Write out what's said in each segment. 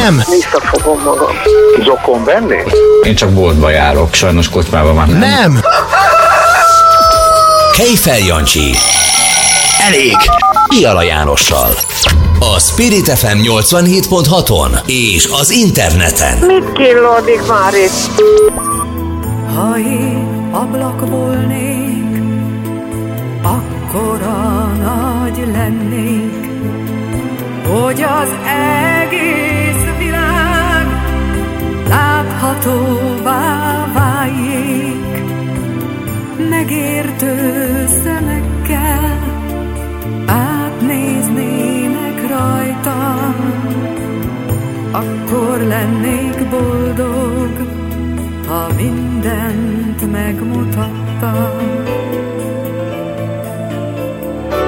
Nem. Visszafogom magam. Zokon venni? Én csak boltba járok, sajnos kocsmában már nem. Nem. Kejfel Jancsi. Elég. Iala Jánossal. A Spirit FM 87.6-on és az interneten. Mit killódik már itt? Ha én ablak volnék, akkora nagy lennék, hogy az egész láthatóvá váljék, megértő szemekkel átnéznének rajtam, akkor lennék boldog, ha mindent megmutattam.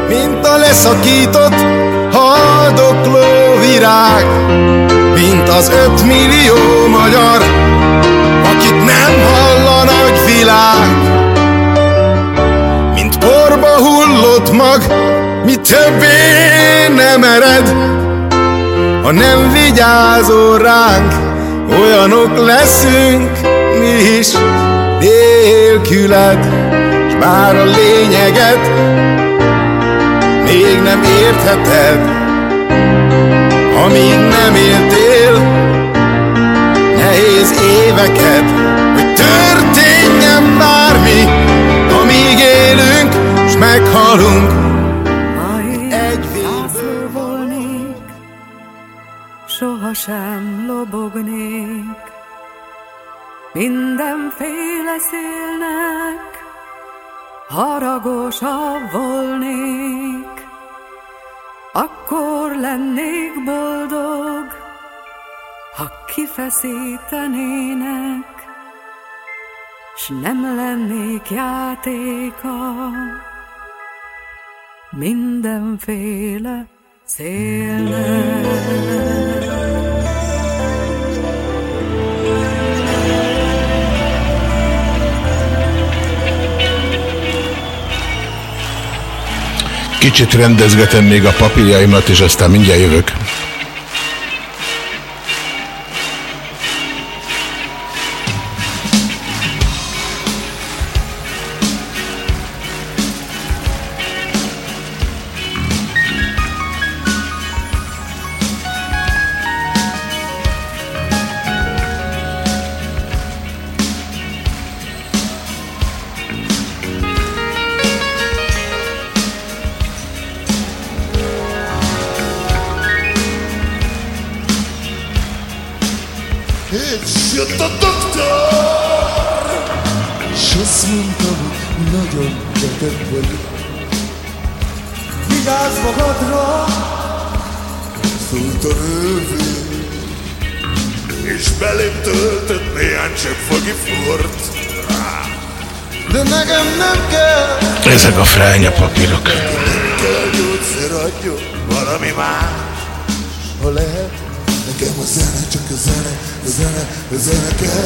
mint a leszakított haldokló virág, mint az ötmillió magyar, akit nem hall a világ, mint porba hullott mag, mi többé nem ered, ha nem vigyázol ránk, olyanok leszünk mi is nélküled, s bár a lényeget még nem értheted, amíg nem éltél éveket, hogy történjen bármi, amíg élünk, s meghalunk. Ha én zászló volnék, sohasem lobognék. Mindenféle szélnek haragosabb volnék, akkor lennék boldog, ha kifeszítenének, s nem lennék játéka mindenféle szélnek. Kicsit rendezgetem még a papírjaimat, és aztán mindjárt jövök.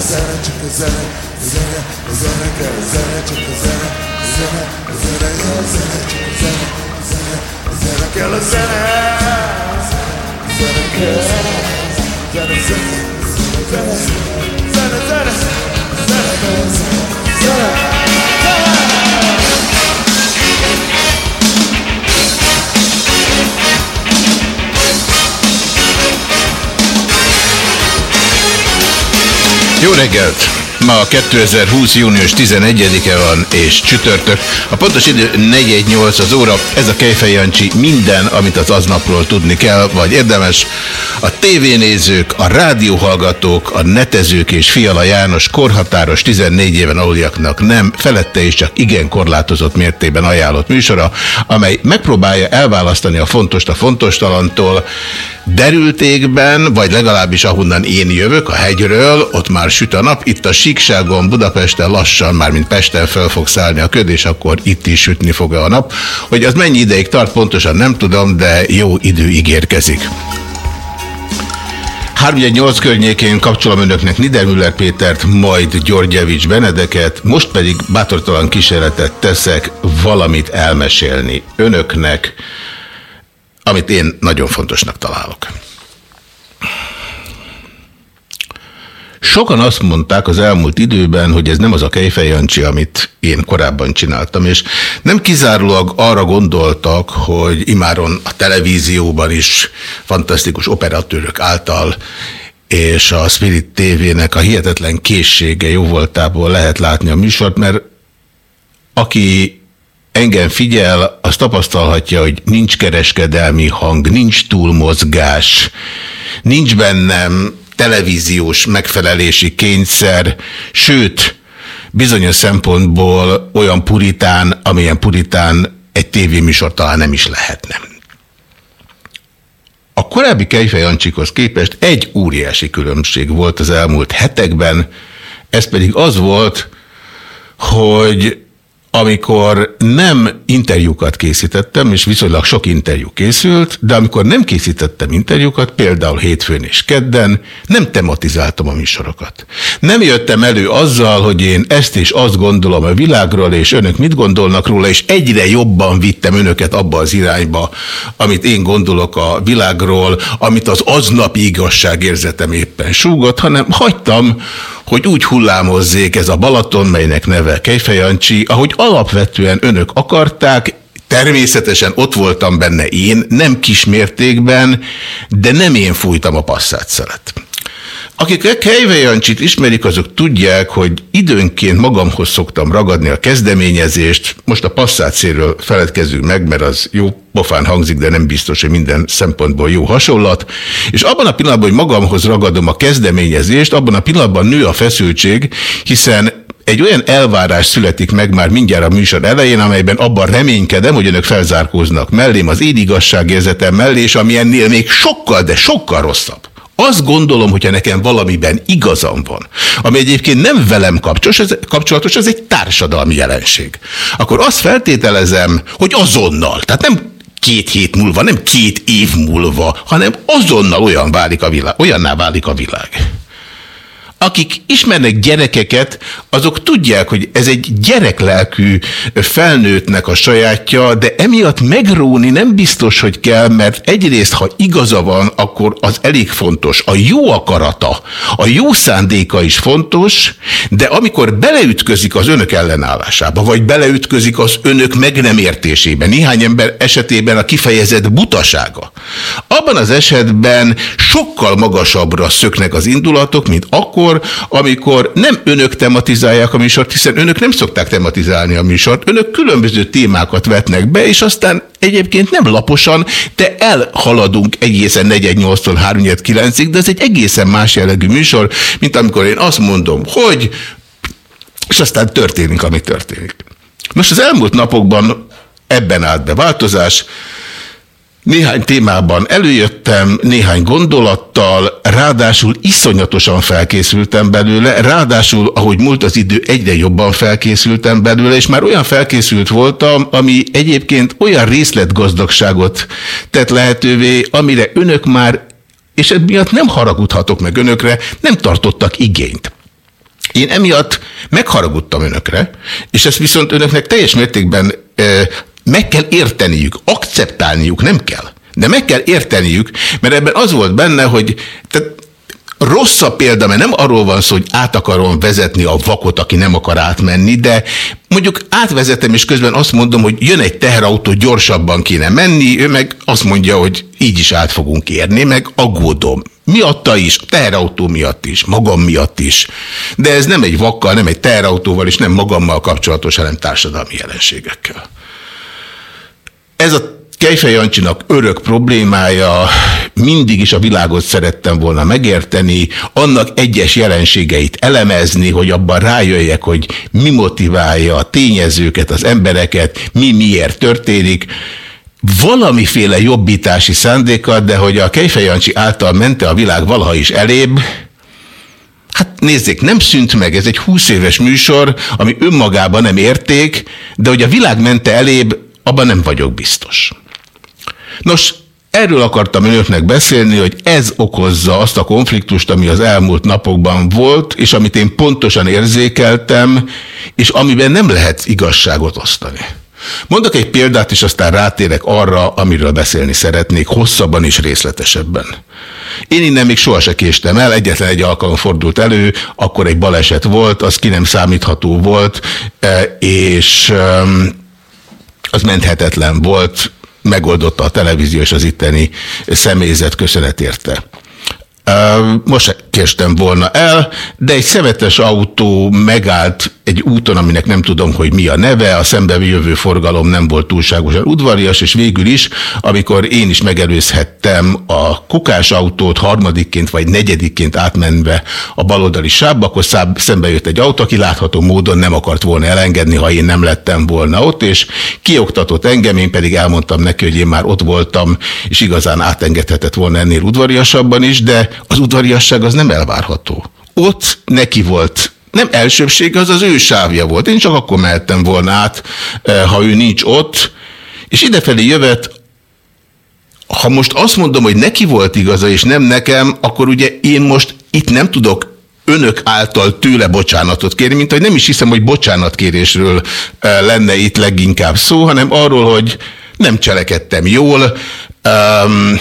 Zene, csak a zene, a zene, a zene kell, a zene, csak a zene, a zene, a zene kell, a zene, csak a zene, a zene, a zene kell, a zene, csak a zene, Jó reggelt! Ma 2020. június 11-e van, és csütörtök. A pontos idő 418 az óra. Ez a Kejfej Jancsi minden, amit az aznapról tudni kell, vagy érdemes. A tévénézők, a rádióhallgatók, a netezők és Fiala János korhatáros 14 éven aluljaknak nem, felette is csak igen korlátozott mértében ajánlott műsora, amely megpróbálja elválasztani a fontost a fontostalantól, derültékben, vagy legalábbis ahonnan én jövök, a hegyről, ott már süt a nap, itt a Csíkságon, Budapesten lassan, már mint Pesten fel fog szállni a köd, és akkor itt is sütni fog -e a nap. Hogy az mennyi ideig tart, pontosan nem tudom, de jó idő ígérkezik. 38 környékén kapcsolom önöknek Niedermüller Pétert, majd Györgyevics Benedeket, most pedig bátortalan kísérletet teszek valamit elmesélni önöknek, amit én nagyon fontosnak találok. Sokan azt mondták az elmúlt időben, hogy ez nem az a Kejfejancsi, amit én korábban csináltam, és nem kizárólag arra gondoltak, hogy imáron a televízióban is fantasztikus operatőrök által és a Spirit TV-nek a hihetetlen készsége jóvoltából lehet látni a műsort, mert aki engem figyel, az tapasztalhatja, hogy nincs kereskedelmi hang, nincs túlmozgás, nincs bennem televíziós megfelelési kényszer, sőt, bizonyos szempontból olyan puritán, amilyen puritán egy tévéműsor talán nem is lehetne. A korábbi Kejfej Jancsikhoz képest egy óriási különbség volt az elmúlt hetekben, ez pedig az volt, hogy amikor nem interjúkat készítettem, és viszonylag sok interjú készült, de amikor nem készítettem interjúkat, például hétfőn és kedden, nem tematizáltam a műsorokat. Nem jöttem elő azzal, hogy én ezt és azt gondolom a világról, és önök mit gondolnak róla, és egyre jobban vittem önöket abba az irányba, amit én gondolok a világról, amit az aznapi igazságérzetem éppen súgott, hanem hagytam, hogy úgy hullámozzék ez a Balaton, melynek neve Kejfejancsi, ahogy alapvetően önök akarták, Természetesen ott voltam benne én, nem kismértékben, de nem én fújtam a passzát Akik Kejve Jancsit ismerik, azok tudják, hogy időnként magamhoz szoktam ragadni a kezdeményezést. Most a passzátszéről feledkezzünk meg, mert az jó pofán hangzik, de nem biztos, hogy minden szempontból jó hasonlat. És abban a pillanatban, hogy magamhoz ragadom a kezdeményezést, abban a pillanatban nő a feszültség, hiszen egy olyan elvárás születik meg már mindjárt a műsor elején, amelyben abban reménykedem, hogy önök felzárkóznak mellém az én igazságérzetem mellé, és ami ennél még sokkal, de sokkal rosszabb. Azt gondolom, hogyha nekem valamiben igazam van, ami egyébként nem velem kapcsolatos, ez, kapcsolatos, ez egy társadalmi jelenség. Akkor azt feltételezem, hogy azonnal, tehát nem két hét múlva, nem két év múlva, hanem azonnal olyan válik a világ, olyanná válik a világ akik ismernek gyerekeket, azok tudják, hogy ez egy gyereklelkű felnőttnek a sajátja, de emiatt megróni nem biztos, hogy kell, mert egyrészt, ha igaza van, akkor az elég fontos. A jó akarata, a jó szándéka is fontos, de amikor beleütközik az önök ellenállásába, vagy beleütközik az önök meg nem értésébe, néhány ember esetében a kifejezett butasága, abban az esetben sokkal magasabbra szöknek az indulatok, mint akkor, akkor, amikor nem önök tematizálják a műsort, hiszen önök nem szokták tematizálni a műsort, önök különböző témákat vetnek be, és aztán egyébként nem laposan, de elhaladunk egészen 418-tól 3-9-ig, de ez egy egészen más jellegű műsor, mint amikor én azt mondom, hogy, és aztán történik, ami történik. Most az elmúlt napokban ebben állt be változás, néhány témában előjöttem, néhány gondolattal, ráadásul iszonyatosan felkészültem belőle, ráadásul, ahogy múlt az idő, egyre jobban felkészültem belőle, és már olyan felkészült voltam, ami egyébként olyan részletgazdagságot tett lehetővé, amire önök már, és miatt nem haragudhatok meg önökre, nem tartottak igényt. Én emiatt megharagudtam önökre, és ezt viszont önöknek teljes mértékben meg kell érteniük, akceptálniuk nem kell. De meg kell érteniük, mert ebben az volt benne, hogy tehát Rossz a példa, mert nem arról van szó, hogy át akarom vezetni a vakot, aki nem akar átmenni, de mondjuk átvezetem, és közben azt mondom, hogy jön egy teherautó, gyorsabban kéne menni, ő meg azt mondja, hogy így is át fogunk érni, meg aggódom. Miatta is, teherautó miatt is, magam miatt is. De ez nem egy vakkal, nem egy teherautóval, és nem magammal kapcsolatos, hanem társadalmi jelenségekkel. Ez a Kejfej Jancsinak örök problémája, mindig is a világot szerettem volna megérteni, annak egyes jelenségeit elemezni, hogy abban rájöjjek, hogy mi motiválja a tényezőket, az embereket, mi miért történik. Valamiféle jobbítási szándékat, de hogy a Kejfej Jancsi által mente a világ valaha is elébb, Hát nézzék, nem szűnt meg, ez egy 20 éves műsor, ami önmagában nem érték, de hogy a világ mente elébb, abban nem vagyok biztos. Nos, erről akartam önöknek beszélni, hogy ez okozza azt a konfliktust, ami az elmúlt napokban volt, és amit én pontosan érzékeltem, és amiben nem lehet igazságot osztani. Mondok egy példát, és aztán rátérek arra, amiről beszélni szeretnék, hosszabban és részletesebben. Én innen még sohasem késtem el, egyetlen egy alkalom fordult elő, akkor egy baleset volt, az ki nem számítható volt, e, és az menthetetlen volt, megoldotta a televízió és az itteni személyzet köszönet érte. Most késtem volna el, de egy szemetes autó megállt egy úton, aminek nem tudom, hogy mi a neve, a jövő forgalom nem volt túlságosan udvarias, és végül is, amikor én is megelőzhettem a kukás autót harmadikként vagy negyedikként átmenve a baloldali sávba, akkor szembe jött egy autó, aki látható módon nem akart volna elengedni, ha én nem lettem volna ott, és kioktatott engem, én pedig elmondtam neki, hogy én már ott voltam, és igazán átengedhetett volna ennél udvariasabban is, de az udvariasság az nem elvárható. Ott neki volt nem elsőbség, az az ő sávja volt. Én csak akkor mehettem volna át, eh, ha ő nincs ott, és idefelé jövet, ha most azt mondom, hogy neki volt igaza, és nem nekem, akkor ugye én most itt nem tudok önök által tőle bocsánatot kérni, mint hogy nem is hiszem, hogy bocsánatkérésről eh, lenne itt leginkább szó, hanem arról, hogy nem cselekedtem jól, um,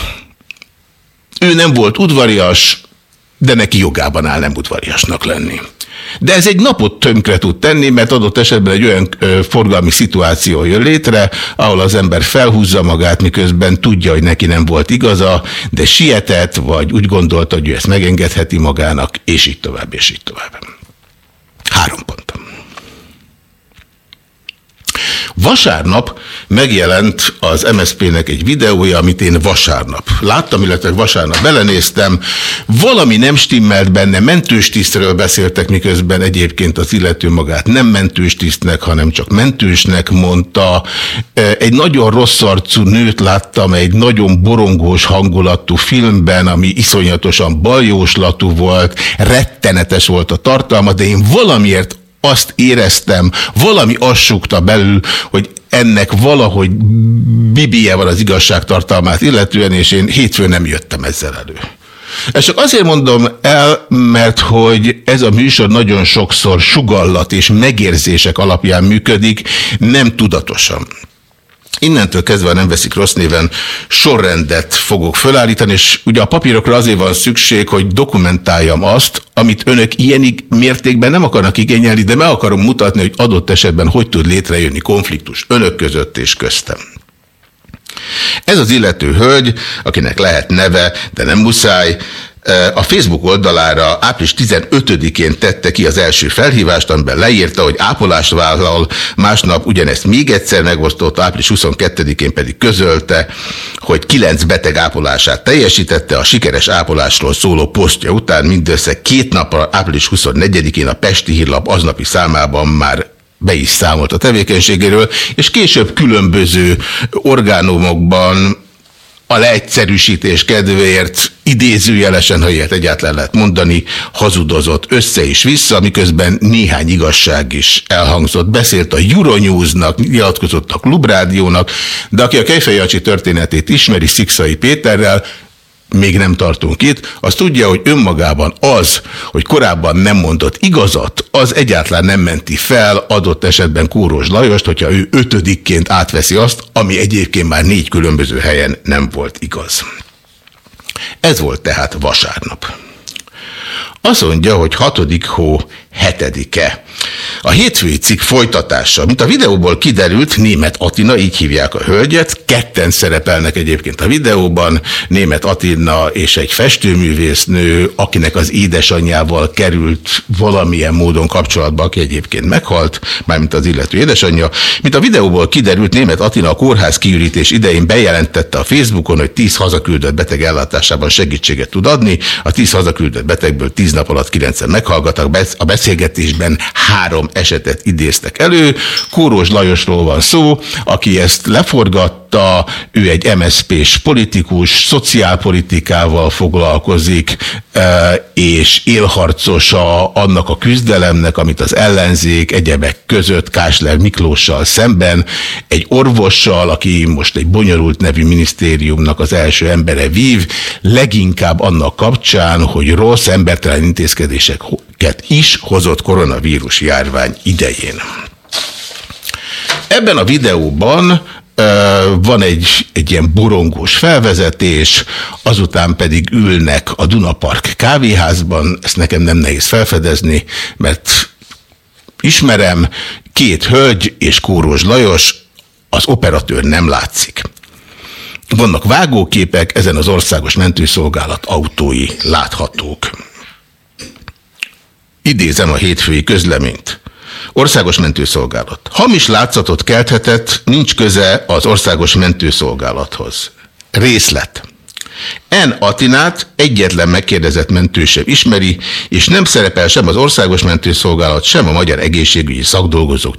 ő nem volt udvarias, de neki jogában áll nem udvariasnak lenni. De ez egy napot tönkre tud tenni, mert adott esetben egy olyan forgalmi szituáció jön létre, ahol az ember felhúzza magát, miközben tudja, hogy neki nem volt igaza, de sietett, vagy úgy gondolta, hogy ő ezt megengedheti magának, és így tovább, és így tovább. Három pontom. Vasárnap megjelent az MSZP-nek egy videója, amit én vasárnap láttam, illetve vasárnap belenéztem. Valami nem stimmelt benne, mentős tisztről beszéltek, miközben egyébként az illető magát nem mentős tisztnek, hanem csak mentősnek mondta. Egy nagyon rossz arcú nőt láttam egy nagyon borongós hangulatú filmben, ami iszonyatosan baljóslatú volt, rettenetes volt a tartalma, de én valamiért azt éreztem, valami azt sukta belül, hogy ennek valahogy bibie van az igazságtartalmát illetően, és én hétfőn nem jöttem ezzel elő. Ezt csak azért mondom el, mert hogy ez a műsor nagyon sokszor sugallat és megérzések alapján működik, nem tudatosan. Innentől kezdve nem veszik rossz néven, sorrendet fogok felállítani, és ugye a papírokra azért van szükség, hogy dokumentáljam azt, amit önök ilyen mértékben nem akarnak igényelni, de meg akarom mutatni, hogy adott esetben hogy tud létrejönni konfliktus önök között és köztem. Ez az illető hölgy, akinek lehet neve, de nem muszáj, a Facebook oldalára április 15-én tette ki az első felhívást, amiben leírta, hogy ápolást vállal, másnap ugyanezt még egyszer megosztotta, április 22-én pedig közölte, hogy kilenc beteg ápolását teljesítette, a sikeres ápolásról szóló posztja után mindössze két napra, április 24-én a Pesti Hírlap aznapi számában már be is számolt a tevékenységéről, és később különböző orgánumokban a leegyszerűsítés kedvéért idézőjelesen, ha ilyet egyáltalán lehet mondani, hazudozott össze és vissza, miközben néhány igazság is elhangzott. Beszélt a Euronews-nak, nyilatkozott a Klubrádiónak, de aki a Kejfejjacsi történetét ismeri Szikszai Péterrel, még nem tartunk itt, az tudja, hogy önmagában az, hogy korábban nem mondott igazat, az egyáltalán nem menti fel adott esetben Kóros Lajost, hogyha ő ötödikként átveszi azt, ami egyébként már négy különböző helyen nem volt igaz. Ez volt tehát vasárnap. Azt mondja, hogy hatodik hó hetedike. A hétfői cikk folytatása, mint a videóból kiderült, német Atina, így hívják a hölgyet, ketten szerepelnek egyébként a videóban, német Atina és egy festőművésznő, akinek az édesanyjával került valamilyen módon kapcsolatba, aki egyébként meghalt, mármint az illető édesanyja. Mint a videóból kiderült, német Atina a kórház kiürítés idején bejelentette a Facebookon, hogy 10 hazaküldött beteg ellátásában segítséget tud adni, a 10 hazaküldött betegből 10 nap alatt 9 meghallgattak, a beszélgetésben három esetet idéztek elő. Kóros Lajosról van szó, aki ezt leforgatta, ő egy MSZP-s politikus, szociálpolitikával foglalkozik, és élharcosa annak a küzdelemnek, amit az ellenzék egyebek között Kásler Miklóssal szemben, egy orvossal, aki most egy bonyolult nevű minisztériumnak az első embere vív, leginkább annak kapcsán, hogy rossz embertelen intézkedéseket is hozott koronavírus járvány idején. Ebben a videóban van egy, egy ilyen borongós felvezetés, azután pedig ülnek a Dunapark kávéházban, ezt nekem nem nehéz felfedezni, mert ismerem, két hölgy és Kóros Lajos, az operatőr nem látszik. Vannak vágóképek, ezen az országos mentőszolgálat autói láthatók. Idézem a hétfői közleményt. Országos mentőszolgálat. Hamis látszatot kelthetett, nincs köze az országos mentőszolgálathoz. Részlet. N. Atinát egyetlen megkérdezett mentő sem ismeri, és nem szerepel sem az Országos Mentőszolgálat, sem a Magyar Egészségügyi Szakdolgozók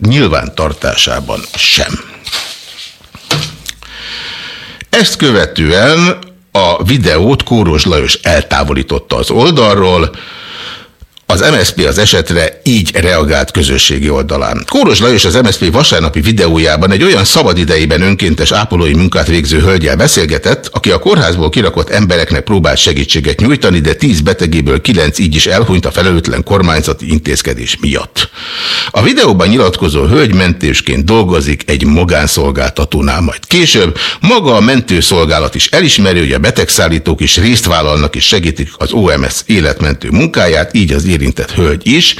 nyilvántartásában sem. Ezt követően a videót Kóros Lajos eltávolította az oldalról, az MSZP az esetre így reagált közösségi oldalán. Kóros Lajos az MSZP vasárnapi videójában egy olyan szabadidejében önkéntes ápolói munkát végző hölgyel beszélgetett, aki a kórházból kirakott embereknek próbált segítséget nyújtani, de tíz betegéből kilenc így is elhunyt a felelőtlen kormányzati intézkedés miatt. A videóban nyilatkozó hölgy mentősként dolgozik egy magánszolgáltatónál majd később. Maga a mentőszolgálat is elismeri, hogy a betegszállítók is részt vállalnak és segítik az OMS életmentő munkáját, így az érintett hölgy is.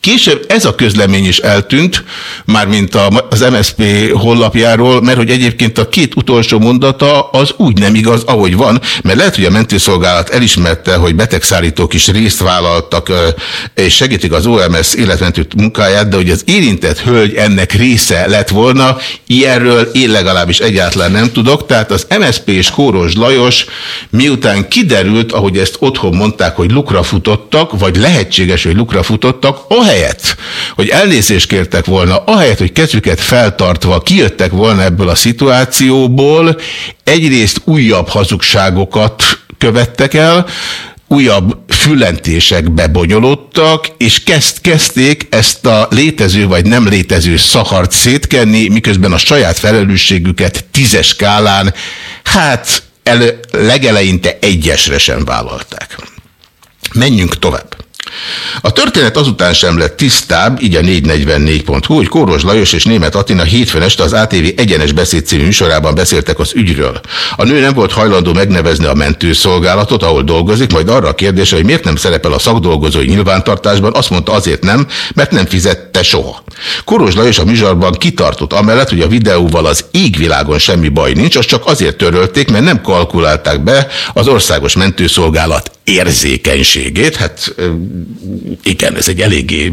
Később ez a közlemény is eltűnt, mármint az MSP honlapjáról, mert hogy egyébként a két utolsó mondata az úgy nem igaz, ahogy van, mert lehet, hogy a mentőszolgálat elismerte, hogy betegszállítók is részt vállaltak és segítik az OMS életmentő munkáját, de hogy az érintett hölgy ennek része lett volna, ilyenről én legalábbis egyáltalán nem tudok, tehát az MSP és Kóros Lajos miután kiderült, ahogy ezt otthon mondták, hogy lukra futottak, vagy lehetséges, hogy lukra futottak, ahelyett, hogy elnézést kértek volna, ahelyett, hogy kezüket feltartva kijöttek volna ebből a szituációból, egyrészt újabb hazugságokat követtek el, újabb fülentésekbe bonyolódtak, és kezd, kezdték ezt a létező vagy nem létező szahart szétkenni, miközben a saját felelősségüket tízes skálán, hát elő, legeleinte egyesre sem vállalták. Menjünk tovább. A történet azután sem lett tisztább, így a 444.hu, hogy Kóros Lajos és Német Attina hétfőn este az ATV egyenes beszéd című műsorában beszéltek az ügyről. A nő nem volt hajlandó megnevezni a mentőszolgálatot, ahol dolgozik, majd arra a kérdésre, hogy miért nem szerepel a szakdolgozói nyilvántartásban, azt mondta azért nem, mert nem fizette soha. Kóros Lajos a műsorban kitartott amellett, hogy a videóval az égvilágon semmi baj nincs, azt csak azért törölték, mert nem kalkulálták be az országos mentőszolgálat érzékenységét. Hát igen, ez egy eléggé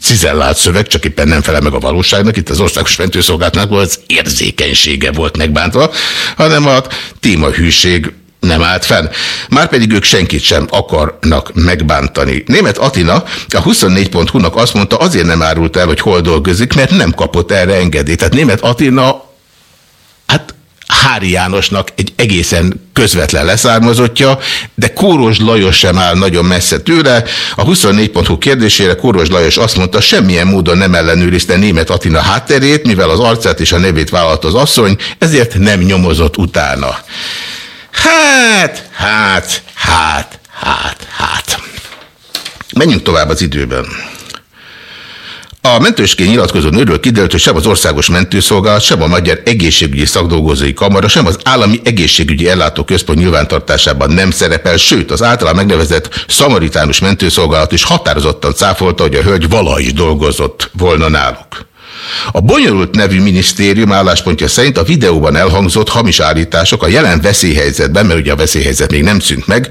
cizellált szöveg, csak éppen nem felel meg a valóságnak. Itt az országos mentőszolgálatnak az érzékenysége volt megbántva, hanem a témahűség nem állt fenn. Márpedig ők senkit sem akarnak megbántani. Német Atina a 24.hu-nak azt mondta, azért nem árult el, hogy hol dolgozik, mert nem kapott erre engedélyt. Tehát Német Atina hát Hári Jánosnak egy egészen közvetlen leszármazottja, de Kóros Lajos sem áll nagyon messze tőle. A 24.hu kérdésére Kóros Lajos azt mondta, semmilyen módon nem ellenőrizte német Atina hátterét, mivel az arcát és a nevét vállalt az asszony, ezért nem nyomozott utána. Hát, hát, hát, hát, hát. Menjünk tovább az időben. A mentősként nyilatkozó nőről kiderült, hogy sem az Országos Mentőszolgálat, sem a Magyar Egészségügyi Szakdolgozói Kamara, sem az Állami Egészségügyi Ellátó Központ nyilvántartásában nem szerepel, sőt az általán megnevezett Szamaritánus Mentőszolgálat is határozottan cáfolta, hogy a hölgy vala is dolgozott volna náluk. A bonyolult nevű minisztérium álláspontja szerint a videóban elhangzott hamis állítások a jelen veszélyhelyzetben, mert ugye a veszélyhelyzet még nem szűnt meg,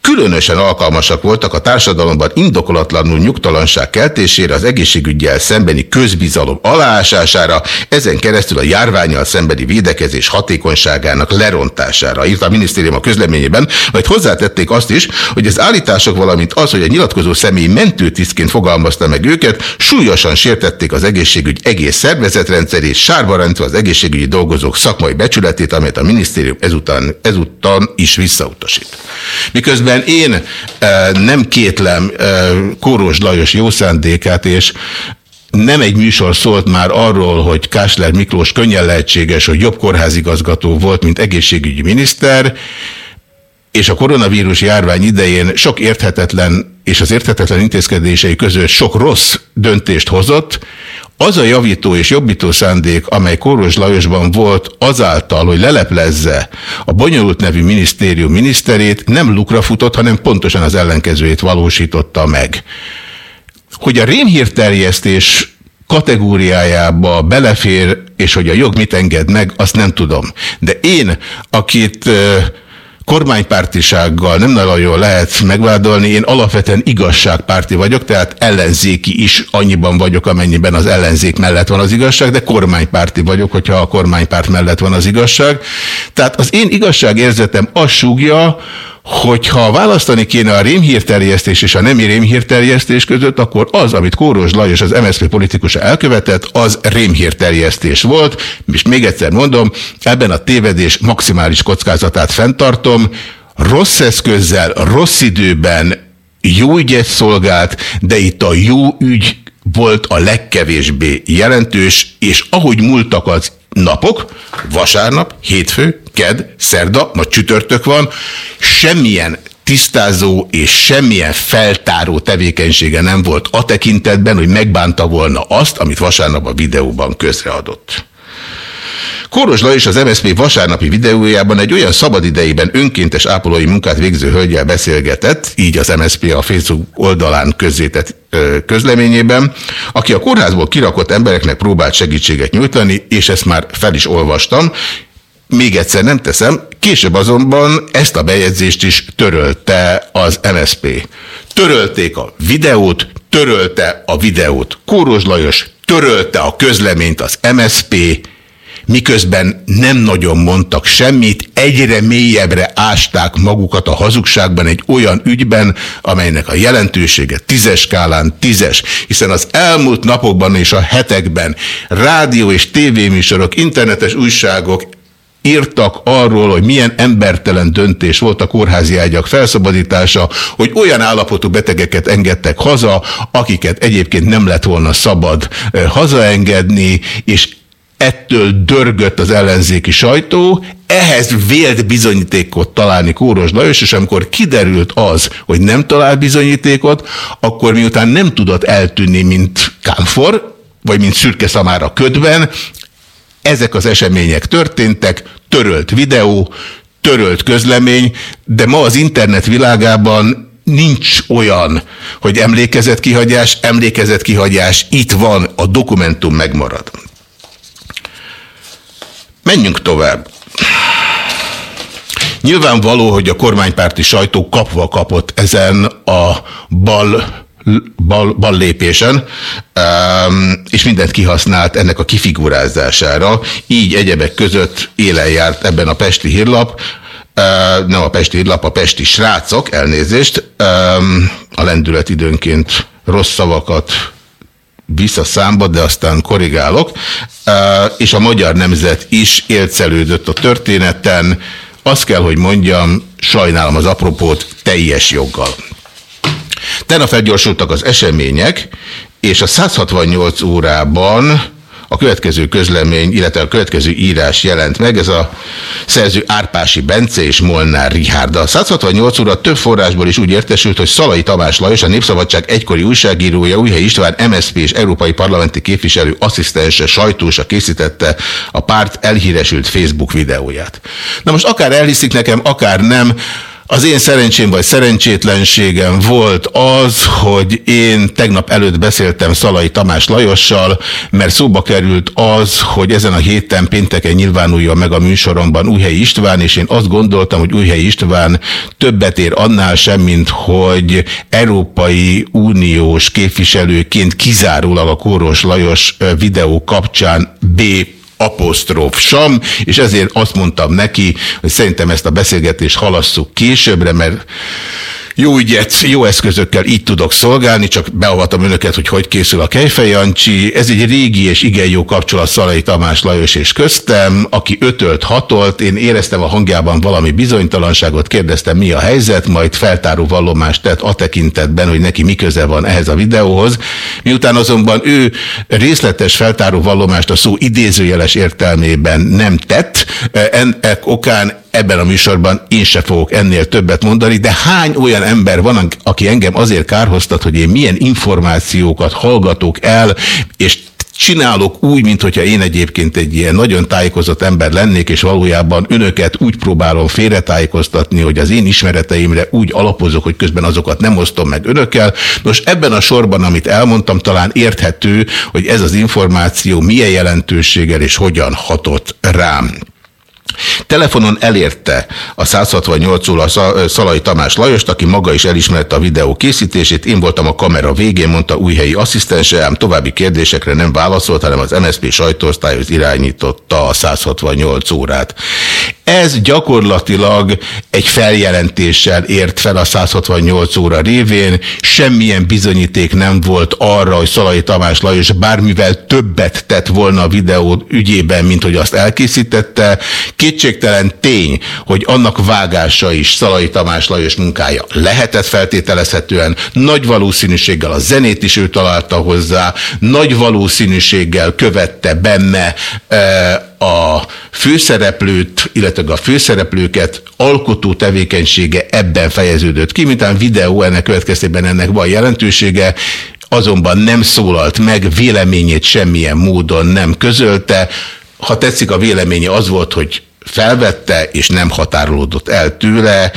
különösen alkalmasak voltak a társadalomban indokolatlanul nyugtalanság keltésére, az egészségügyel szembeni közbizalom aláásására, ezen keresztül a járványal szembeni védekezés hatékonyságának lerontására, írta a minisztérium a közleményében, majd hozzátették azt is, hogy az állítások, valamint az, hogy a nyilatkozó személy mentőtisztként fogalmazta meg őket, súlyosan sértették az egészségügy egész szervezetrendszerét, sárba rendve az egészségügyi dolgozók szakmai becsületét, amelyet a minisztérium ezután, ezután is visszautasít. Miközben én e, nem kétlem e, Kóros Lajos jó szándékát, és nem egy műsor szólt már arról, hogy Kásler Miklós könnyen lehetséges, hogy jobb kórházigazgató volt, mint egészségügyi miniszter, és a koronavírus járvány idején sok érthetetlen és az érthetetlen intézkedései között sok rossz döntést hozott, az a javító és jobbító szándék, amely Kóros Lajosban volt azáltal, hogy leleplezze a bonyolult nevű minisztérium miniszterét, nem lukra futott, hanem pontosan az ellenkezőjét valósította meg. Hogy a rémhírterjesztés kategóriájába belefér, és hogy a jog mit enged meg, azt nem tudom. De én, akit kormánypártisággal nem nagyon lehet megvádolni, én alapvetően igazságpárti vagyok, tehát ellenzéki is annyiban vagyok, amennyiben az ellenzék mellett van az igazság, de kormánypárti vagyok, hogyha a kormánypárt mellett van az igazság. Tehát az én igazságérzetem azt súgja, hogyha választani kéne a rémhírterjesztés és a nemi rémhírterjesztés között, akkor az, amit Kóros Lajos az MSZP politikusa elkövetett, az rémhírterjesztés volt, és még egyszer mondom, ebben a tévedés maximális kockázatát fenntartom, rossz eszközzel, rossz időben jó ügyet szolgált, de itt a jó ügy volt a legkevésbé jelentős, és ahogy múltak az napok, vasárnap, hétfő, ked, szerda, ma csütörtök van, semmilyen tisztázó és semmilyen feltáró tevékenysége nem volt a tekintetben, hogy megbánta volna azt, amit vasárnap a videóban közreadott. Kóros Lajos az MSZP vasárnapi videójában egy olyan szabadidejében önkéntes ápolói munkát végző hölgyel beszélgetett, így az MSZP a Facebook oldalán közzétett közleményében, aki a kórházból kirakott embereknek próbált segítséget nyújtani, és ezt már fel is olvastam, még egyszer nem teszem, később azonban ezt a bejegyzést is törölte az MSP. Törölték a videót, törölte a videót Kóros Lajos, törölte a közleményt az MSP, miközben nem nagyon mondtak semmit, egyre mélyebbre ásták magukat a hazugságban egy olyan ügyben, amelynek a jelentősége tízes skálán tízes, hiszen az elmúlt napokban és a hetekben rádió és tévéműsorok, internetes újságok írtak arról, hogy milyen embertelen döntés volt a kórházi ágyak felszabadítása, hogy olyan állapotú betegeket engedtek haza, akiket egyébként nem lett volna szabad eh, hazaengedni, és ettől dörgött az ellenzéki sajtó, ehhez vélt bizonyítékot találni Kóros Lajos, és amikor kiderült az, hogy nem talál bizonyítékot, akkor miután nem tudott eltűnni, mint kámfor, vagy mint szürke szamára ködben, ezek az események történtek, törölt videó, törölt közlemény, de ma az internet világában nincs olyan, hogy emlékezetkihagyás, emlékezetkihagyás, itt van, a dokumentum megmarad. Menjünk tovább. Nyilvánvaló, hogy a kormánypárti sajtó kapva kapott ezen a bal, bal, bal lépésen, és mindent kihasznált ennek a kifigurázására. Így egyebek között élen járt ebben a Pesti hírlap, nem a Pesti hírlap, a Pesti srácok, elnézést, a lendület időnként rossz szavakat vissza számba, de aztán korrigálok, és a magyar nemzet is élcelődött a történeten. Azt kell, hogy mondjam, sajnálom az apropót teljes joggal. Tegnap felgyorsultak az események, és a 168 órában a következő közlemény, illetve a következő írás jelent meg, ez a szerző Árpási Bence és Molnár Richárd. A 168 óra több forrásból is úgy értesült, hogy Szalai Tamás Lajos, a Népszabadság egykori újságírója, Újhely István, MSZP és Európai Parlamenti képviselő asszisztense sajtósa készítette a párt elhíresült Facebook videóját. Na most akár elhiszik nekem, akár nem, Az én szerencsém vagy szerencsétlenségem volt az, hogy én tegnap előtt beszéltem Szalai Tamás Lajossal, mert szóba került az, hogy ezen a héten pénteken nyilvánulja meg a műsoromban Újhelyi István, és én azt gondoltam, hogy Újhelyi István többet ér annál sem, mint hogy Európai Uniós képviselőként kizárólag a Kóros Lajos videó kapcsán B apostróf sam, és ezért azt mondtam neki, hogy szerintem ezt a beszélgetést halasszuk későbbre, mert jó ügyet, jó eszközökkel így tudok szolgálni, csak beavatom önöket, hogy hogy készül a Kejfej Jancsi. Ez egy régi és igen jó kapcsolat Szalai Tamás Lajos és köztem, aki ötölt, hatolt. Én éreztem a hangjában valami bizonytalanságot, kérdeztem mi a helyzet, majd feltáró vallomást tett a tekintetben, hogy neki mi van ehhez a videóhoz. Miután azonban ő részletes feltáró vallomást a szó idézőjeles értelmében nem tett, ennek okán ebben a műsorban én se fogok ennél többet mondani, de hány olyan ember van, aki engem azért kárhoztat, hogy én milyen információkat hallgatok el, és csinálok úgy, mintha én egyébként egy ilyen nagyon tájékozott ember lennék, és valójában önöket úgy próbálom félretájékoztatni, hogy az én ismereteimre úgy alapozok, hogy közben azokat nem osztom meg önökkel. Nos, ebben a sorban, amit elmondtam, talán érthető, hogy ez az információ milyen jelentőséggel és hogyan hatott rám. Telefonon elérte a 168 óra Szalai Tamás Lajost, aki maga is elismerte a videó készítését. Én voltam a kamera végén, mondta újhelyi asszisztense, ám további kérdésekre nem válaszolt, hanem az MSZP sajtóosztályhoz irányította a 168 órát. Ez gyakorlatilag egy feljelentéssel ért fel a 168 óra révén, semmilyen bizonyíték nem volt arra, hogy Szalai Tamás Lajos bármivel többet tett volna a videó ügyében, mint hogy azt elkészítette. Kétségtelen tény, hogy annak vágása is Szalai Tamás Lajos munkája lehetett feltételezhetően, nagy valószínűséggel a zenét is ő találta hozzá, nagy valószínűséggel követte benne e, a főszereplőt, illetve a főszereplőket alkotó tevékenysége ebben fejeződött ki, mintán videó ennek következtében ennek van jelentősége, azonban nem szólalt meg, véleményét semmilyen módon nem közölte. Ha tetszik a véleménye az volt, hogy felvette és nem határolódott el tőle,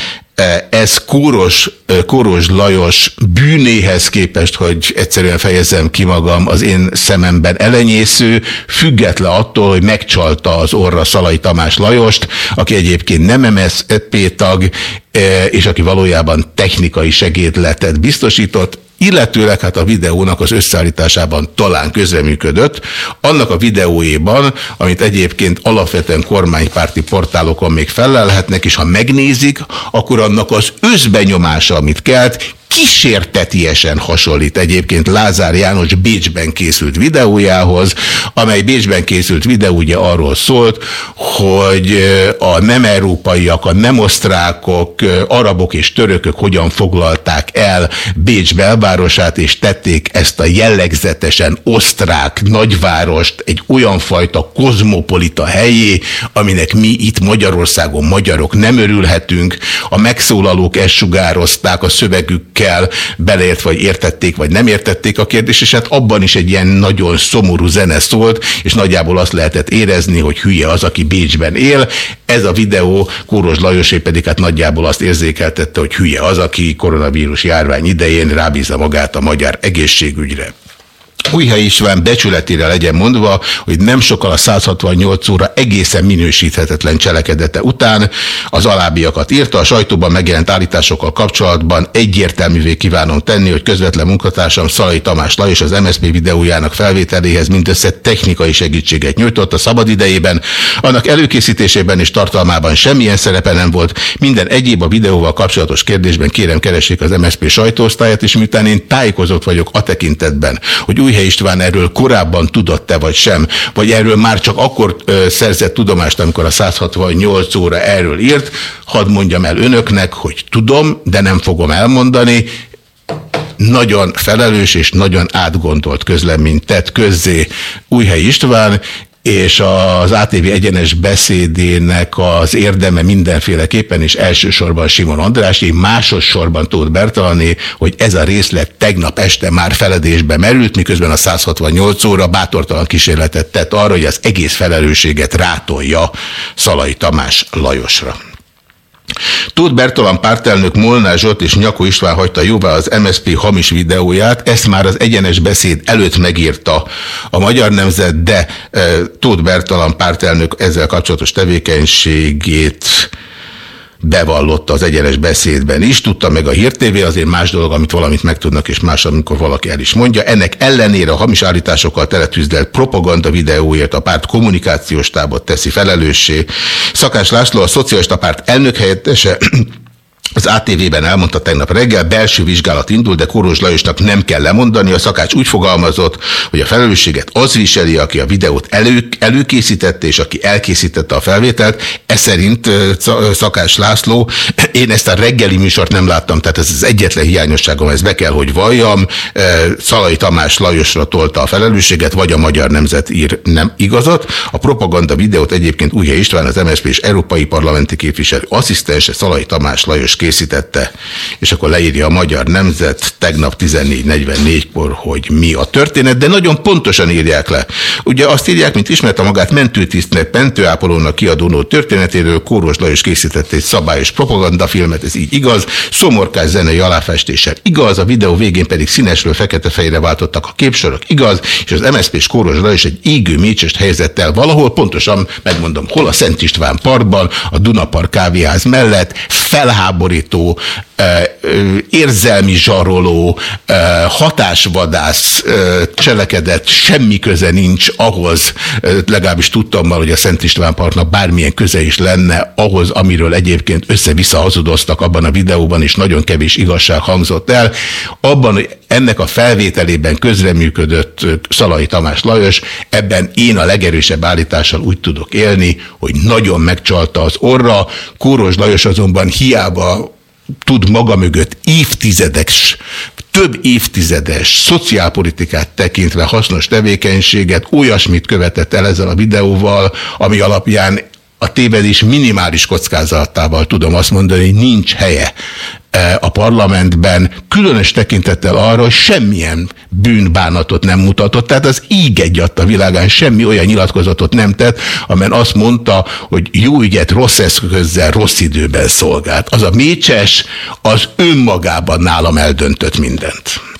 ez Kóros, e, Kóros Lajos bűnéhez képest, hogy egyszerűen fejezem ki magam, az én szememben elenyésző, független attól, hogy megcsalta az orra Szalai Tamás Lajost, aki egyébként nem MSZP tag, e, és aki valójában technikai segédletet biztosított, illetőleg hát a videónak az összeállításában talán közreműködött. Annak a videóéban, amit egyébként alapvetően kormánypárti portálokon még felelhetnek, és ha megnézik, akkor annak az összbenyomása, amit kelt, kísértetiesen hasonlít egyébként Lázár János Bécsben készült videójához, amely Bécsben készült videó ugye arról szólt, hogy a nem európaiak, a nem osztrákok, arabok és törökök hogyan foglalták el Bécs belvárosát, és tették ezt a jellegzetesen osztrák nagyvárost egy olyan fajta kozmopolita helyé, aminek mi itt Magyarországon magyarok nem örülhetünk. A megszólalók ezt sugározták a szövegükkel, kell, beleért vagy értették, vagy nem értették a kérdést, és hát abban is egy ilyen nagyon szomorú zene szólt, és nagyjából azt lehetett érezni, hogy hülye az, aki Bécsben él. Ez a videó Kóros Lajosé pedig hát nagyjából azt érzékeltette, hogy hülye az, aki koronavírus járvány idején rábízza magát a magyar egészségügyre. Újhely István becsületére legyen mondva, hogy nem sokkal a 168 óra egészen minősíthetetlen cselekedete után az alábbiakat írta. A sajtóban megjelent állításokkal kapcsolatban egyértelművé kívánom tenni, hogy közvetlen munkatársam Szalai Tamás Lajos az MSZP videójának felvételéhez mindössze technikai segítséget nyújtott a szabad idejében. Annak előkészítésében és tartalmában semmilyen szerepe nem volt. Minden egyéb a videóval kapcsolatos kérdésben kérem keressék az MSZP sajtóosztályát, és miután én tájékozott vagyok a tekintetben, hogy új Újhely István erről korábban tudott-e vagy sem, vagy erről már csak akkor szerzett tudomást, amikor a 168 óra erről írt, hadd mondjam el önöknek, hogy tudom, de nem fogom elmondani, nagyon felelős és nagyon átgondolt közleményt tett közzé Újhely István, és az ATV egyenes beszédének az érdeme mindenféleképpen, és elsősorban Simon András, én másodszorban Tóth Bertalani, hogy ez a részlet tegnap este már feledésbe merült, miközben a 168 óra bátortalan kísérletet tett arra, hogy az egész felelősséget rátolja Szalai Tamás Lajosra. Tóth Bertalan pártelnök Molnár Zsolt és Nyakó István hagyta jóvá az MSZP hamis videóját, ezt már az egyenes beszéd előtt megírta. A Magyar Nemzet, de e, Tóth Bertalan pártelnök ezzel kapcsolatos tevékenységét bevallotta az egyenes beszédben is, tudta meg a Hír TV, azért más dolog, amit valamit megtudnak, és más, amikor valaki el is mondja. Ennek ellenére a hamis állításokkal teletűzdelt propaganda videóért a párt kommunikációs tábot teszi felelőssé. Szakás László, a szocialista párt elnök helyettese az ATV-ben elmondta tegnap reggel, belső vizsgálat indul, de Koros Lajosnak nem kell lemondani. A szakács úgy fogalmazott, hogy a felelősséget az viseli, aki a videót elő, előkészítette, és aki elkészítette a felvételt. Ez szerint Szakács László, én ezt a reggeli műsort nem láttam, tehát ez az egyetlen hiányosságom, ez be kell, hogy valljam. Szalai Tamás Lajosra tolta a felelősséget, vagy a Magyar Nemzet ír nem igazat. A propaganda videót egyébként Újhely István, az MSZP és Európai Parlamenti képviselő asszisztense Szalai Tamás Lajos készítette, és akkor leírja a Magyar Nemzet tegnap 14.44-kor, hogy mi a történet, de nagyon pontosan írják le. Ugye azt írják, mint ismerte magát mentőtisztnek, mentőápolónak kiadónó történetéről, Kóros Lajos készítette egy szabályos propagandafilmet, ez így igaz, szomorkás zenei aláfestéssel igaz, a videó végén pedig színesről fekete-fejre váltottak a képsorok, igaz, és az MSZP és Kóros Lajos egy égő mécsest helyezett el valahol, pontosan megmondom, hol a Szent István parkban, a Dunapar kávéház mellett, felháborító felháborító, érzelmi zsaroló, hatásvadász cselekedet semmi köze nincs ahhoz, legalábbis tudtam már, hogy a Szent István Parknak bármilyen köze is lenne ahhoz, amiről egyébként össze-vissza hazudoztak abban a videóban, és nagyon kevés igazság hangzott el. Abban, hogy ennek a felvételében közreműködött Szalai Tamás Lajos, ebben én a legerősebb állítással úgy tudok élni, hogy nagyon megcsalta az orra, Kóros Lajos azonban hiába tud maga mögött évtizedes, több évtizedes szociálpolitikát tekintve hasznos tevékenységet, olyasmit követett el ezzel a videóval, ami alapján a tévedés minimális kockázatával tudom azt mondani, nincs helye a parlamentben, különös tekintettel arra, hogy semmilyen bűnbánatot nem mutatott, tehát az íg egyadt a világán semmi olyan nyilatkozatot nem tett, amelyen azt mondta, hogy jó ügyet rossz eszközzel, rossz időben szolgált. Az a mécses, az önmagában nálam eldöntött mindent.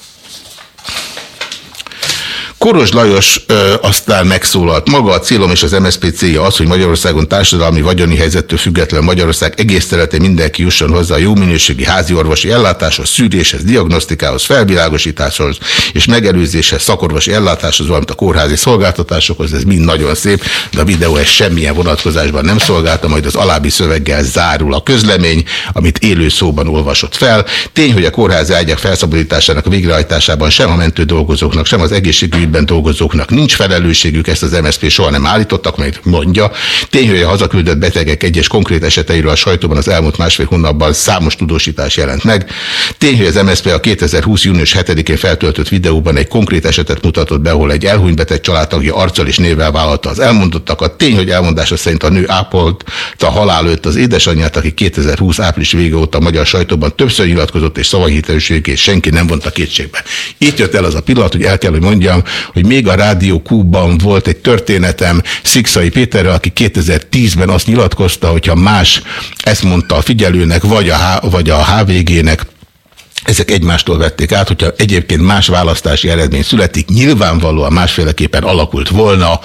Koros Lajos ö, aztán megszólalt. Maga a célom és az MSZP célja az, hogy Magyarországon társadalmi vagyoni helyzettől független Magyarország egész területén mindenki jusson hozzá a jó minőségi házi orvosi ellátáshoz, szűréshez, diagnosztikához, felvilágosításhoz és megelőzéshez, szakorvosi ellátáshoz, valamint a kórházi szolgáltatásokhoz. Ez mind nagyon szép, de a videó ez semmilyen vonatkozásban nem szolgálta, majd az alábbi szöveggel zárul a közlemény, amit élő szóban olvasott fel. Tény, hogy a kórházi ágyak felszabadításának végrehajtásában sem a mentő dolgozóknak, sem az egészségügyi egészségügyben dolgozóknak nincs felelősségük, ezt az MSZP soha nem állítottak, majd mondja. Tény, hogy a hazaküldött betegek egyes konkrét eseteiről a sajtóban az elmúlt másfél hónapban számos tudósítás jelent meg. Tény, hogy az MSZP a 2020. június 7-én feltöltött videóban egy konkrét esetet mutatott be, ahol egy elhunyt beteg családtagja arccal és névvel vállalta az elmondottakat. Tény, hogy elmondása szerint a nő ápolt a halál előtt az édesanyját, aki 2020 április vége óta a magyar sajtóban többször nyilatkozott és szavahitelőségét senki nem vonta kétségbe. Itt jött el az a pillanat, hogy el kell, hogy mondjam, hogy még a Rádió Kúban volt egy történetem Szikszai Péterrel, aki 2010-ben azt nyilatkozta, hogyha más ezt mondta a figyelőnek, vagy a, vagy a HVG-nek, ezek egymástól vették át, hogyha egyébként más választási eredmény születik, nyilvánvalóan másféleképpen alakult volna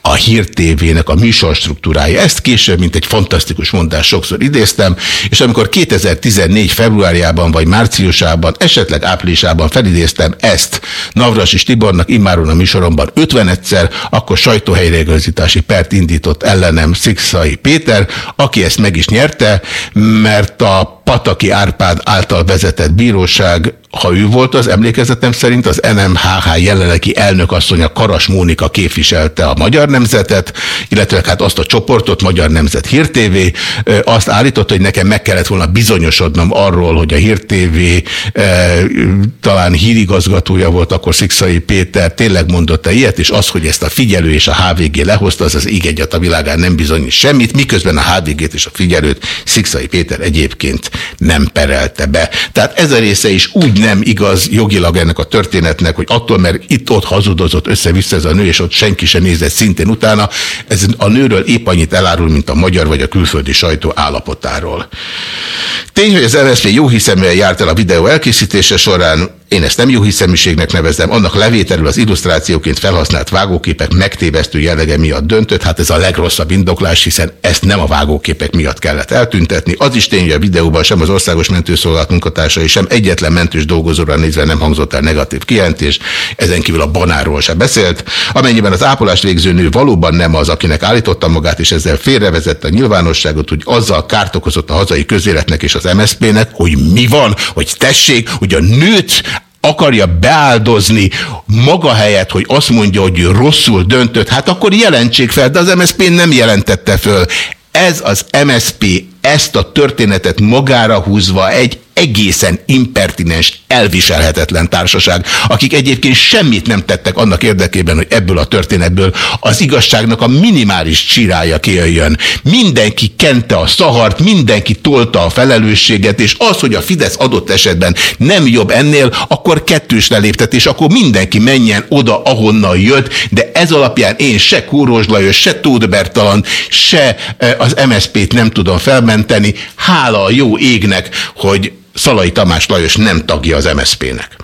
a hírtévének a műsorstruktúrája. Ezt később, mint egy fantasztikus mondás sokszor idéztem, és amikor 2014 februárjában vagy márciusában, esetleg áprilisában felidéztem ezt Navras és Tibornak immáron a műsoromban 50-szer, akkor sajtóhelyreigazítási pert indított ellenem Szikszai Péter, aki ezt meg is nyerte, mert a Pataki Árpád által vezetett bíróság ha ő volt az emlékezetem szerint, az NMHH jelenlegi elnökasszonya Karas Mónika képviselte a Magyar Nemzetet, illetve hát azt a csoportot, Magyar Nemzet Hír TV, azt állított, hogy nekem meg kellett volna bizonyosodnom arról, hogy a Hír TV talán hírigazgatója volt, akkor Szikszai Péter tényleg mondott-e ilyet, és az, hogy ezt a figyelő és a HVG lehozta, az az ég egyat a világán nem bizonyít semmit, miközben a HVG-t és a figyelőt Szikszai Péter egyébként nem perelte be. Tehát ez a része is úgy nem igaz jogilag ennek a történetnek, hogy attól, mert itt-ott hazudozott össze-vissza ez a nő, és ott senki sem nézett szintén utána, ez a nőről épp annyit elárul, mint a magyar vagy a külföldi sajtó állapotáról. Tény, hogy az MSZP jó hiszeműen járt el a videó elkészítése során, én ezt nem jó hiszeműségnek nevezem, annak levételül az illusztrációként felhasznált vágóképek megtévesztő jellege miatt döntött, hát ez a legrosszabb indoklás, hiszen ezt nem a vágóképek miatt kellett eltüntetni. Az is tény, hogy a videóban sem az országos mentőszolgálat munkatársai, sem egyetlen mentős dolgozóra nézve nem hangzott el negatív kijelentés, ezen kívül a banáról se beszélt. Amennyiben az ápolást végző nő valóban nem az, akinek állította magát, és ezzel félrevezette a nyilvánosságot, hogy azzal kárt okozott a hazai közéletnek és az MSZP-nek, hogy mi van, hogy tessék, hogy a nőt akarja beáldozni maga helyett, hogy azt mondja, hogy rosszul döntött, hát akkor jelentsék fel, de az MSZP nem jelentette föl. Ez az MSZP ezt a történetet magára húzva egy egészen impertinens, elviselhetetlen társaság, akik egyébként semmit nem tettek annak érdekében, hogy ebből a történetből az igazságnak a minimális csirája kijöjjön. Mindenki kente a szahart, mindenki tolta a felelősséget, és az, hogy a Fidesz adott esetben nem jobb ennél, akkor kettős leléptetés, akkor mindenki menjen oda, ahonnan jött, de ez alapján én se Kúrós Lajos, se Tóth Bertalan, se eh, az MSZP-t nem tudom felmenteni. Hála a jó égnek, hogy Szalai Tamás Lajos nem tagja az MSZP-nek.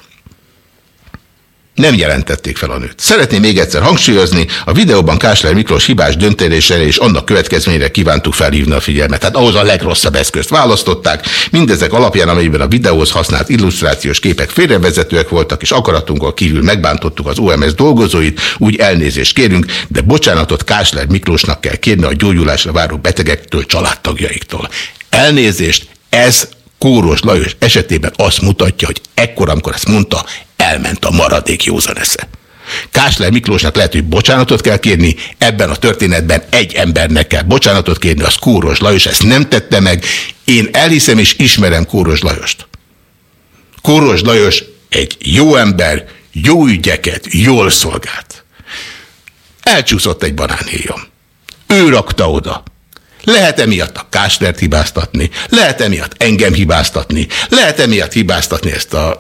Nem jelentették fel a nőt. Szeretném még egyszer hangsúlyozni, a videóban Kásler Miklós hibás döntésére és annak következményére kívántuk felhívni a figyelmet. Tehát ahhoz a legrosszabb eszközt választották. Mindezek alapján, amelyben a videóhoz használt illusztrációs képek félrevezetőek voltak, és akaratunkon kívül megbántottuk az OMS dolgozóit, úgy elnézést kérünk, de bocsánatot Kásler Miklósnak kell kérni a gyógyulásra váró betegektől, családtagjaiktól. Elnézést, ez Kóros Lajos esetében azt mutatja, hogy ekkor, amikor ezt mondta, elment a maradék józan esze. Kásler Miklósnak lehet, hogy bocsánatot kell kérni, ebben a történetben egy embernek kell bocsánatot kérni, az Kóros Lajos ezt nem tette meg. Én elhiszem és ismerem Kóros Lajost. Kóros Lajos egy jó ember, jó ügyeket, jól szolgált. Elcsúszott egy banánhéjom. Ő rakta oda. Lehet emiatt a Káslert hibáztatni, lehet emiatt engem hibáztatni, lehet emiatt hibáztatni ezt a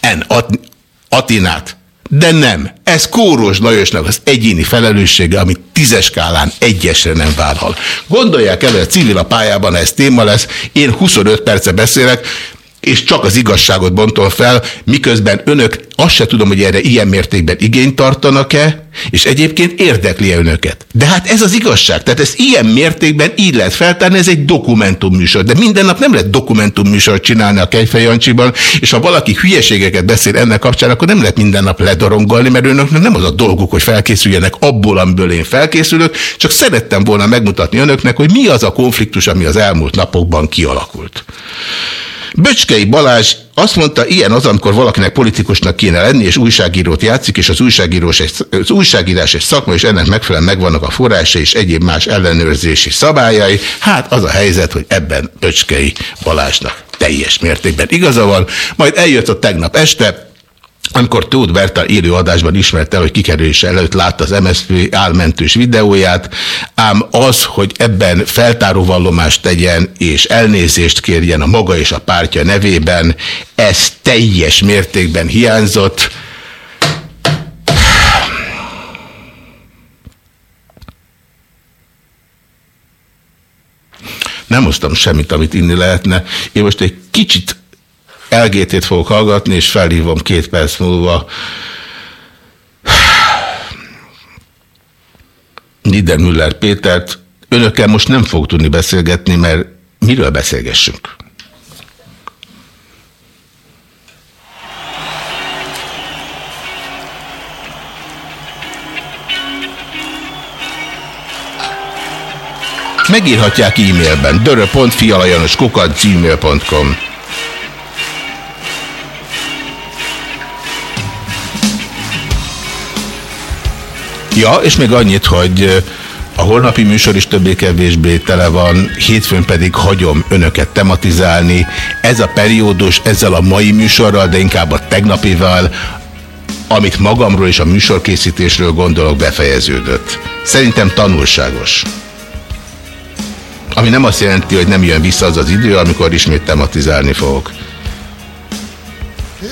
N. At Atinát, de nem. Ez Kóros Lajosnak az egyéni felelőssége, amit tízes skálán egyesre nem válhal. Gondolják el, hogy a civil a pályában ez téma lesz. Én 25 perce beszélek, és csak az igazságot bontom fel, miközben önök azt se tudom, hogy erre ilyen mértékben igényt tartanak-e, és egyébként érdekli -e önöket. De hát ez az igazság. Tehát ez ilyen mértékben így lehet feltárni, ez egy dokumentumműsor. De minden nap nem lehet dokumentumműsor csinálni a Kejfej Jancsiban, és ha valaki hülyeségeket beszél ennek kapcsán, akkor nem lehet minden nap ledorongolni, mert önöknek nem az a dolguk, hogy felkészüljenek abból, amiből én felkészülök, csak szerettem volna megmutatni önöknek, hogy mi az a konfliktus, ami az elmúlt napokban kialakult. Böcskei Balázs azt mondta, ilyen az, amikor valakinek politikusnak kéne lenni, és újságírót játszik, és az, újságírós az újságírás egy szakma, és ennek megfelelően megvannak a forrásai és egyéb más ellenőrzési szabályai. Hát az a helyzet, hogy ebben Böcskei Balázsnak teljes mértékben igaza van. Majd eljött a tegnap este, amikor Tóth Berta élő adásban ismerte, hogy kikerülése előtt látta az MSZP álmentős videóját, ám az, hogy ebben feltáróvallomást tegyen és elnézést kérjen a maga és a pártja nevében, ez teljes mértékben hiányzott. Nem hoztam semmit, amit inni lehetne. Én most egy kicsit LGT-t fogok hallgatni, és felhívom két perc múlva Niedermüller Pétert. Önökkel most nem fog tudni beszélgetni, mert miről beszélgessünk? Megírhatják e-mailben dörö.fialajanoskukat gmail.com Ja, és még annyit, hogy a holnapi műsor is többé-kevésbé tele van, hétfőn pedig hagyom önöket tematizálni. Ez a periódus ezzel a mai műsorral, de inkább a tegnapival, amit magamról és a műsorkészítésről gondolok befejeződött. Szerintem tanulságos. Ami nem azt jelenti, hogy nem jön vissza az az idő, amikor ismét tematizálni fogok. És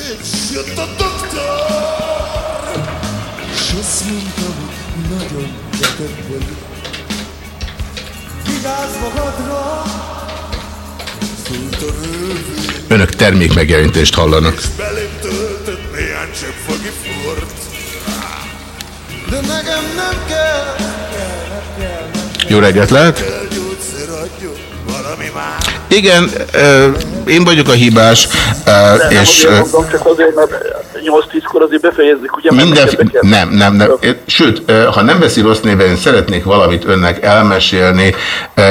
Önök termék megjelentést hallanak. belém töltött néhány csepp fagi fort. De nekem nem kell, nem kell, nem kell, nem Jó reggelt lehet? Igen, én vagyok a hibás, ö, és ö, mondom, csak azért, mert 8-10-kor azért befejezzük, ugye? mert minden... Nem, nem, nem. Sőt, ha nem veszi rossz néven, én szeretnék valamit önnek elmesélni,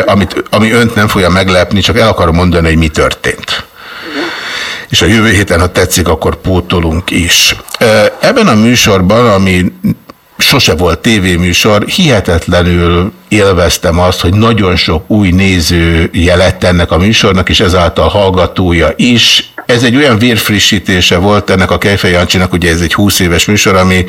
amit, ami önt nem fogja meglepni, csak el akarom mondani, hogy mi történt. És a jövő héten, ha tetszik, akkor pótolunk is. Ebben a műsorban, ami sose volt tévéműsor, hihetetlenül élveztem azt, hogy nagyon sok új nézője lett ennek a műsornak, és ezáltal hallgatója is. Ez egy olyan vérfrissítése volt ennek a Kejfej Jancsinak, ugye ez egy 20 éves műsor, ami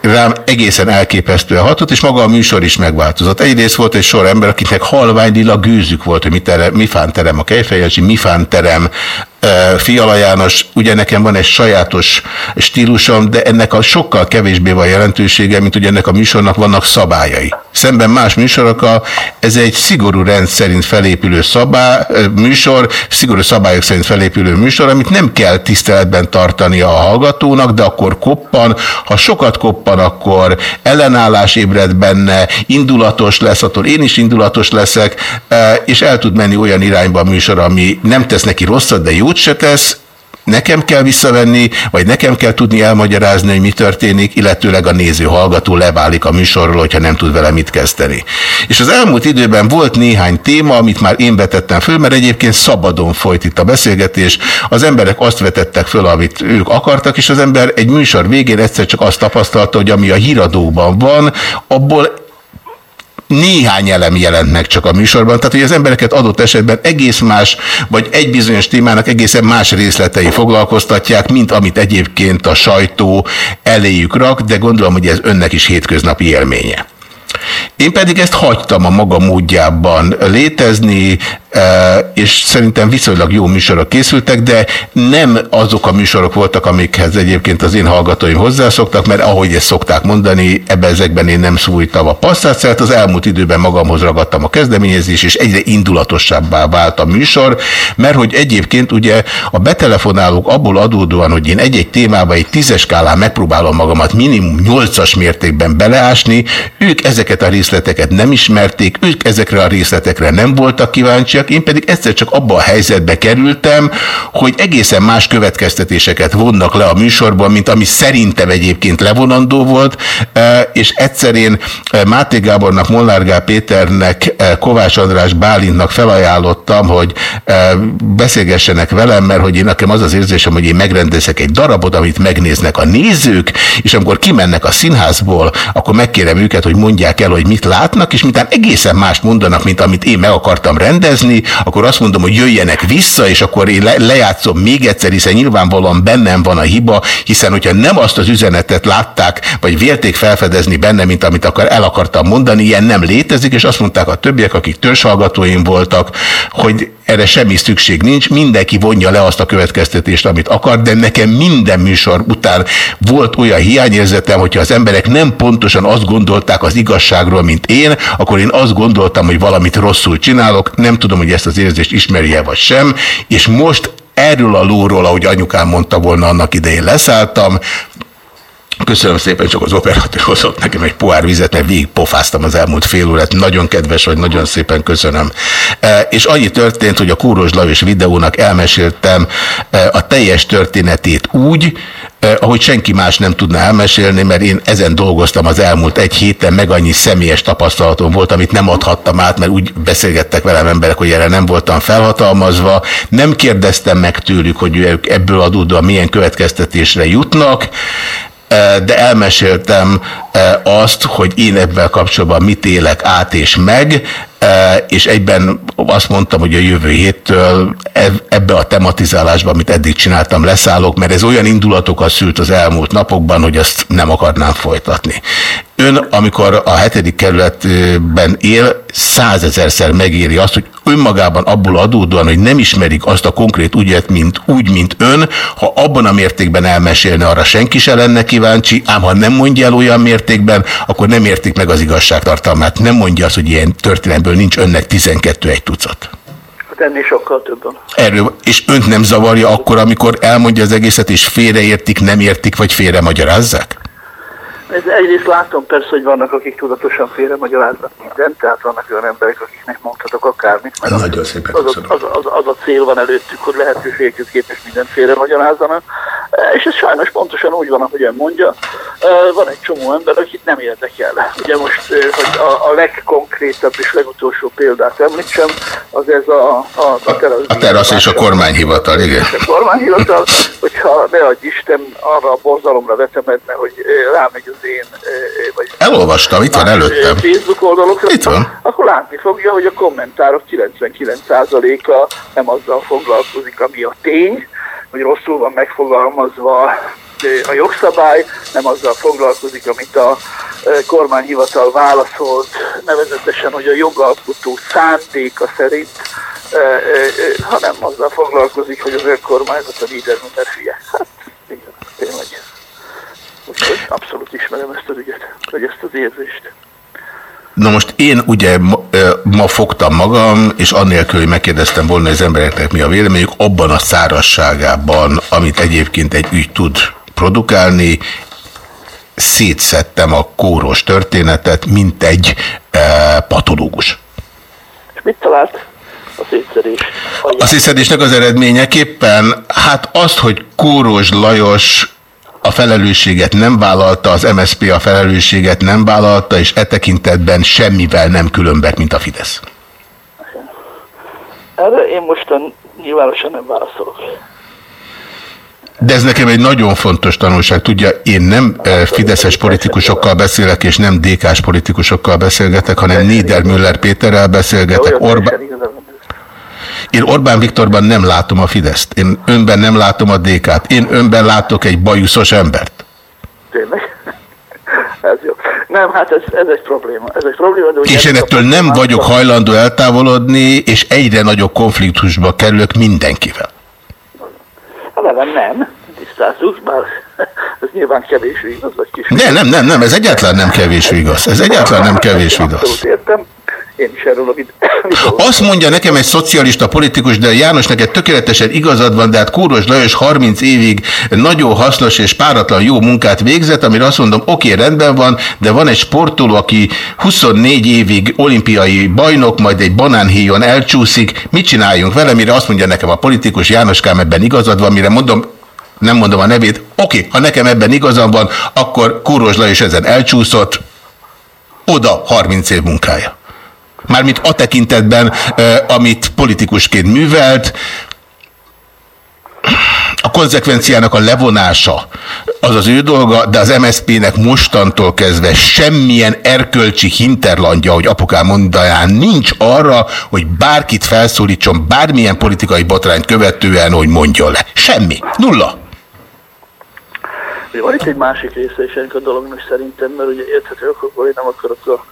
rám egészen elképesztően hatott, és maga a műsor is megváltozott. Egyrészt volt egy sor ember, akiknek halvány lila gőzük volt, hogy mi, terem, mi fán terem a Kejfej Jancsi, mi fán terem Fiala János. Ugye nekem van egy sajátos stílusom, de ennek a sokkal kevésbé van jelentősége, mint ugye ennek a műsornak vannak szabályai. Szemben más műsorokkal ez egy szigorú rend szerint felépülő szabály, műsor, szigorú szabályok szerint felépülő műsor, amit nem kell tiszteletben tartani a hallgatónak, de akkor koppan, ha sokat koppan, akkor ellenállás ébred benne, indulatos lesz, attól én is indulatos leszek, és el tud menni olyan irányba a műsor, ami nem tesz neki rosszat, de jót se tesz, nekem kell visszavenni, vagy nekem kell tudni elmagyarázni, hogy mi történik, illetőleg a néző hallgató leválik a műsorról, hogyha nem tud vele mit kezdeni. És az elmúlt időben volt néhány téma, amit már én vetettem föl, mert egyébként szabadon folyt itt a beszélgetés. Az emberek azt vetettek föl, amit ők akartak, és az ember egy műsor végén egyszer csak azt tapasztalta, hogy ami a híradóban van, abból néhány elem jelent meg csak a műsorban, tehát hogy az embereket adott esetben egész más, vagy egy bizonyos témának egészen más részletei foglalkoztatják, mint amit egyébként a sajtó eléjük rak, de gondolom, hogy ez önnek is hétköznapi élménye. Én pedig ezt hagytam a maga módjában létezni, és szerintem viszonylag jó műsorok készültek, de nem azok a műsorok voltak, amikhez egyébként az én hallgatóim hozzászoktak, mert ahogy ezt szokták mondani, ebben ezekben én nem szújtam a passzátszert, az elmúlt időben magamhoz ragadtam a kezdeményezés, és egyre indulatosabbá vált a műsor, mert hogy egyébként ugye a betelefonálók abból adódóan, hogy én egy-egy témába egy tízes skálán megpróbálom magamat minimum nyolcas mértékben beleásni, ők ezeket a részleteket nem ismerték, ők ezekre a részletekre nem voltak kíváncsiak, én pedig egyszer csak abba a helyzetbe kerültem, hogy egészen más következtetéseket vonnak le a műsorban, mint ami szerintem egyébként levonandó volt, eh, és egyszer én eh, Máté Gábornak, Molnár Gál Péternek, eh, Kovács András Bálintnak felajánlottam, hogy beszélgessenek velem, mert hogy én nekem az az érzésem, hogy én megrendezek egy darabot, amit megnéznek a nézők, és amikor kimennek a színházból, akkor megkérem őket, hogy mondják el, hogy mit látnak, és mintán egészen mást mondanak, mint amit én meg akartam rendezni, akkor azt mondom, hogy jöjjenek vissza, és akkor én le lejátszom még egyszer, hiszen nyilvánvalóan bennem van a hiba, hiszen hogyha nem azt az üzenetet látták, vagy vélték felfedezni benne, mint amit akar, el akartam mondani, ilyen nem létezik, és azt mondták a többiek, akik törzshallgatóim voltak, hogy erre semmi szükség nincs, mindenki vonja le azt a következtetést, amit akar, de nekem minden műsor után volt olyan hiányérzetem, hogyha az emberek nem pontosan azt gondolták az igazságról, mint én, akkor én azt gondoltam, hogy valamit rosszul csinálok, nem tudom, hogy ezt az érzést ismerje vagy sem, és most erről a lóról, ahogy anyukám mondta volna, annak idején leszálltam, Köszönöm szépen, csak az operatőr hozott nekem egy pohár vizet, mert végig pofáztam az elmúlt fél órát. Nagyon kedves vagy, nagyon szépen köszönöm. E, és annyi történt, hogy a Kúros Lajos videónak elmeséltem e, a teljes történetét úgy, eh, ahogy senki más nem tudna elmesélni, mert én ezen dolgoztam az elmúlt egy héten, meg annyi személyes tapasztalatom volt, amit nem adhattam át, mert úgy beszélgettek velem emberek, hogy erre nem voltam felhatalmazva. Nem kérdeztem meg tőlük, hogy ők ebből adódóan milyen következtetésre jutnak, de elmeséltem eh, azt, hogy én ebben kapcsolatban mit élek át és meg, eh, és egyben azt mondtam, hogy a jövő héttől eb- ebbe a tematizálásba, amit eddig csináltam, leszállok, mert ez olyan indulatokat szült az elmúlt napokban, hogy azt nem akarnám folytatni. Ön, amikor a hetedik kerületben él, százezerszer megéri azt, hogy önmagában abból adódóan, hogy nem ismerik azt a konkrét ügyet, mint úgy, mint ön, ha abban a mértékben elmesélne, arra senki se lenne kíváncsi, ám ha nem mondja el olyan mértékben, akkor nem értik meg az igazságtartalmát. Nem mondja azt, hogy ilyen történetből nincs önnek 12 egy tucat. Hát ennél sokkal többen. Erről, és önt nem zavarja akkor, amikor elmondja az egészet, és félreértik, nem értik, vagy félre magyarázzák? Ez egyrészt látom persze, hogy vannak, akik tudatosan félre magyaráznak mindent, tehát vannak olyan emberek, akiknek mondhatok akármit. Mert Nagyon szépen az, az, az, az, az, a cél van előttük, hogy lehetőséghez képest mindent félre magyarázzanak. E, És ez sajnos pontosan úgy van, ahogy ön mondja. E, Van egy csomó ember, akit nem érdekel. Ugye most, e, hogy a, a legkonkrétabb és legutolsó példát említsem, az ez a, a, a terasz. A terasz és a kormányhivatal, igen. A kormányhivatal, hogyha ne adj Isten arra a borzalomra vetemedne, hogy rámegy az én, ö, ö, vagy Elolvastam, itt van előttem. Facebook oldalokra, Itt van. akkor látni fogja, hogy a kommentárok 99%-a nem azzal foglalkozik, ami a tény, hogy rosszul van megfogalmazva a jogszabály, nem azzal foglalkozik, amit a kormányhivatal válaszolt, nevezetesen, hogy a jogalkotó szándéka szerint hanem azzal foglalkozik, hogy az önkormányzat a Niedermüller hülye. Hát, igen, tényleg. Úgyhogy abszolút ismerem ezt az ügyet, vagy ezt az érzést. Na most én ugye ma, ma fogtam magam, és annélkül, hogy megkérdeztem volna az embereknek mi a véleményük, abban a szárasságában, amit egyébként egy ügy tud produkálni, szétszettem a kóros történetet, mint egy e, patológus. És mit talált a szétszerés? A szétszedésnek az eredményeképpen, hát azt, hogy Kóros Lajos a felelősséget nem vállalta, az MSZP a felelősséget nem vállalta, és e tekintetben semmivel nem különbek, mint a Fidesz. Erre én mostan nyilvánosan nem válaszolok. De ez nekem egy nagyon fontos tanulság. Tudja, én nem eh, fideszes politikusokkal beszélek, és nem DK-s politikusokkal beszélgetek, hanem Niedermüller Péterrel beszélgetek. Orbán, én Orbán Viktorban nem látom a Fideszt. Én önben nem látom a DK-t. Én önben látok egy bajuszos embert. Tényleg? Ez jó. Nem, hát ez, ez egy probléma. Ez egy probléma, de És én ettől nem vagyok hajlandó eltávolodni, és egyre nagyobb konfliktusba kerülök mindenkivel. Hát nem, nem. Tisztázzuk, bár ez nyilván kevés igaz, vagy kis. Ne, nem, nem, nem, ez egyáltalán nem kevés igaz. Ez egyáltalán nem kevés igaz. Abszolút értem. Én is erről a vid- videóról. Azt mondja nekem egy szocialista politikus, de János, neked tökéletesen igazad van, de hát Kóros Lajos 30 évig nagyon hasznos és páratlan jó munkát végzett, amire azt mondom, oké, rendben van, de van egy sportoló, aki 24 évig olimpiai bajnok, majd egy banánhíjon elcsúszik, mit csináljunk vele, mire azt mondja nekem a politikus, Jánoskám, ebben igazad van, mire mondom, nem mondom a nevét, oké, ha nekem ebben igazam van, akkor Kóros Lajos ezen elcsúszott, oda 30 év munkája. Mármint a tekintetben, amit politikusként művelt, a konzekvenciának a levonása az az ő dolga, de az MSZP-nek mostantól kezdve semmilyen erkölcsi hinterlandja, hogy apukám mondanán, nincs arra, hogy bárkit felszólítson bármilyen politikai botrányt követően, hogy mondjon le. Semmi. Nulla. Van itt egy másik része is ennek a dolognak szerintem, mert ugye érthető okokból én nem akarok a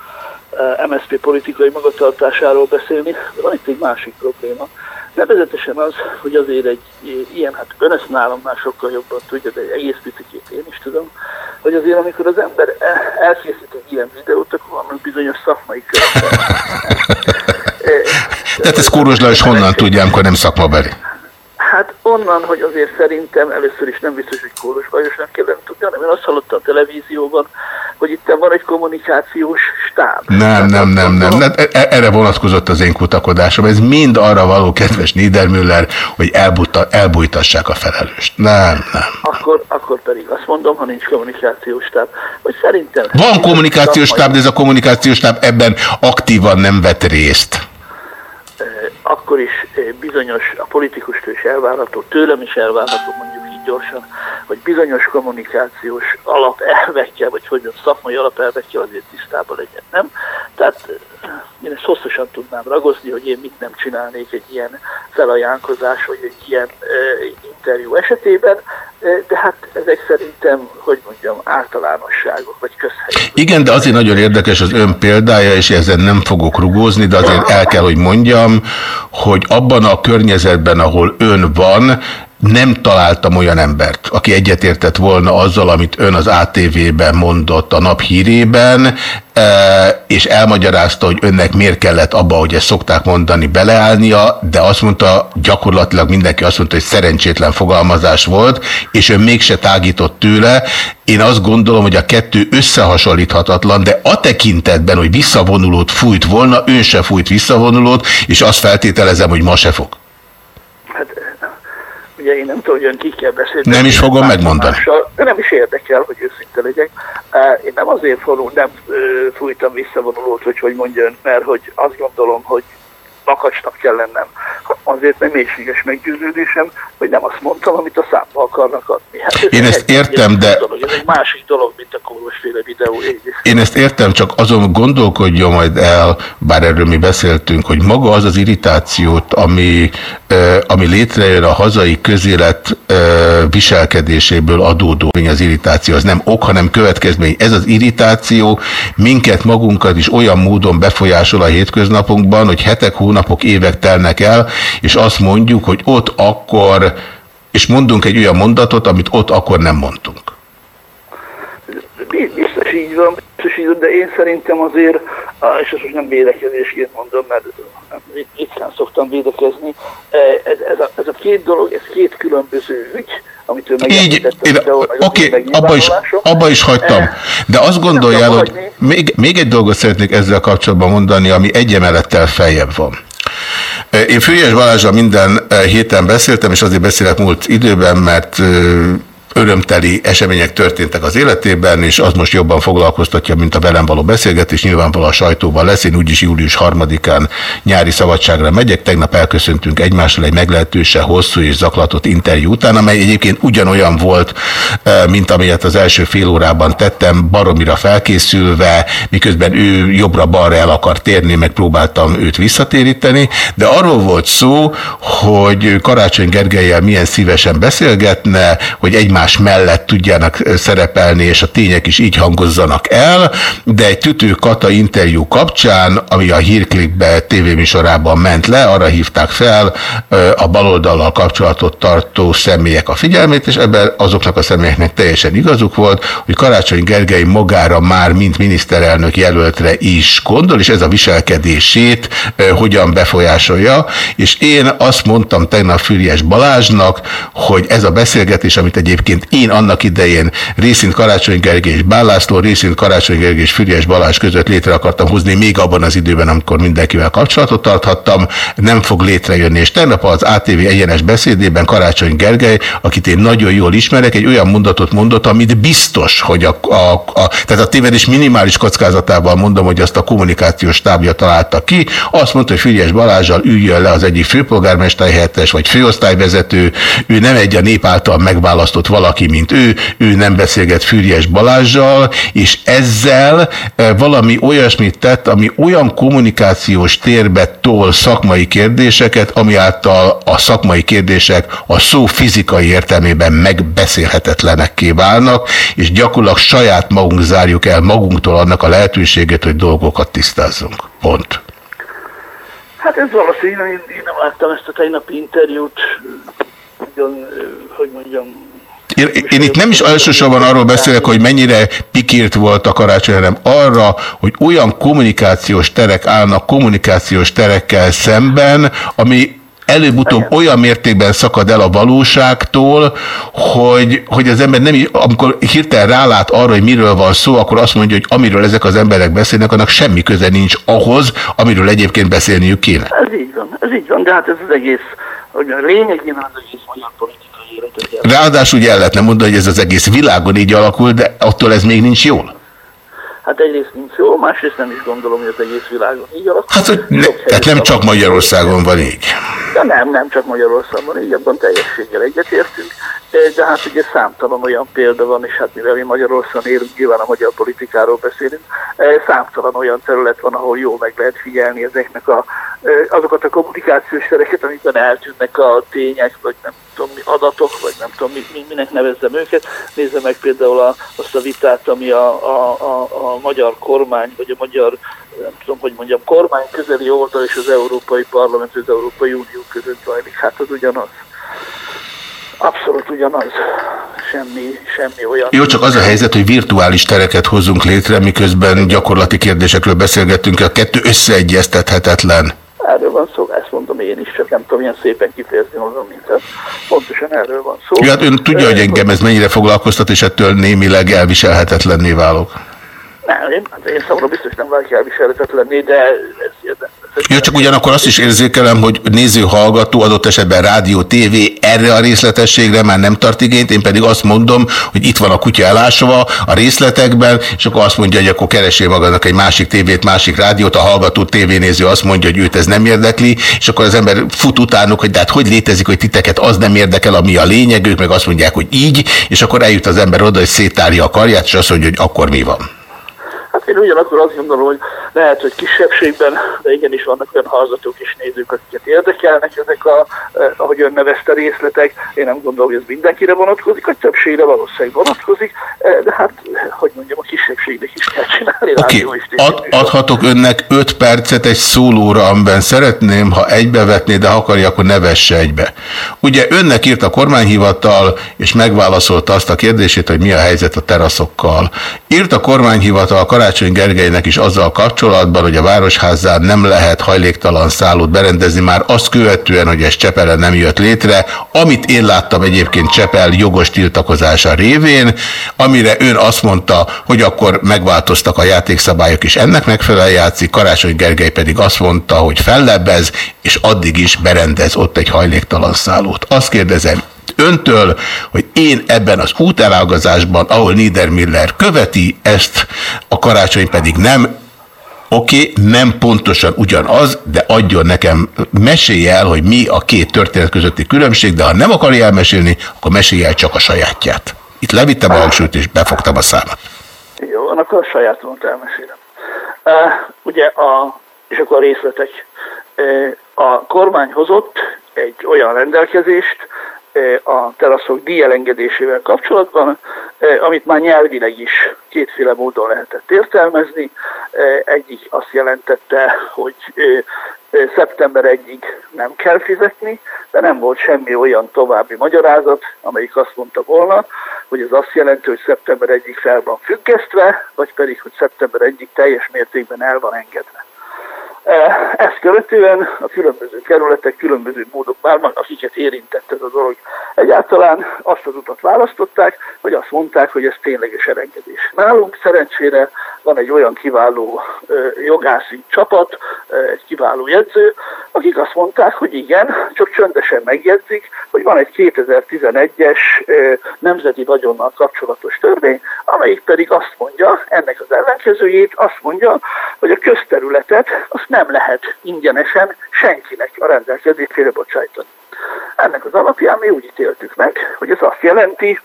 MSZP politikai magatartásáról beszélni, de van itt egy másik probléma. Nevezetesen az, hogy azért egy ilyen, hát ön ezt nálam már sokkal jobban tudja, de egy egész picit én is tudom, hogy azért amikor az ember el- elkészít egy ilyen videót, akkor vannak bizonyos szakmai követelmények. Tehát ez Kóros Lajos honnan tudja, amikor nem szakmabeli? Hát onnan, hogy azért szerintem először is nem biztos, hogy Kóros Lajosnak kellene tudni, hanem én azt hallottam a televízióban, hogy itt van egy kommunikációs stáb. Nem, nem, nem, nem. nem. E- e- Erre vonatkozott az én kutakodásom. Ez mind arra való, kedves Niedermüller, hogy elbutta, elbújtassák a felelőst. Nem, nem. Akkor, akkor pedig azt mondom, ha nincs kommunikációs stáb, hogy szerintem... Van kommunikációs stáb, de ez a kommunikációs stáb ebben aktívan nem vett részt. Eh, akkor is eh, bizonyos, a politikustól is elvárható, tőlem is elvárható, mondjuk így gyorsan, hogy bizonyos kommunikációs alapelvekkel, vagy hogy mondjam, szakmai alapelvekkel azért tisztában legyen, nem? Tehát én ezt hosszasan tudnám ragozni, hogy én mit nem csinálnék egy ilyen felajánlkozás, vagy egy ilyen e, interjú esetében, de hát ezek szerintem, hogy mondjam, általánosságok, vagy közhelyek. Igen, de azért nagyon érdekes az ön példája, és ezen nem fogok rugózni, de azért el kell, hogy mondjam, hogy abban a környezetben, ahol ön van, nem találtam olyan embert, aki egyetértett volna azzal, amit ön az ATV-ben mondott a nap hírében, e, és elmagyarázta, hogy önnek miért kellett abba, hogy ezt szokták mondani, beleállnia, de azt mondta, gyakorlatilag mindenki azt mondta, hogy szerencsétlen fogalmazás volt, és ön mégse tágított tőle. Én azt gondolom, hogy a kettő összehasonlíthatatlan, de a tekintetben, hogy visszavonulót fújt volna, ön se fújt visszavonulót, és azt feltételezem, hogy ma se fog. Ugye én nem tudom, hogy ön kikkel beszélni. Nem is fogom megmondani. De nem is érdekel, hogy őszinte legyek. Én nem azért vonul, nem fújtam visszavonulót, hogy hogy mondjon, mert hogy azt gondolom, hogy makacsnak kell lennem. Azért nem mélységes meggyőződésem, hogy nem azt mondtam, amit a számba akarnak adni. Hát Én ezt egy, értem, de... Dolog, ez egy másik dolog, mint a kórusféle videó. Én ezt értem, csak azon gondolkodjon majd el, bár erről mi beszéltünk, hogy maga az az irritációt, ami, ami létrejön a hazai közélet viselkedéséből adódó, az irritáció, az nem ok, hanem következmény. Ez az irritáció minket magunkat is olyan módon befolyásol a hétköznapunkban, hogy hetek, hónapok hónapok, évek telnek el, és azt mondjuk, hogy ott akkor, és mondunk egy olyan mondatot, amit ott akkor nem mondtunk. Biztos így van, biztos így van, de én szerintem azért, és ezt most nem védekezésként mondom, mert ritkán szoktam védekezni, e, ez, ez, a, ez a két dolog, ez két különböző ügy, amit ő Így, oké, okay, abba is, abba is hagytam. E, de azt gondolja, hogy még, még egy dolgot szeretnék ezzel kapcsolatban mondani, ami egy emelettel feljebb van. Én Füriás Balázsra minden héten beszéltem, és azért beszélek múlt időben, mert örömteli események történtek az életében, és az most jobban foglalkoztatja, mint a velem való beszélgetés. Nyilvánvalóan a sajtóban lesz. Én úgyis július 3-án nyári szabadságra megyek. Tegnap elköszöntünk egymással egy meglehetősen hosszú és zaklatott interjú után, amely egyébként ugyanolyan volt, mint amilyet az első fél órában tettem, baromira felkészülve, miközben ő jobbra-balra el akar térni, meg próbáltam őt visszatéríteni, de arról volt szó, hogy Karácsony Gergelyel milyen szívesen beszélgetne, hogy egymás egymás mellett tudjanak szerepelni, és a tények is így hangozzanak el, de egy Tütő Kata interjú kapcsán, ami a hírklikbe tévéműsorában ment le, arra hívták fel a baloldallal kapcsolatot tartó személyek a figyelmét, és ebben azoknak a személyeknek teljesen igazuk volt, hogy Karácsony Gergely magára már, mint miniszterelnök jelöltre is gondol, és ez a viselkedését hogyan befolyásolja, és én azt mondtam tegnap Füriás Balázsnak, hogy ez a beszélgetés, amit egyébként egyébként én annak idején részint Karácsony Gergely és Bállászló, részint Karácsony Gergely és Füriás Balázs között létre akartam hozni még abban az időben, amikor mindenkivel kapcsolatot tarthattam, nem fog létrejönni. És tegnap az ATV egyenes beszédében Karácsony Gergely, akit én nagyon jól ismerek, egy olyan mondatot mondott, amit biztos, hogy a, a, a tehát a tévedés minimális kockázatával mondom, hogy azt a kommunikációs tábja találta ki. Azt mondta, hogy Füriás Balázsjal üljön le az egyik főpolgármester helyettes vagy főosztályvezető, ő nem egy a nép által megválasztott valaki, mint ő, ő nem beszélget Fürjes Balázsjal, és ezzel e, valami olyasmit tett, ami olyan kommunikációs térbe tol szakmai kérdéseket, ami által a szakmai kérdések a szó fizikai értelmében megbeszélhetetlenekké válnak, és gyakorlatilag saját magunk zárjuk el magunktól annak a lehetőséget, hogy dolgokat tisztázzunk. Pont. Hát ez valószínűleg, én, én nem láttam ezt a tegnapi interjút, hogy mondjam, én, itt nem is elsősorban arról beszélek, hogy mennyire pikírt volt a karácsony, hanem arra, hogy olyan kommunikációs terek állnak kommunikációs terekkel szemben, ami előbb-utóbb olyan mértékben szakad el a valóságtól, hogy, hogy az ember nem, amikor hirtelen rálát arra, hogy miről van szó, akkor azt mondja, hogy amiről ezek az emberek beszélnek, annak semmi köze nincs ahhoz, amiről egyébként beszélniük kéne. Ez így van, ez így van, de hát ez az egész, lényegében az egész magyar politika Ráadásul ugye el lehetne mondani, hogy ez az egész világon így alakul, de attól ez még nincs jól. Hát egyrészt nincs jó, másrészt nem is gondolom, hogy az egész világon így alakul. Hát, hogy ne, tehát nem csak Magyarországon van így. De nem, nem csak Magyarországon, így abban teljességgel egyetértünk. De hát ugye számtalan olyan példa van, és hát mivel mi Magyarországon élünk, nyilván a magyar politikáról beszélünk, Számtalan olyan terület van, ahol jól meg lehet figyelni ezeknek a, azokat a kommunikációs tereket, amikben eltűnnek a tények, vagy nem tudom, adatok, vagy nem tudom, mi, minek nevezzem őket. Nézze meg például a, azt a vitát, ami a, a, a, a magyar kormány, vagy a magyar, nem tudom, hogy mondjam, kormány közeli oldal és az Európai Parlament, az Európai Unió között zajlik. Hát az ugyanaz. Abszolút ugyanaz. Semmi, semmi olyan. Jó, csak az a helyzet, hogy virtuális tereket hozunk létre, miközben gyakorlati kérdésekről beszélgettünk, a kettő összeegyeztethetetlen. Erről van szó, ezt mondom én is, csak nem tudom ilyen szépen kifejezni magam, mint ez. Pontosan erről van szó. Ja, hát ön tudja, hogy engem ez mennyire foglalkoztat, és ettől némileg elviselhetetlenné válok. Nem, én, hát én számomra biztos nem válik elviselhetetlenné, de ez, ez, Ja, csak ugyanakkor azt is érzékelem, hogy néző, hallgató, adott esetben rádió, tévé erre a részletességre már nem tart igényt, én pedig azt mondom, hogy itt van a kutya elásva a részletekben, és akkor azt mondja, hogy akkor keresél magadnak egy másik tévét, másik rádiót, a hallgató tévénéző azt mondja, hogy őt ez nem érdekli, és akkor az ember fut utánuk, hogy de hát hogy létezik, hogy titeket az nem érdekel, ami a lényeg, ők meg azt mondják, hogy így, és akkor eljut az ember oda, hogy széttárja a karját, és azt mondja, hogy akkor mi van. Hát én ugyanakkor azt gondolom, hogy lehet, hogy kisebbségben, de igenis vannak olyan hallgatók és nézők, akiket érdekelnek ezek a, eh, ahogy ön nevezte részletek. Én nem gondolom, hogy ez mindenkire vonatkozik, a többségre valószínűleg vonatkozik, eh, de hát, hogy mondjam, a kisebbségnek is kell csinálni. Okay. Ad, adhatok önnek öt percet egy szólóra, amiben szeretném, ha egybevetné, de ha akarja, akkor ne vesse egybe. Ugye önnek írt a kormányhivatal, és megválaszolta azt a kérdését, hogy mi a helyzet a teraszokkal. Írt a kormányhivatal Karácsony Gergelynek is azzal kapcsolatban, hogy a Városházán nem lehet hajléktalan szállót berendezni, már azt követően, hogy ez Csepelen nem jött létre, amit én láttam egyébként Csepel jogos tiltakozása révén, amire ön azt mondta, hogy akkor megváltoztak a játékszabályok, és ennek megfelelően játszik, Karácsony Gergely pedig azt mondta, hogy fellebbez, és addig is berendez ott egy hajléktalan szállót. Azt kérdezem, öntől, hogy én ebben az útelágazásban, ahol Niedermiller követi, ezt a karácsony pedig nem, Oké, okay, nem pontosan ugyanaz, de adjon nekem, mesélj el, hogy mi a két történet közötti különbség, de ha nem akarja elmesélni, akkor mesélj el csak a sajátját. Itt levittem a hangsúlyt, és befogtam a számat. Jó, akkor a sajátomat elmesélem. Uh, ugye a, és akkor a részletek. Uh, a kormány hozott egy olyan rendelkezést, a teraszok díjelengedésével kapcsolatban, amit már nyelvileg is kétféle módon lehetett értelmezni. Egyik azt jelentette, hogy szeptember 1-ig nem kell fizetni, de nem volt semmi olyan további magyarázat, amelyik azt mondta volna, hogy ez azt jelenti, hogy szeptember 1-ig fel van függesztve, vagy pedig, hogy szeptember 1-ig teljes mértékben el van engedve. Eh, ezt követően a különböző kerületek különböző módok, már akiket érintett ez a dolog, egyáltalán azt az utat választották, hogy azt mondták, hogy ez tényleges elengedés. Nálunk szerencsére van egy olyan kiváló jogászi csapat, egy kiváló jegyző, akik azt mondták, hogy igen, csak csöndesen megjegyzik, hogy van egy 2011-es nemzeti vagyonnal kapcsolatos törvény, amelyik pedig azt mondja, ennek az ellenkezőjét azt mondja, hogy a közterületet azt nem lehet ingyenesen senkinek a rendelkezésére bocsájtani. Ennek az alapján mi úgy ítéltük meg, hogy ez azt jelenti,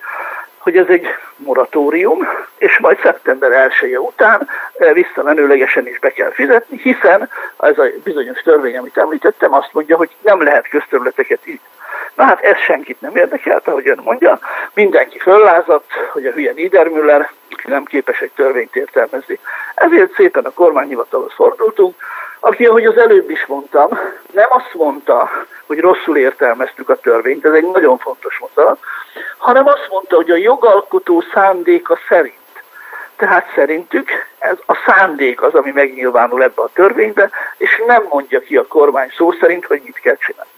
hogy ez egy moratórium, és majd szeptember 1 -e után eh, visszamenőlegesen is be kell fizetni, hiszen ez a bizonyos törvény, amit említettem, azt mondja, hogy nem lehet közterületeket így. Na hát ez senkit nem érdekelt, ahogy ön mondja. Mindenki föllázadt, hogy a hülye Niedermüller nem képes egy törvényt értelmezni. Ezért szépen a kormányhivatalhoz fordultunk, aki, ahogy az előbb is mondtam, nem azt mondta, hogy rosszul értelmeztük a törvényt, ez egy nagyon fontos mondat, hanem azt mondta, hogy a jogalkotó szándéka szerint. Tehát szerintük ez a szándék az, ami megnyilvánul ebbe a törvénybe, és nem mondja ki a kormány szó szerint, hogy mit kell csinálni.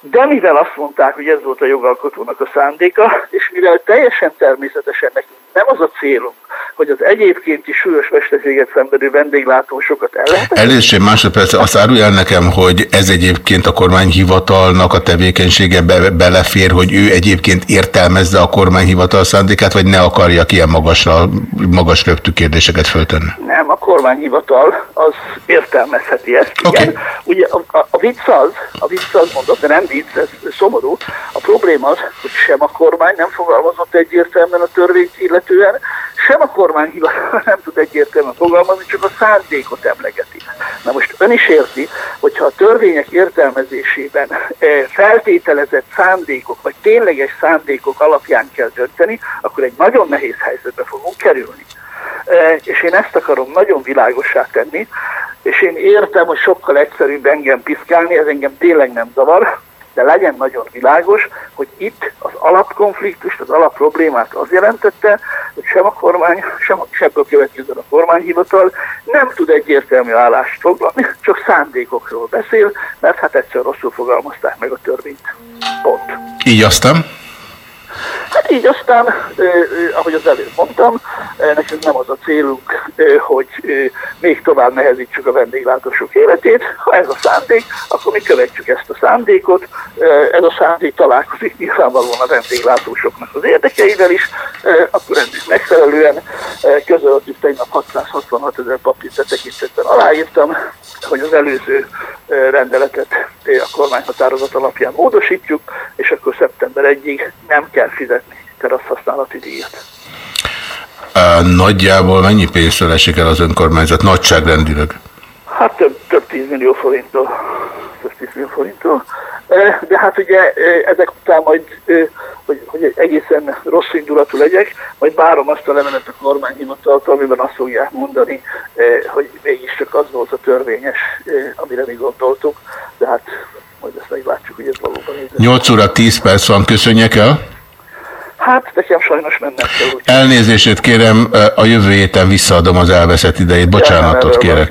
De mivel azt mondták, hogy ez volt a jogalkotónak a szándéka, és mivel teljesen természetesen nekünk nem az a célunk, hogy az egyébként is súlyos veszteséget szenvedő vendéglátósokat el lehet. Először másodperc, azt árulj el nekem, hogy ez egyébként a kormányhivatalnak a tevékenysége be, belefér, hogy ő egyébként értelmezze a kormányhivatal szándékát, vagy ne akarja ilyen magasra, magas röptű kérdéseket föltenni? Nem, a kormányhivatal az értelmezheti ezt. Okay. Igen. Ugye a, a, a vicc az, a vicc az mondott, de nem vicc, ez szomorú. A probléma az, hogy sem a kormány nem fogalmazott egyértelműen a törvényt illetően, sem a kormányhivatal nem tud egyértelműen fogalmazni, csak a szándékot emlegeti. Na most ön is érti, hogyha a törvények értelmezésében eh, feltételezett szándékok, vagy tényleges szándékok alapján kell dönteni, akkor egy nagyon nehéz helyzetbe fogunk kerülni. Eh, És én ezt akarom nagyon világosá tenni, és én értem, hogy sokkal egyszerűbb engem piszkálni, ez engem tényleg nem zavar, de legyen nagyon világos, hogy itt az alapkonfliktust, az alapproblémát az jelentette, hogy sem a kormány, sem, sem a következő a kormányhivatal nem tud egyértelmű állást foglalni, csak szándékokról beszél, mert hát egyszer rosszul fogalmazták meg a törvényt. Pont. Így aztán? Hát így aztán, ahogy az előbb mondtam, nekünk nem az a célunk, hogy még tovább nehezítsük a vendéglátósok életét. Ha ez a szándék, akkor mi követjük ezt a szándékot. Ez a szándék találkozik nyilvánvalóan a vendéglátósoknak az érdekeivel is, akkor ennek megfelelően közöltük tegnap 666 ezer papírt e tekintetben aláírtam, hogy az előző rendeletet a kormányhatározat alapján módosítjuk, és akkor szeptember 1-ig nem kell fizetni teraszhasználati díjat. Nagyjából mennyi pénztől esik el az önkormányzat nagyságrendileg? Hát több, több 10 millió forinttól. Több 10 millió forinttól. De hát ugye ezek után majd, hogy, hogy egészen rossz indulatú legyek, majd várom azt a levelet a kormányhivataltól, amiben azt fogják mondani, hogy mégiscsak az volt a törvényes, amire mi gondoltuk, de hát majd ezt meglátjuk, hogy ez valóban így. lesz. 8 óra 10 perc van, köszönjek el. Hát nekem sajnos mennem kell. úgy. Elnézését kérem, a jövő héten visszaadom az elveszett idejét, bocsánatot kérek.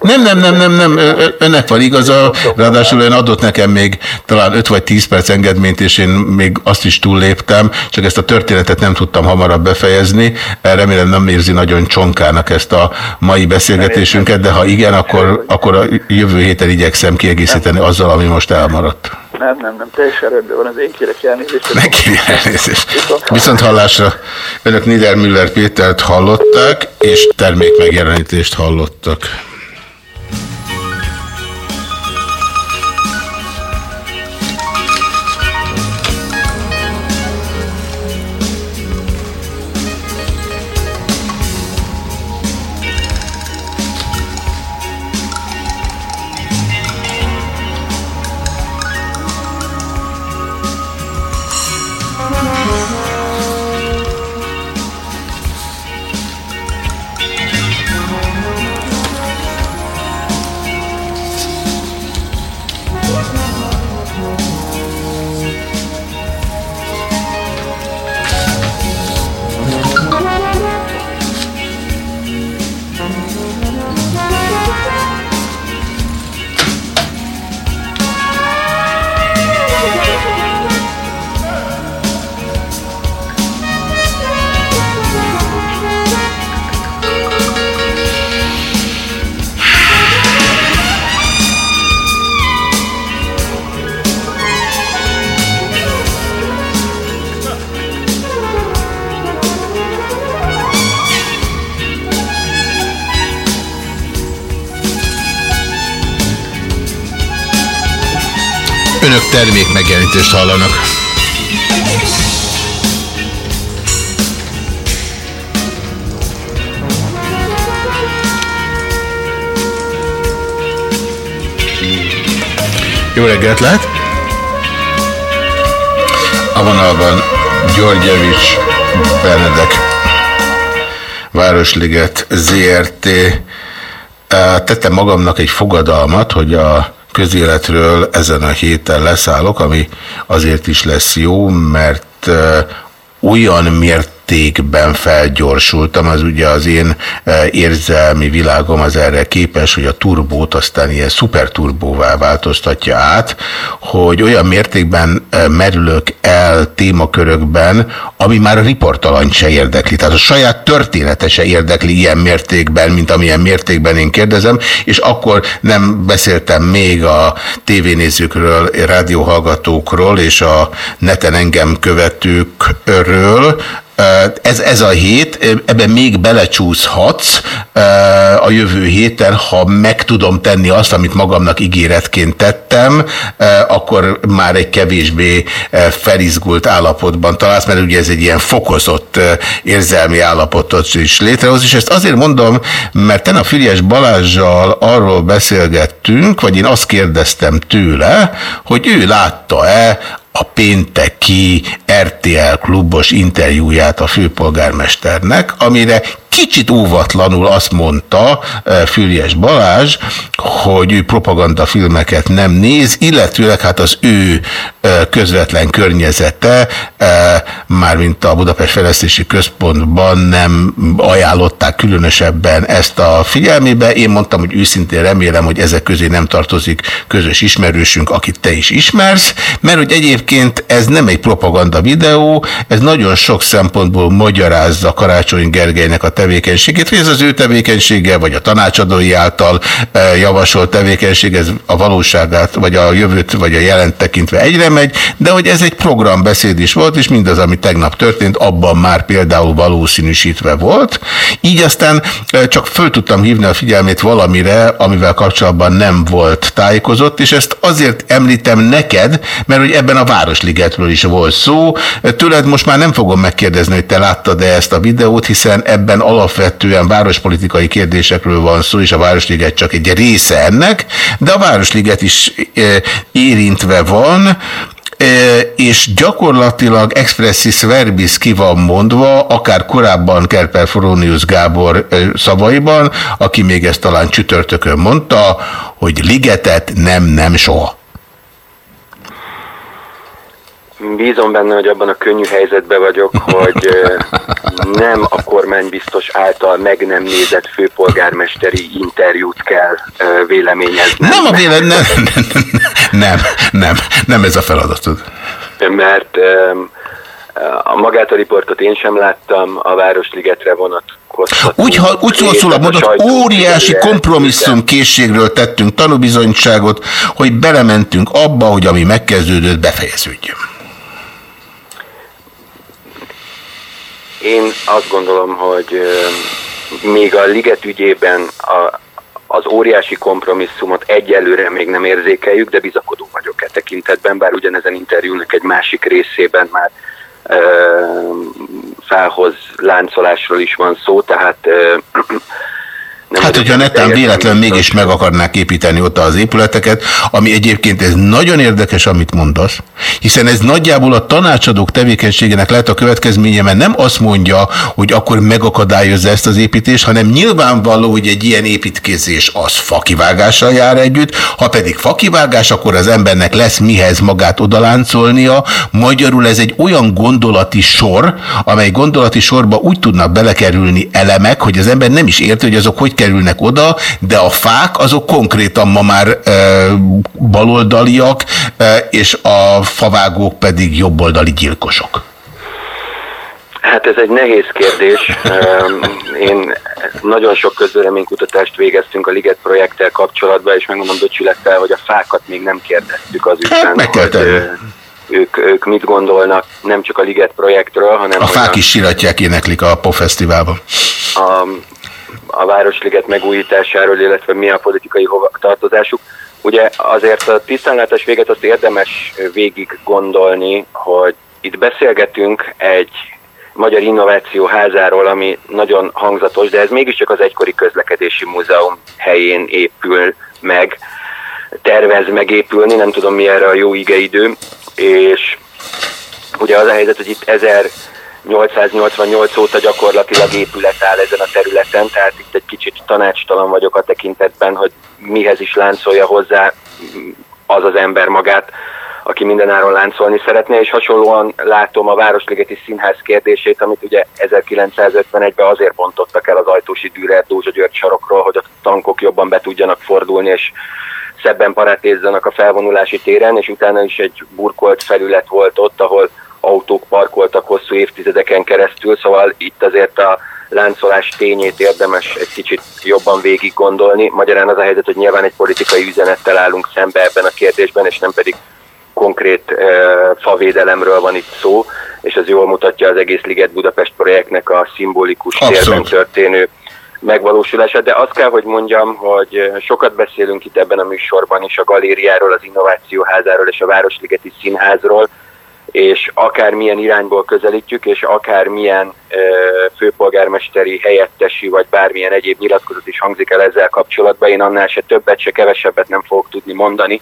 Nem, nem, nem, nem, nem, önnek van igaza, ráadásul ön adott nekem még talán 5 vagy 10 perc engedményt, és én még azt is túlléptem, csak ezt a történetet nem tudtam hamarabb befejezni. Remélem nem érzi nagyon csonkának ezt a mai beszélgetésünket, de ha igen, akkor, akkor a jövő héten igyekszem kiegészíteni azzal, ami most elmaradt. Nem, nem, nem, teljesen rendben van, az én kérek elnézést. Megkérje elnézést. Viszont hallásra önök Niedermüller Pétert hallották, és termékmegjelenítést hallottak. Önök termékmegjelenítést hallanak. Jó reggelt lehet! A vonalban Györgyevics Benedek Városliget ZRT tettem magamnak egy fogadalmat, hogy a közéletről ezen a héten leszállok, ami azért is lesz jó, mert olyan mértékben felgyorsultam, az ugye az én eh, érzelmi világom az erre képes, hogy a turbót aztán ilyen szuperturbóvá változtatja át, hogy olyan mértékben eh, merülök el témakörökben, ami már a riportalant se érdekli. Tehát a saját története se érdekli ilyen mértékben, mint amilyen mértékben én kérdezem, és akkor nem beszéltem még a tévénézőkről, rádióhallgatókról és a neten engem követőkről, Ez, ez a hét, ebben még belecsúszhatsz a jövő héten, ha meg tudom tenni azt, amit magamnak ígéretként tettem, akkor már egy kevésbé felizgult állapotban találsz, mert ugye ez egy ilyen fokozott érzelmi állapotot is létrehoz, és ezt azért mondom, mert ten a Füriás Balázsjal arról beszélgettünk, vagy én azt kérdeztem tőle, hogy ő látta-e a pénteki RTL klubos interjúját a főpolgármesternek, amire kicsit óvatlanul azt mondta eh, Füriás Balázs, hogy ő propagandafilmeket nem néz, illetőleg hát az ő eh, közvetlen környezete, eh, mármint a Budapest Fejlesztési Központban nem ajánlották különösebben ezt a figyelmébe. Én mondtam, hogy őszintén remélem, hogy ezek közé nem tartozik közös ismerősünk, akit te is ismersz, mert hogy egyébként ez nem egy propaganda videó, ez nagyon sok szempontból magyarázza Karácsony Gergelynek a tevékenységét, hogy ez az ő tevékenysége, vagy a tanácsadói által e, javasolt tevékenység, ez a valóságát, vagy a jövőt, vagy a jelent tekintve egyre megy, de hogy ez egy programbeszéd is volt, és mindaz, ami tegnap történt, abban már például valószínűsítve volt. Így aztán e, csak föl tudtam hívni a figyelmét valamire, amivel kapcsolatban nem volt tájékozott, és ezt azért említem neked, mert hogy ebben a Városligetről is volt szó. Tőled most már nem fogom megkérdezni, hogy te láttad-e ezt a videót, hiszen ebben alapvetően várospolitikai kérdésekről van szó, és a Városliget csak egy része ennek, de a Városliget is e, érintve van, e, és gyakorlatilag expressis verbis ki van mondva, akár korábban Kerper Foronius Gábor e, szavaiban, aki még ezt talán csütörtökön mondta, hogy ligetet nem, nem soha. Bízom benne, hogy abban a könnyű helyzetben vagyok, hogy nem a kormánybiztos által meg nem nézett főpolgármesteri interjút kell véleményezni. Nem a vélemény, nem, nem, nem, nem, nem ez a feladatod. Mert a magát a riportot én sem láttam, a Városligetre vonatkoztató. Úgy, ha, úgy szól, szól a mondat, óriási kompromisszum készségről tettünk tanúbizonyságot, hogy belementünk abba, hogy ami megkezdődött, befejeződjön. Én azt gondolom, hogy még a Liget ügyében a, az óriási kompromisszumot egyelőre még nem érzékeljük, de bizakodó vagyok e tekintetben, bár ugyanezen interjúnak egy másik részében már e, felhoz láncolásról is van szó, tehát e, nem hát, hogyha netán véletlen mégis meg akarnák építeni ott az épületeket, ami egyébként ez nagyon érdekes, amit mondasz, hiszen ez nagyjából a tanácsadók tevékenységének lehet a következménye, mert nem azt mondja, hogy akkor megakadályozza ezt az építést, hanem nyilvánvaló, hogy egy ilyen építkezés az fakivágással jár együtt, ha pedig fakivágás, akkor az embernek lesz mihez magát odaláncolnia. Magyarul ez egy olyan gondolati sor, amely gondolati sorba úgy tudnak belekerülni elemek, hogy az ember nem is érti, hogy azok hogy kerülnek oda, de a fák azok konkrétan ma már e, baloldaliak, e, és a favágók pedig jobboldali gyilkosok. Hát ez egy nehéz kérdés. Én nagyon sok közvéleménykutatást végeztünk a Liget projekttel kapcsolatban, és megmondom becsülettel, hogy a fákat még nem kérdeztük az ügyben, hát, hogy ők, ők mit gondolnak nem csak a Liget projektről, hanem... A fák is siratják, éneklik a POP fesztiválban. A, a Városliget megújításáról, illetve mi a politikai tartozásuk. Ugye azért a tisztánlátás véget azt érdemes végig gondolni, hogy itt beszélgetünk egy Magyar Innováció házáról, ami nagyon hangzatos, de ez mégiscsak az egykori közlekedési múzeum helyén épül meg, tervez megépülni, nem tudom mi erre a jó igeidő, és ugye az a helyzet, hogy itt 1000 888 óta gyakorlatilag épület áll ezen a területen, tehát itt egy kicsit tanácstalan vagyok a tekintetben, hogy mihez is láncolja hozzá az az ember magát, aki mindenáron láncolni szeretné, és hasonlóan látom a Városligeti Színház kérdését, amit ugye 1951-ben azért bontottak el az Ajtósi Dürer Dózsa György sarokról, hogy a tankok jobban be tudjanak fordulni, és szebben parátézzanak a felvonulási téren, és utána is egy burkolt felület volt ott, ahol autók parkoltak hosszú évtizedeken keresztül, szóval itt azért a láncolás tényét érdemes egy kicsit jobban végig gondolni. Magyarán az a helyzet, hogy nyilván egy politikai üzenettel állunk szembe ebben a kérdésben, és nem pedig konkrét e, favédelemről van itt szó, és az jól mutatja az egész Liget Budapest projektnek a szimbolikus Abszolút. térben történő megvalósulását, de azt kell, hogy mondjam, hogy sokat beszélünk itt ebben a műsorban is a galériáról, az innovációházáról és a Városligeti Színházról, és akármilyen irányból közelítjük, és akármilyen ö, főpolgármesteri, helyettesi, vagy bármilyen egyéb nyilatkozat is hangzik el ezzel kapcsolatban, én annál se többet, se kevesebbet nem fogok tudni mondani,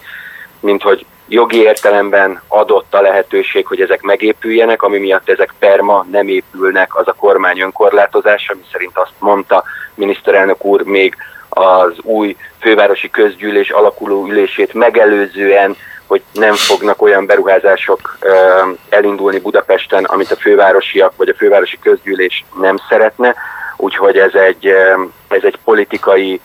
mint hogy jogi értelemben adott a lehetőség, hogy ezek megépüljenek, ami miatt ezek perma nem épülnek, az a kormány önkorlátozása, ami szerint azt mondta miniszterelnök úr még az új fővárosi közgyűlés alakuló ülését megelőzően, hogy nem fognak olyan beruházások elindulni Budapesten, amit a fővárosiak vagy a fővárosi közgyűlés nem szeretne. Úgyhogy ez egy, ez egy politikai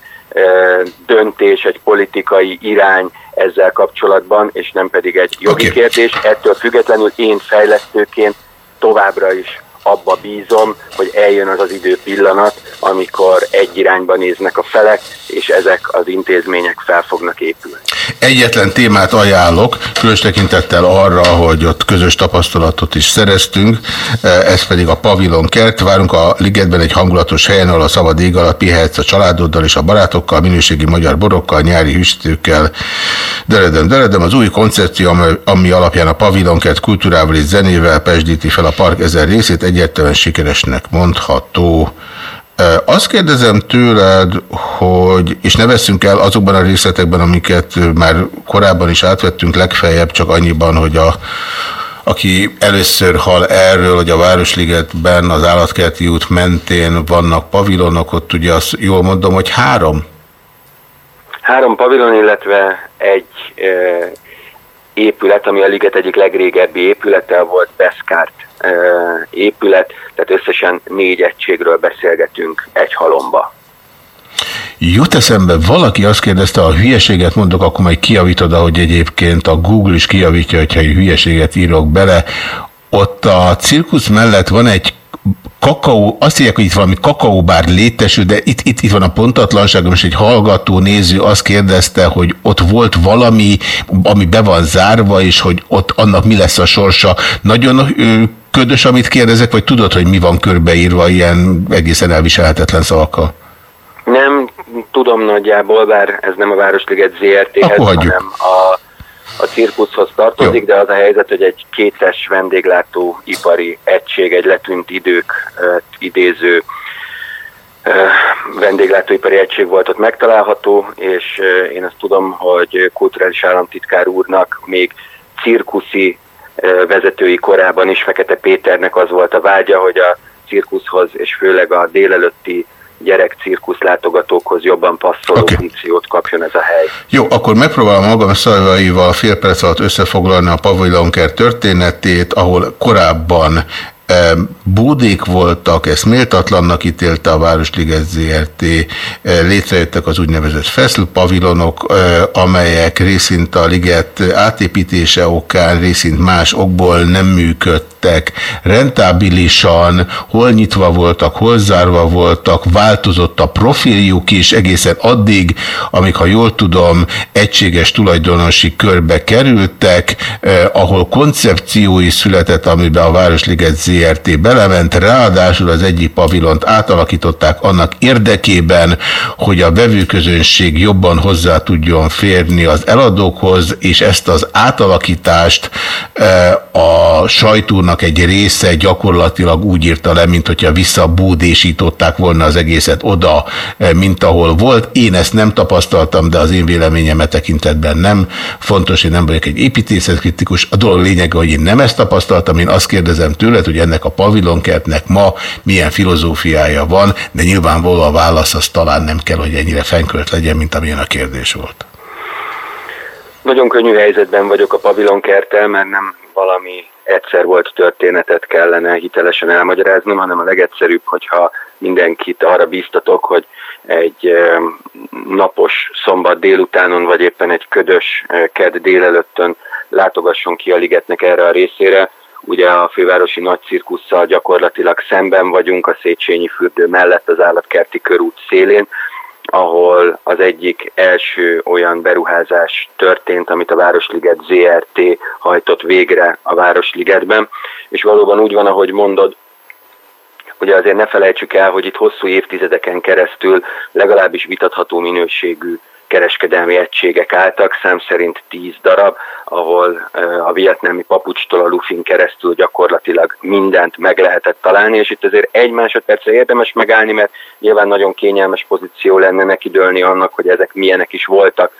döntés, egy politikai irány ezzel kapcsolatban, és nem pedig egy jogi Oké. kérdés. Ettől függetlenül én fejlesztőként továbbra is abba bízom, hogy eljön az az idő pillanat, amikor egy irányba néznek a felek, és ezek az intézmények fel fognak épülni. Egyetlen témát ajánlok, különös tekintettel arra, hogy ott közös tapasztalatot is szereztünk, ez pedig a pavilon kert. Várunk a ligetben egy hangulatos helyen, ahol a szabad ég alatt pihetsz a családoddal és a barátokkal, minőségi magyar borokkal, nyári hüstőkkel. Deredem, deredem, az új koncepció, ami- alapján a pavilon kert kultúrával és zenével pesdíti fel a park ezer részét, egyértelműen sikeresnek mondható. Azt kérdezem tőled, hogy, és ne veszünk el azokban a részletekben, amiket már korábban is átvettünk, legfeljebb csak annyiban, hogy a, aki először hall erről, hogy a Városligetben az állatkerti út mentén vannak pavilonok, ott ugye azt jól mondom, hogy három? Három pavilon, illetve egy e, épület, ami a liget egyik legrégebbi épülete volt, Beszkárt épület, tehát összesen négy egységről beszélgetünk egy halomba. Jut eszembe, valaki azt kérdezte, ha hülyeséget mondok, akkor majd kiavítod, ahogy egyébként a Google is kiavítja, hogyha egy hülyeséget írok bele. Ott a cirkusz mellett van egy kakaó, azt mondják, hogy itt valami kakaóbár létesül, de itt, itt, itt van a pontatlanság, most egy hallgató, néző azt kérdezte, hogy ott volt valami, ami be van zárva, és hogy ott annak mi lesz a sorsa. Nagyon ö, ködös, amit kérdezek, vagy tudod, hogy mi van körbeírva ilyen egészen elviselhetetlen szavakkal? Nem tudom nagyjából, bár ez nem a Városliget ZRT-hez, hanem a, a cirkuszhoz tartozik, Jó. de az a helyzet, hogy egy kétes vendéglátó ipari egység, egy letűnt idők idéző vendéglátóipari egység volt ott megtalálható, és én azt tudom, hogy kulturális államtitkár úrnak még cirkuszi vezetői korában is Fekete Péternek az volt a vágya, hogy a cirkuszhoz és főleg a délelőtti gyerek cirkusz látogatókhoz jobban passzoló okay. funkciót kapjon ez a hely. Jó, akkor megpróbálom magam szavaival fél perc alatt összefoglalni a pavilonker történetét, ahol korábban bódék voltak, ezt méltatlannak ítélte a Városliget ZRT, létrejöttek az úgynevezett feszl pavilonok, amelyek részint a liget átépítése okán, részint más okból nem működtek rentábilisan, hol nyitva voltak, hol zárva voltak, változott a profiljuk is egészen addig, amíg, ha jól tudom, egységes tulajdonosi körbe kerültek, eh, ahol koncepciói született, amiben a Városliget ZRT belement, ráadásul az egyik pavilont átalakították annak érdekében, hogy a vevőközönség jobban hozzá tudjon férni az eladókhoz, és ezt az átalakítást eh, a sajtónak egy része gyakorlatilag úgy írta le, mint hogyha visszabúdésították volna az egészet oda, eh, mint ahol volt. Én ezt nem tapasztaltam, de az én véleményem e tekintetben nem fontos, én nem vagyok egy építészetkritikus. A dolog lényege, hogy én nem ezt tapasztaltam, én azt kérdezem tőled, hogy ennek a pavilonkertnek ma milyen filozófiája van, de nyilvánvaló a válasz az talán nem kell, hogy ennyire fenkölt legyen, mint amilyen a kérdés volt. Nagyon könnyű helyzetben vagyok a pavilonkertel, mert nem valami egyszer volt történetet kellene hitelesen elmagyaráznom, hanem a legegyszerűbb, hogyha mindenkit arra bíztatok, hogy egy napos szombat délutánon, vagy éppen egy ködös kedd délelőttön látogasson ki a ligetnek erre a részére. Ugye a fővárosi nagy cirkusszal gyakorlatilag szemben vagyunk a Széchenyi fürdő mellett az állatkerti körút szélén, ahol az egyik első olyan beruházás történt, amit a Városliget ZRT hajtott végre a Városligetben, és valóban úgy van, ahogy mondod, Ugye azért ne felejtsük el, hogy itt hosszú évtizedeken keresztül legalábbis vitatható minőségű kereskedelmi egységek álltak, szám szerint 10 darab, ahol a vietnámi papucstól a lufin keresztül gyakorlatilag mindent meg lehetett találni, és itt azért egy másodpercre érdemes megállni, mert nyilván nagyon kényelmes pozíció lenne neki dőlni annak, hogy ezek milyenek is voltak,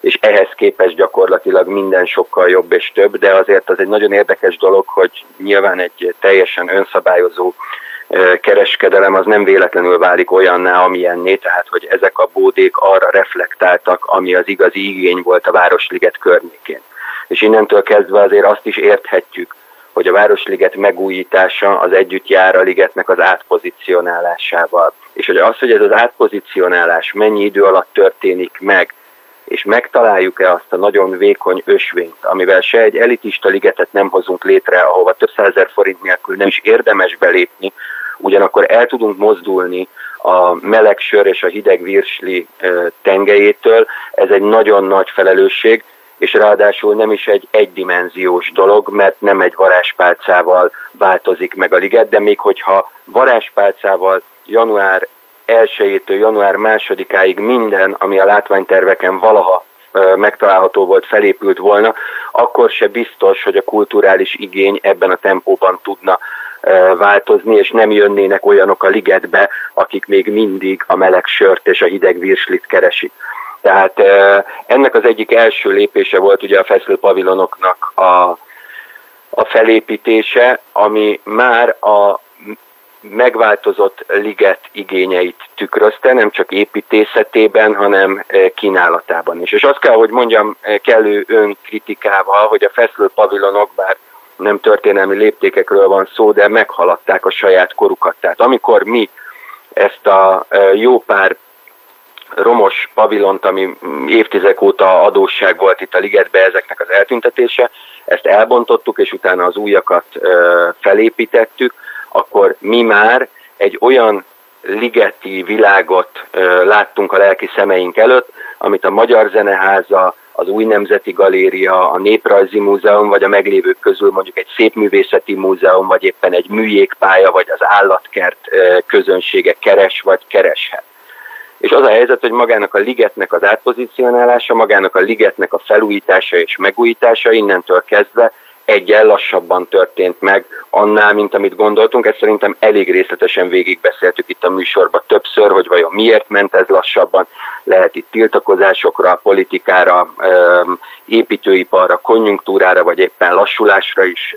és ehhez képest gyakorlatilag minden sokkal jobb és több, de azért az egy nagyon érdekes dolog, hogy nyilván egy teljesen önszabályozó kereskedelem az nem véletlenül válik olyanná, amilyenné, tehát hogy ezek a bódék arra reflektáltak, ami az igazi igény volt a Városliget környékén. És innentől kezdve azért azt is érthetjük, hogy a Városliget megújítása az együtt jár a ligetnek az átpozicionálásával. És hogy az, hogy ez az átpozicionálás mennyi idő alatt történik meg, és megtaláljuk-e azt a nagyon vékony ösvényt, amivel se egy elitista ligetet nem hozunk létre, ahova több százer forint nélkül nem is érdemes belépni, ugyanakkor el tudunk mozdulni a meleg sör és a hideg virsli tengelyétől, ez egy nagyon nagy felelősség, és ráadásul nem is egy egydimenziós dolog, mert nem egy varázspálcával változik meg a liget, de még hogyha varázspálcával január 1-től január 2-áig minden, ami a látványterveken valaha megtalálható volt, felépült volna, akkor se biztos, hogy a kulturális igény ebben a tempóban tudna változni, és nem jönnének olyanok a ligetbe, akik még mindig a meleg sört és a hideg virslit keresik. Tehát ennek az egyik első lépése volt ugye a feszülő pavilonoknak a, a felépítése, ami már a megváltozott liget igényeit tükrözte, nem csak építészetében, hanem kínálatában is. És azt kell, hogy mondjam kellő önkritikával, hogy a feszülő pavilonok, bár nem történelmi léptékekről van szó, de meghaladták a saját korukat. Tehát amikor mi ezt a jó pár romos pavilont, ami évtizedek óta adósság volt itt a ligetbe ezeknek az eltüntetése, ezt elbontottuk, és utána az újakat felépítettük, akkor mi már egy olyan ligeti világot láttunk a lelki szemeink előtt, amit a Magyar Zeneháza, az Új Nemzeti Galéria, a Néprajzi Múzeum, vagy a meglévők közül mondjuk egy Szépművészeti Múzeum, vagy éppen egy műjégpálya, vagy az állatkert közönsége keres, vagy kereshet. És az a helyzet, hogy magának a ligetnek az átpozícionálása, magának a ligetnek a felújítása és megújítása innentől kezdve egyen lassabban történt meg annál, mint amit gondoltunk. Ezt szerintem elég részletesen végigbeszéltük itt a műsorban többször, hogy vajon miért ment ez lassabban. Lehet itt tiltakozásokra, politikára, építőiparra, konjunktúrára, vagy éppen lassulásra is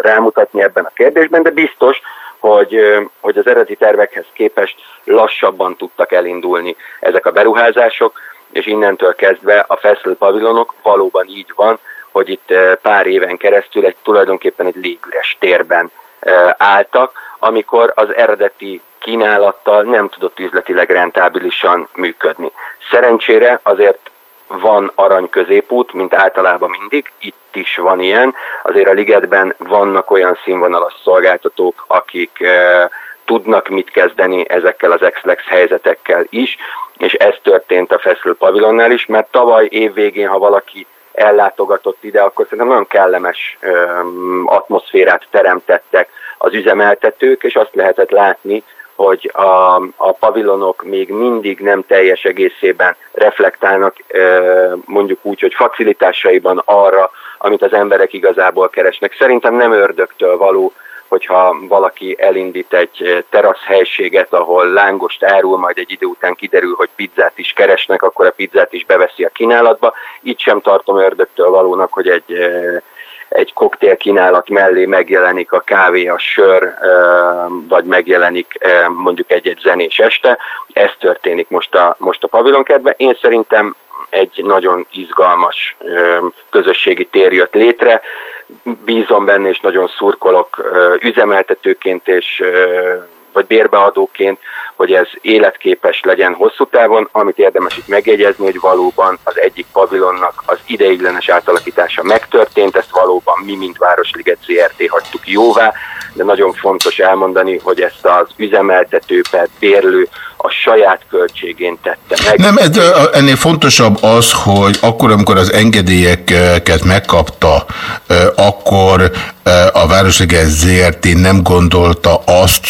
rámutatni ebben a kérdésben, de biztos, hogy, hogy az eredeti tervekhez képest lassabban tudtak elindulni ezek a beruházások, és innentől kezdve a Feszl pavilonok valóban így van, hogy itt eh, pár éven keresztül egy tulajdonképpen egy légüres térben eh, álltak, amikor az eredeti kínálattal nem tudott üzletileg rentábilisan működni. Szerencsére azért van arany középút, mint általában mindig, itt is van ilyen. Azért a ligetben vannak olyan színvonalas szolgáltatók, akik e, tudnak mit kezdeni ezekkel az ex helyzetekkel is, és ez történt a Feszül pavilonnál is, mert tavaly évvégén, ha valaki ellátogatott ide, akkor szerintem nagyon kellemes atmoszférát teremtettek az üzemeltetők, és azt lehetett látni, hogy a, a pavilonok még mindig nem teljes egészében reflektálnak mondjuk úgy, hogy facilitásaiban arra, amit az emberek igazából keresnek. Szerintem nem ördögtől való hogyha valaki elindít egy teraszhelységet, ahol lángost árul, majd egy idő után kiderül, hogy pizzát is keresnek, akkor a pizzát is beveszi a kínálatba. Itt sem tartom ördögtől valónak, hogy egy egy koktél kínálat mellé megjelenik a kávé, a sör, vagy megjelenik mondjuk egy-egy zenés este. Ez történik most a, most a pavilonkertben. Én szerintem egy nagyon izgalmas közösségi tér jött létre. Bízom benne, és nagyon szurkolok üzemeltetőként és vagy bérbeadóként, hogy ez életképes legyen hosszú távon, amit érdemes itt megjegyezni, hogy valóban az egyik pavilonnak az ideiglenes átalakítása megtörtént, ezt valóban mi, mint Városliget ZRT hagytuk jóvá, de nagyon fontos elmondani, hogy ezt az üzemeltető per bérlő a saját költségén tette meg. Nem, ez, ennél fontosabb az, hogy akkor, amikor az engedélyeket megkapta, akkor a Városliges ZRT nem gondolta azt,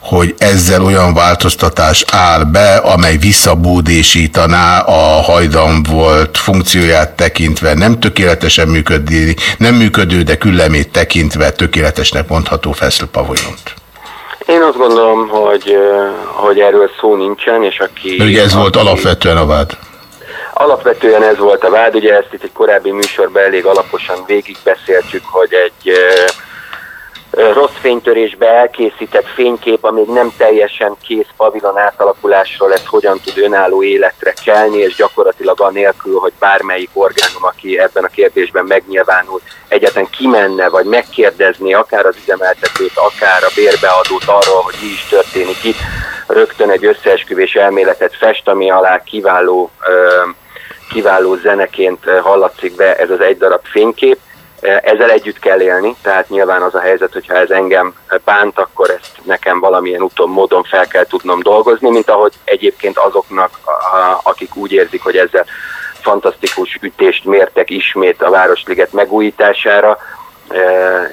hogy ezzel olyan változtatás áll be, amely visszabódésítaná a hajdan volt funkcióját tekintve nem tökéletesen működni, nem működő, de küllemét tekintve tökéletesnek mondható feszülpavolyont. Én azt gondolom, hogy, hogy erről szó nincsen, és aki... Ugye ez volt alapvetően a vád. Alapvetően ez volt a vád, ugye ezt itt egy korábbi műsorban elég alaposan végigbeszéltük, hogy egy rossz fénytörésbe elkészített fénykép, amíg nem teljesen kész pavilon átalakulásról, ez hogyan tud önálló életre kelni, és gyakorlatilag anélkül, hogy bármelyik orgánum, aki ebben a kérdésben megnyilvánul, egyetlen kimenne, vagy megkérdezni akár az üzemeltetőt, akár a bérbeadót arról, hogy mi is történik itt, rögtön egy összeesküvés elméletet fest, ami alá kiváló, kiváló zeneként hallatszik be ez az egy darab fénykép, ezzel együtt kell élni, tehát nyilván az a helyzet, hogyha ez engem bánt, akkor ezt nekem valamilyen úton, módon fel kell tudnom dolgozni, mint ahogy egyébként azoknak, akik úgy érzik, hogy ezzel fantasztikus ütést mértek ismét a Városliget megújítására,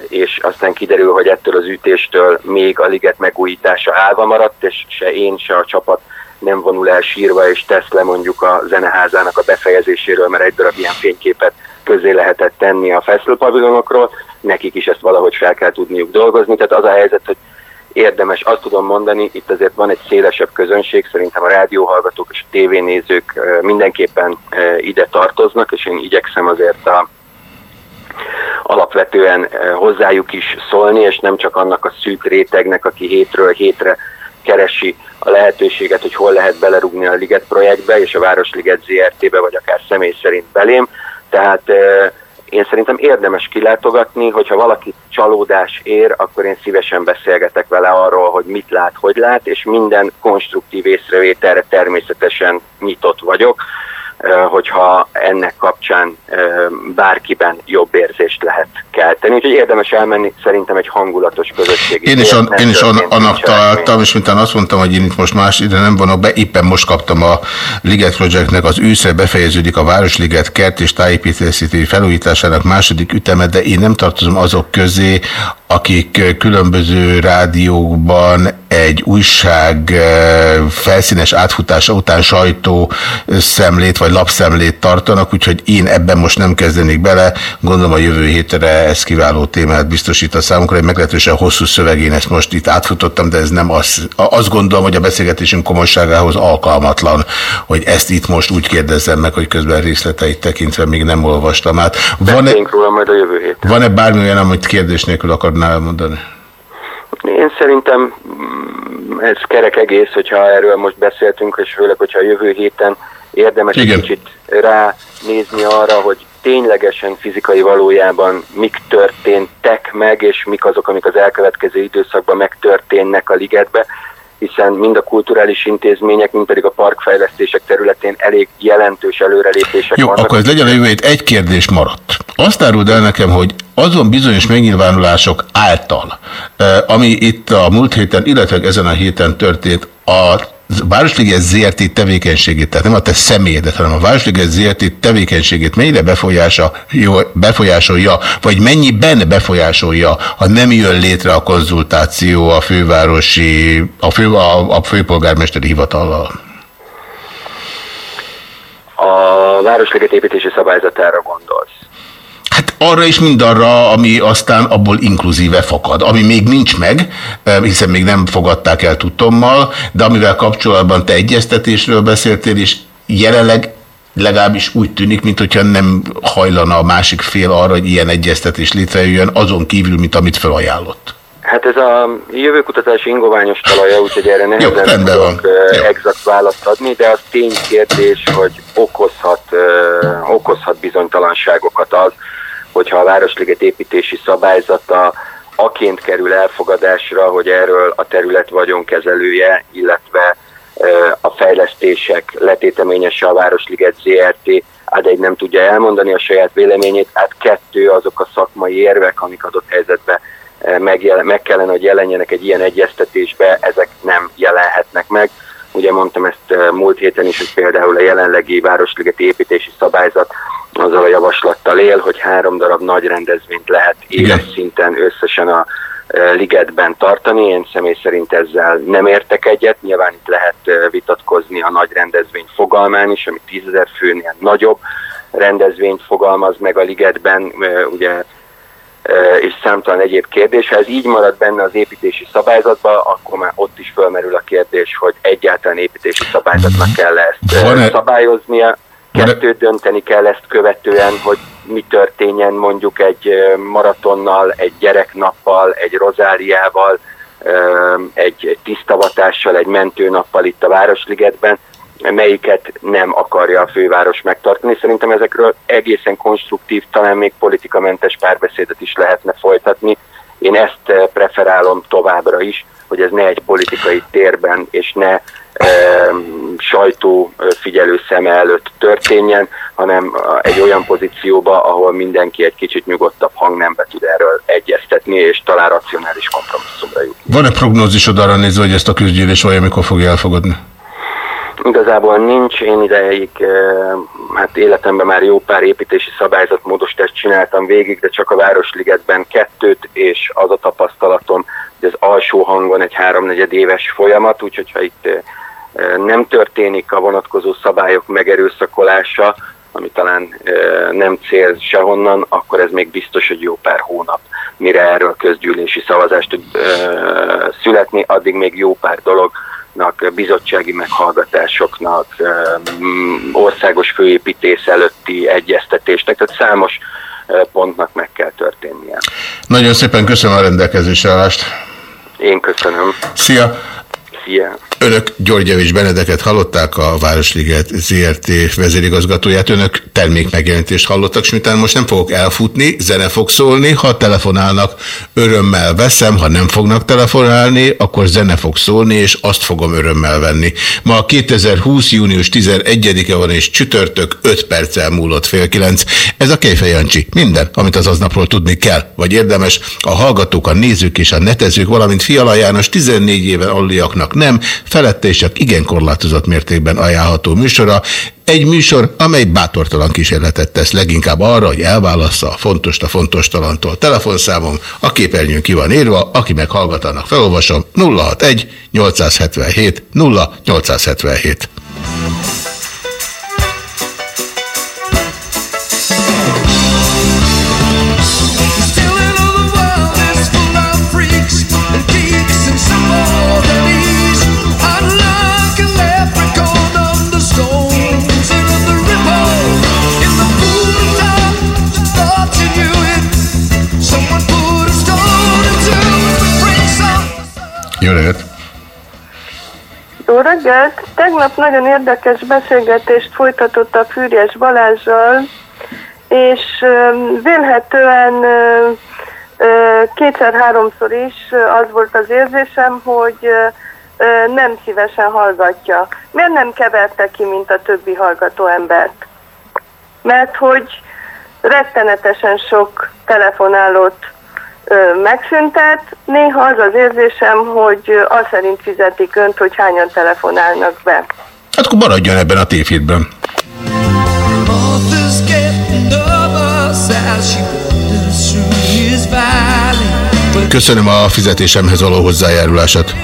és aztán kiderül, hogy ettől az ütéstől még a liget megújítása állva maradt, és se én, se a csapat nem vonul el sírva, és tesz le mondjuk a zeneházának a befejezéséről, mert egy darab ilyen fényképet közé lehetett tenni a feszülpavilonokról, nekik is ezt valahogy fel kell tudniuk dolgozni. Tehát az a helyzet, hogy érdemes, azt tudom mondani, itt azért van egy szélesebb közönség, szerintem a rádióhallgatók és a tévénézők mindenképpen ide tartoznak, és én igyekszem azért a alapvetően hozzájuk is szólni, és nem csak annak a szűk rétegnek, aki hétről hétre keresi a lehetőséget, hogy hol lehet belerúgni a Liget projektbe, és a Városliget ZRT-be, vagy akár személy szerint belém, tehát én szerintem érdemes kilátogatni, hogyha valaki csalódás ér, akkor én szívesen beszélgetek vele arról, hogy mit lát, hogy lát, és minden konstruktív észrevételre természetesen nyitott vagyok hogyha ennek kapcsán bárkiben jobb érzést lehet kelteni. Úgyhogy érdemes elmenni szerintem egy hangulatos közösség. Én is, on, én is on, annak találtam, és mintán azt mondtam, hogy én itt most más ide nem vonok be, éppen most kaptam a Liget Projectnek az őszre befejeződik a Városliget kert és tájépítészeti felújításának második üteme, de én nem tartozom azok közé, akik különböző rádiókban egy újság felszínes átfutása után sajtó szemlét vagy lapszemlét tartanak, úgyhogy én ebben most nem kezdenék bele. Gondolom a jövő hétre ez kiváló témát biztosít a számunkra. Egy meglehetősen hosszú szövegén ezt most itt átfutottam, de ez nem az. Azt gondolom, hogy a beszélgetésünk komolyságához alkalmatlan, hogy ezt itt most úgy kérdezzem meg, hogy közben részleteit tekintve még nem olvastam át. Van-e, héten. Van-e bármi olyan, amit kérdés nélkül akarnál elmondani? Én szerintem mm, ez kerek egész, hogyha erről most beszéltünk, és főleg, hogyha a jövő héten érdemes Igen. egy kicsit ránézni arra, hogy ténylegesen fizikai valójában mik történtek meg, és mik azok, amik az elkövetkező időszakban megtörténnek a ligetbe, hiszen mind a kulturális intézmények, mind pedig a parkfejlesztések területén elég jelentős előrelépések Jó, vannak. akkor ez legyen a jövő Egy kérdés maradt. Azt áruld el nekem, hogy azon bizonyos megnyilvánulások által, ami itt a múlt héten, illetve ezen a héten történt, a Városliget ZRT tevékenységét, tehát nem a te személyedet, hanem a Városliget ZRT tevékenységét mennyire befolyásolja, befolyásolja, vagy mennyiben befolyásolja, ha nem jön létre a konzultáció a fővárosi, a, fő, a, a főpolgármesteri hivatallal? A Városliget építési szabályzatára gondolsz. Arra is mindarra, ami aztán abból inkluzíve fakad, ami még nincs meg, hiszen még nem fogadták el tudtommal, de amivel kapcsolatban te egyeztetésről beszéltél, és jelenleg legalábbis úgy tűnik, mintha nem hajlana a másik fél arra, hogy ilyen egyeztetés létrejöjjön, azon kívül, mint amit felajánlott. Hát ez a jövőkutatási ingoványos talaja, úgyhogy erre nehezen tudok exakt választ adni, de az ténykérdés, hogy okozhat, okozhat bizonytalanságokat az, hogyha a Városliget építési szabályzata aként kerül elfogadásra, hogy erről a terület vagyonkezelője, illetve a fejlesztések letéteményese a Városliget ZRT, hát egy nem tudja elmondani a saját véleményét, hát kettő azok a szakmai érvek, amik adott helyzetben meg, kellene, hogy jelenjenek egy ilyen egyeztetésbe, ezek nem jelenhetnek meg. Ugye mondtam ezt eh, múlt héten is, hogy például a jelenlegi Városligeti építési szabályzat azzal a javaslattal él, hogy három darab nagy rendezvényt lehet éves szinten összesen a eh, ligetben tartani. Én személy szerint ezzel nem értek egyet. Nyilván itt lehet eh, vitatkozni a nagy rendezvény fogalmán is, ami 10 ezer főnél nagyobb rendezvényt fogalmaz meg a ligetben, ugye és számtalan egyéb kérdés. Ha ez így marad benne az építési szabályzatban, akkor már ott is fölmerül a kérdés, hogy egyáltalán építési szabályzatnak kell ezt Van-e- szabályoznia. Kettőt dönteni kell ezt követően, hogy mi történjen mondjuk egy maratonnal, egy gyereknappal, egy rozáriával, egy tisztavatással, egy mentőnappal itt a Városligetben, melyiket nem akarja a főváros megtartani. Szerintem ezekről egészen konstruktív, talán még politikamentes párbeszédet is lehetne folytatni. Én ezt eh, preferálom továbbra is, hogy ez ne egy politikai térben és ne e, sajtó eh, szeme előtt történjen, hanem eh, egy olyan pozícióba, ahol mindenki egy kicsit nyugodtabb hangnembe tud erről egyeztetni, és talán racionális kompromisszumra jut. Van-e prognózisod arra nézve, hogy ezt a közgyűlés vajon mikor fogja elfogadni? Igazából nincs, én ideig, eh, hát életemben már jó pár építési szabályzatmódosítást csináltam végig, de csak a Városligetben kettőt, és az a tapasztalatom, hogy az alsó hangon egy háromnegyed éves folyamat, úgyhogy ha itt eh, eh, nem történik a vonatkozó szabályok megerőszakolása, ami talán nem cél sehonnan, akkor ez még biztos, hogy jó pár hónap, mire erről közgyűlési szavazást tud születni, addig még jó pár dolognak, bizottsági meghallgatásoknak, eh, mm, országos főépítész előtti egyeztetésnek, tehát számos eh, pontnak meg kell történnie. Nagyon szépen köszönöm a rendelkezésre állást. Én köszönöm. Szia! Szia! Önök Györgyevics Benedeket hallották, a Városliget ZRT vezérigazgatóját. Önök termékmegjelentést hallottak, és miután most nem fogok elfutni, zene fog szólni. Ha telefonálnak, örömmel veszem, ha nem fognak telefonálni, akkor zene fog szólni, és azt fogom örömmel venni. Ma 2020. június 11-e van, és csütörtök 5 perccel múlott fél kilenc. Ez a Kejfej Jancsi. Minden, amit az aznapról tudni kell, vagy érdemes. A hallgatók, a nézők és a netezők, valamint Fiala János 14 éven nem, felette és csak igen korlátozott mértékben ajánlható műsora. Egy műsor, amely bátortalan kísérletet tesz leginkább arra, hogy elválassza a fontos a fontos talantól. Telefonszámom a képernyőn ki van írva, aki meg hallgat, annak felolvasom 061 877 0877. Jó reggelt! Jó reggelt! Tegnap nagyon érdekes beszélgetést folytatott a Fűrjes Balázsjal, és vélhetően kétszer-háromszor is az volt az érzésem, hogy nem szívesen hallgatja. Miért nem keverte ki, mint a többi hallgató embert? Mert hogy rettenetesen sok telefonálót megszüntet. Néha az az érzésem, hogy az szerint fizetik önt, hogy hányan telefonálnak be. Hát akkor maradjon ebben a tévhitben. Köszönöm a fizetésemhez való hozzájárulását.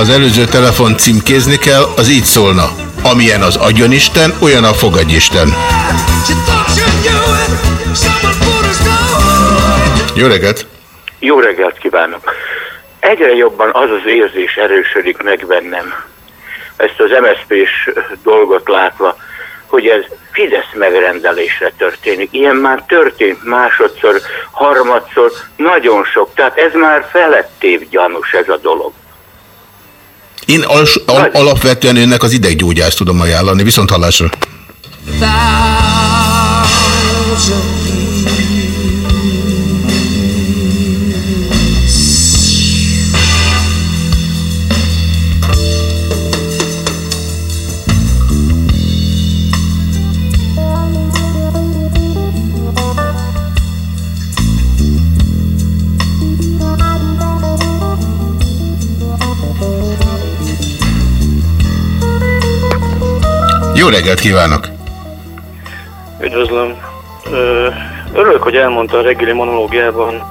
Az előző telefon címkézni kell, az így szólna. Amilyen az agyonisten, olyan a fogadjisten. Jó reggelt! Jó reggelt kívánok! Egyre jobban az az érzés erősödik meg bennem, ezt az MSZP-s dolgot látva, hogy ez Fidesz megrendelésre történik. Ilyen már történt másodszor, harmadszor, nagyon sok. Tehát ez már felettébb gyanús ez a dolog. Én als, al, alapvetően önnek az ideggyógyást tudom ajánlani, viszont hallásra. Thousand reggelt kívánok! Üdvözlöm. Örülök, hogy elmondta a reggeli monológiában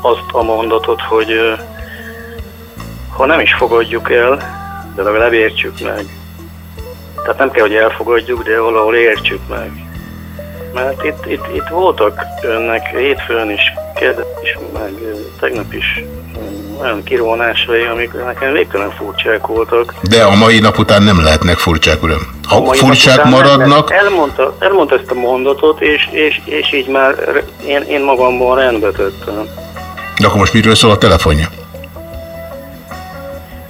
azt a mondatot, hogy ha nem is fogadjuk el, de legalább értsük meg. Tehát nem kell, hogy elfogadjuk, de valahol értsük meg. Mert itt, itt, itt voltak önnek hétfőn is, kedden is, meg tegnap is olyan kirvonásai, amik nekem végtelen furcsák voltak. De a mai nap után nem lehetnek furcsák, uram. Ha furcsák nem, maradnak, mert Elmondta, elmondta ezt a mondatot, és, és, és így már én, én magamban rendbe tettem. de akkor most miről szól a telefonja?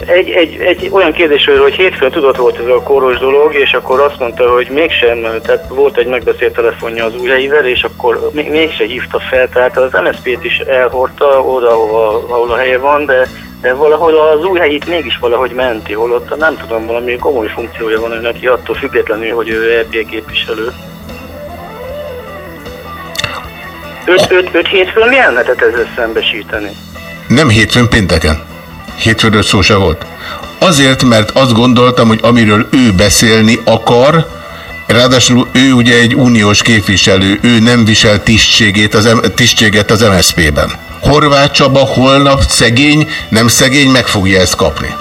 Egy, egy, egy olyan kérdésről, hogy hétfőn tudott volt ez a koros dolog, és akkor azt mondta, hogy mégsem, tehát volt egy megbeszélt telefonja az újhelyével, és akkor még, mégse hívta fel, tehát az MSZP-t is elhordta oda, ahol, ahol a helye van, de, de valahol az újhelyit mégis valahogy menti, holott nem tudom, valami komoly funkciója van neki, attól függetlenül, hogy ő EP képviselő. Öt, öt, öt hétfőn milyen lehetett ezzel szembesíteni? Nem hétfőn, pénteken. Hétfőről szó se volt. Azért, mert azt gondoltam, hogy amiről ő beszélni akar, ráadásul ő ugye egy uniós képviselő, ő nem visel tisztségét az, tisztséget az MSZP-ben. Horváth Csaba holnap szegény, nem szegény, meg fogja ezt kapni.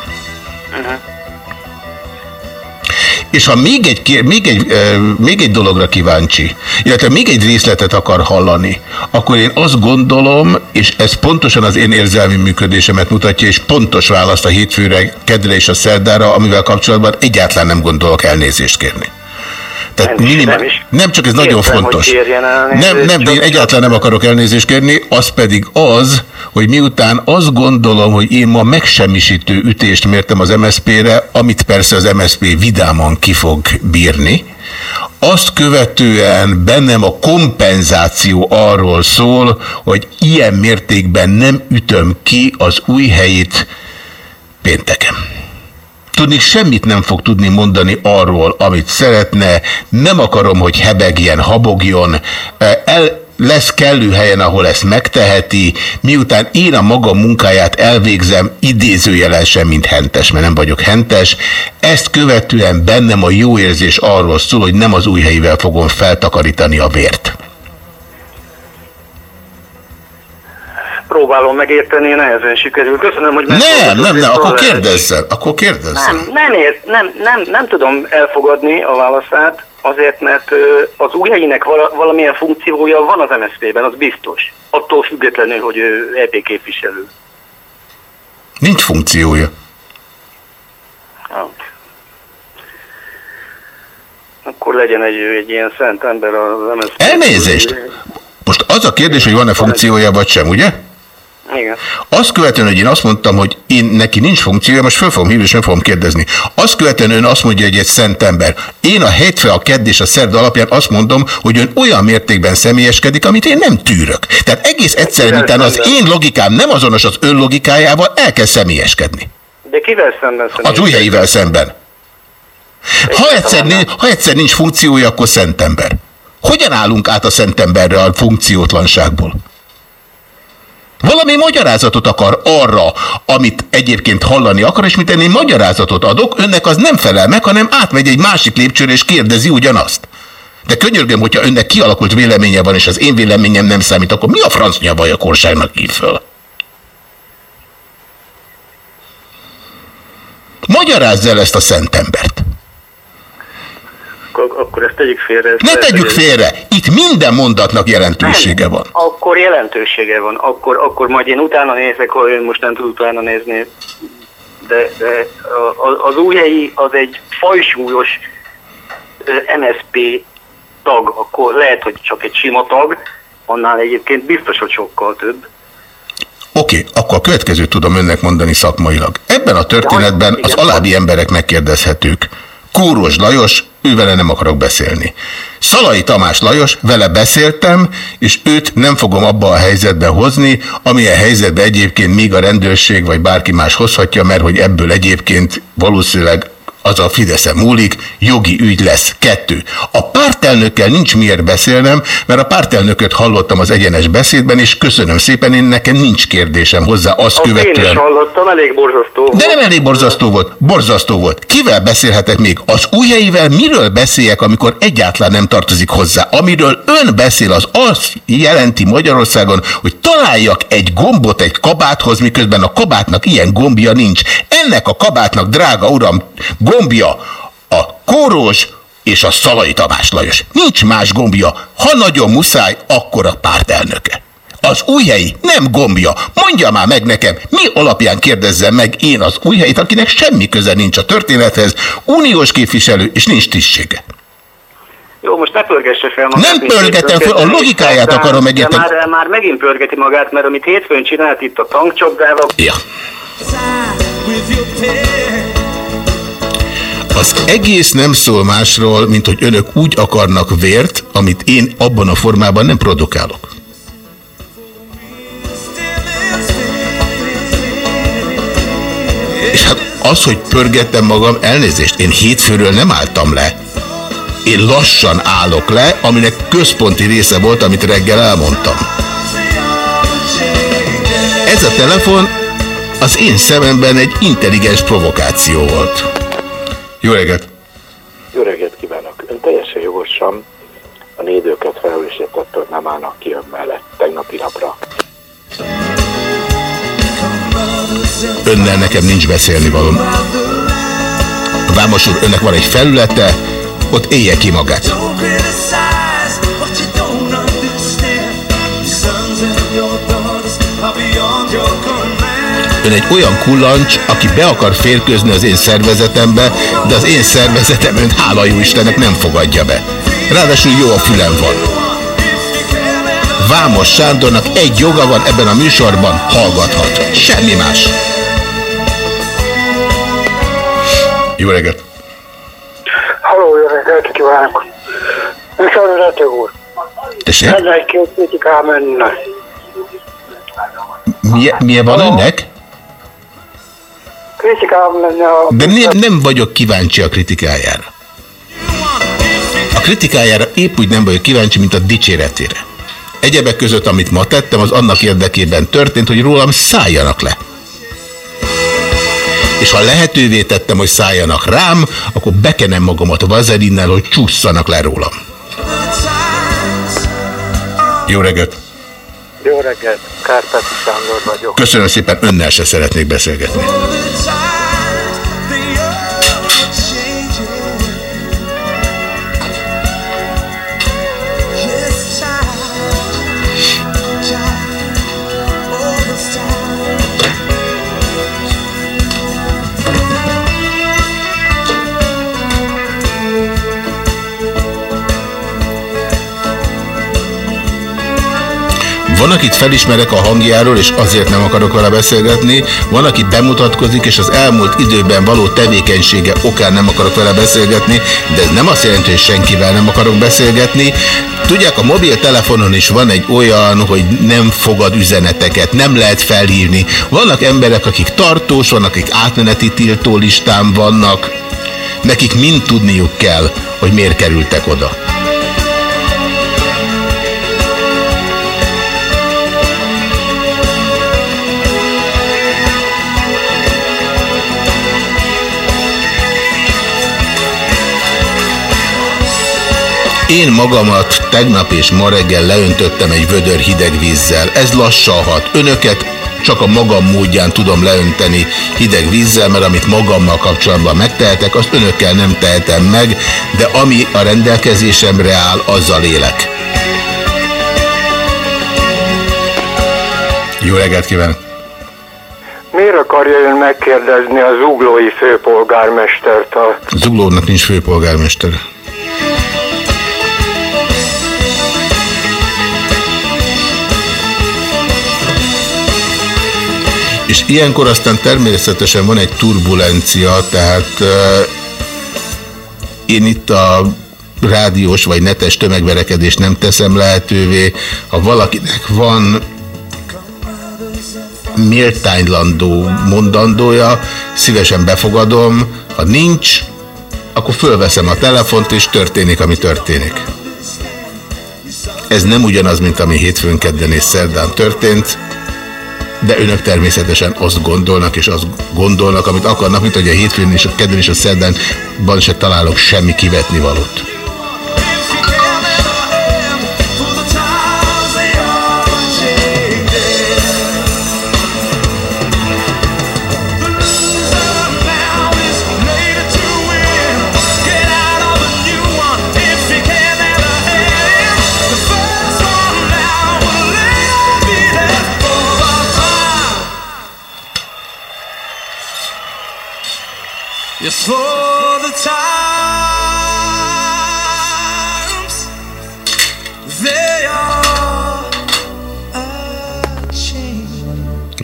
És ha még egy, még, egy, még egy dologra kíváncsi, illetve még egy részletet akar hallani, akkor én azt gondolom, és ez pontosan az én érzelmi működésemet mutatja, és pontos választ a hétfőre, kedre és a szerdára, amivel kapcsolatban egyáltalán nem gondolok elnézést kérni. Tehát Nem minimál, nem is. nem csak ez nagyon Értem, hogy fontos. Nem, nem, de én csak- egyáltalán nem akarok elnézést kérni, az pedig az, hogy miután azt gondolom, hogy én ma megsemmisítő ütést mértem az MSZP-re, amit persze az MSZP vidáman ki fog bírni, azt követően bennem a kompenzáció arról szól, hogy ilyen mértékben nem ütöm ki az új helyét pénteken. Tudni semmit nem fog tudni mondani arról, amit szeretne, nem akarom, hogy hebegjen, habogjon, el, lesz kellő helyen, ahol ezt megteheti, miután én a maga munkáját elvégzem, idézőjelesen, mint hentes, mert nem vagyok hentes, ezt követően bennem a jó érzés arról szól, hogy nem az új helyivel fogom feltakarítani a vért. Próbálom megérteni, nehezen sikerül. Köszönöm, hogy Nem, nem, nem, akkor kérdezzen, akkor kérdezzen. Nem, nem, ért, nem, nem, nem tudom elfogadni a válaszát, azért, mert az új helyének vala, valamilyen funkciója van az MSZP-ben, az biztos. Attól függetlenül, hogy ő EP képviselő. Nincs funkciója. Hát. Akkor legyen egy, egy ilyen szent ember az MSZP. Elnézést! Most az a kérdés, hogy van-e funkciója, vagy sem, ugye? Igen. Azt követően, hogy én azt mondtam, hogy én neki nincs funkciója, most föl fogom hívni, és nem fogom kérdezni. Azt követően ön azt mondja, hogy egy szent ember. Én a hétfő, a kedd és a szerda alapján azt mondom, hogy ön olyan mértékben személyeskedik, amit én nem tűrök. Tehát egész egyszerűen, miután az én logikám nem azonos az ön logikájával, el kell személyeskedni. De kivel szemben Az új helyivel szemben. Ha egyszer, nincs, ha egyszer nincs funkciója, akkor szent ember. Hogyan állunk át a szent emberre a funkciótlanságból? Valami magyarázatot akar arra, amit egyébként hallani akar, és mint én magyarázatot adok, önnek az nem felel meg, hanem átmegy egy másik lépcsőre, és kérdezi ugyanazt. De könyörgöm, hogyha önnek kialakult véleménye van, és az én véleményem nem számít, akkor mi a franc nyavaja korságnak hív föl? Magyarázz el ezt a szent embert. Akkor, akkor ezt tegyük félre. ezt Ne tegyük félre, itt minden mondatnak jelentősége van. Akkor jelentősége van. Akkor, akkor majd én utána nézek, ha ön most nem tud utána nézni. De, de az újhelyi az egy fajsúlyos MSP tag, akkor lehet, hogy csak egy sima tag, annál egyébként biztos, hogy sokkal több. Oké, okay, akkor a következőt tudom önnek mondani szakmailag. Ebben a történetben az alábbi emberek megkérdezhetők. Kóros Lajos, ővele nem akarok beszélni. Szalai Tamás Lajos, vele beszéltem, és őt nem fogom abba a helyzetbe hozni, amilyen helyzetbe egyébként még a rendőrség vagy bárki más hozhatja, mert hogy ebből egyébként valószínűleg az a Fideszen múlik, jogi ügy lesz. Kettő. A pártelnökkel nincs miért beszélnem, mert a pártelnököt hallottam az egyenes beszédben, és köszönöm szépen, én nekem nincs kérdésem hozzá azt én követően. is hallottam, elég borzasztó De nem elég borzasztó volt. Borzasztó volt. Kivel beszélhetek még? Az ujjaivel miről beszéljek, amikor egyáltalán nem tartozik hozzá? Amiről ön beszél, az azt jelenti Magyarországon, hogy találjak egy gombot egy kabáthoz, miközben a kabátnak ilyen gombja nincs. Ennek a kabátnak, drága uram, gombja a kóros és a Szalai Tamás Lajos. Nincs más gombja. Ha nagyon muszáj, akkor a pártelnöke. Az újhelyi nem gombja. Mondja már meg nekem, mi alapján kérdezzem meg én az újhelyit, akinek semmi köze nincs a történethez, uniós képviselő, és nincs tisztsége. Jó, most ne pörgesse fel magát. Nem pörgetem föl, a logikáját de- akarom de megérteni. Már, már megint pörgeti magát, mert amit hétfőn csinált itt a tankcsapdával, Ja. Az egész nem szól másról, mint hogy önök úgy akarnak vért, amit én abban a formában nem produkálok. És hát az, hogy pörgettem magam, elnézést, én hétfőről nem álltam le. Én lassan állok le, aminek központi része volt, amit reggel elmondtam. Ez a telefon az én szememben egy intelligens provokáció volt. Jó reggelt! Jó reggelt kívánok! Ön teljesen jogosan a nédőket felelősített, hogy nem állnak ki ön mellett tegnapi napra. Önnel nekem nincs beszélni valóm. Vámos úr, önnek van egy felülete, ott élje ki magát. Ön egy olyan kullancs, aki be akar férkőzni az én szervezetembe, de az én szervezetem ön hála jó Istennek nem fogadja be. Ráadásul jó a fülem van. Vámos Sándornak egy joga van ebben a műsorban, hallgathat. Semmi más. Jó reggelt! Halló, jó reggelt kívánok! Műsorvezető úr! Tessék? Lenne egy két kritikám önnek. Milyen, milyen van önnek? Kritikám lenne a... De nem, nem vagyok kíváncsi a kritikájára. A kritikájára épp úgy nem vagyok kíváncsi, mint a dicséretére. Egyebek között, amit ma tettem, az annak érdekében történt, hogy rólam szálljanak le. És ha lehetővé tettem, hogy szálljanak rám, akkor bekenem magamat a vazelinnel, hogy csúszanak le rólam. Jó reggelt! Jó reggelt, Kárpáti Sándor vagyok. Köszönöm szépen, önnel se szeretnék beszélgetni. Van, akit felismerek a hangjáról, és azért nem akarok vele beszélgetni, van, aki bemutatkozik, és az elmúlt időben való tevékenysége okán nem akarok vele beszélgetni, de ez nem azt jelenti, hogy senkivel nem akarok beszélgetni. Tudják, a mobiltelefonon is van egy olyan, hogy nem fogad üzeneteket, nem lehet felhívni. Vannak emberek, akik tartós, vannak, akik átmeneti tiltó listán vannak. Nekik mind tudniuk kell, hogy miért kerültek oda. Én magamat tegnap és ma reggel leöntöttem egy vödör hideg vízzel. Ez lassan hat. Önöket csak a magam módján tudom leönteni hideg vízzel, mert amit magammal kapcsolatban megtehetek, azt önökkel nem tehetem meg, de ami a rendelkezésemre áll, azzal élek. Jó reggelt kívánok! Miért akarja ön megkérdezni az uglói főpolgármestert a... Zuglónak nincs főpolgármester. Ilyenkor aztán természetesen van egy turbulencia, tehát uh, én itt a rádiós vagy netes tömegverekedést nem teszem lehetővé. Ha valakinek van méltánylandó mondandója, szívesen befogadom. Ha nincs, akkor fölveszem a telefont, és történik, ami történik. Ez nem ugyanaz, mint ami hétfőn, kedden és szerdán történt, de önök természetesen azt gondolnak, és azt gondolnak, amit akarnak, mint hogy a hétfőn és a kedden és a szerdánban se találok semmi kivetni valót.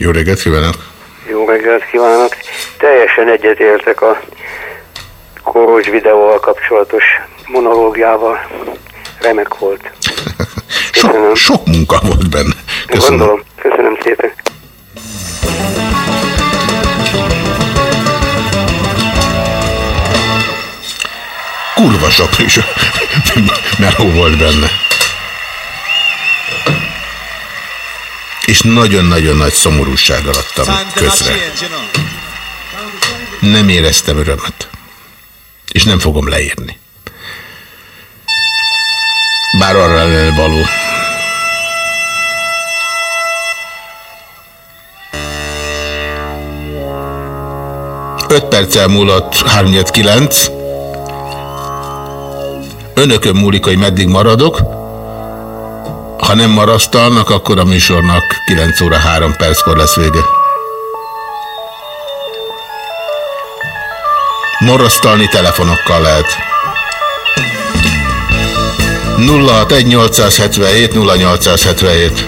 Jó reggelt kívánok! Jó reggelt kívánok! Teljesen egyetértek a koros videóval kapcsolatos monológiával. Remek volt. Sok, sok munka volt benne. Köszönöm. Gondolom. Köszönöm szépen. Kurva sok is meló volt benne. És nagyon-nagyon nagy szomorúsággal adtam közre. Nem éreztem örömet. És nem fogom leírni. Bár arra lenne való. Öt perccel múlott 3-9. Önökön múlik, hogy meddig maradok. Ha nem marasztalnak, akkor a műsornak 9 óra 3 perckor lesz vége. Morasztalni telefonokkal lehet. 061 877 0877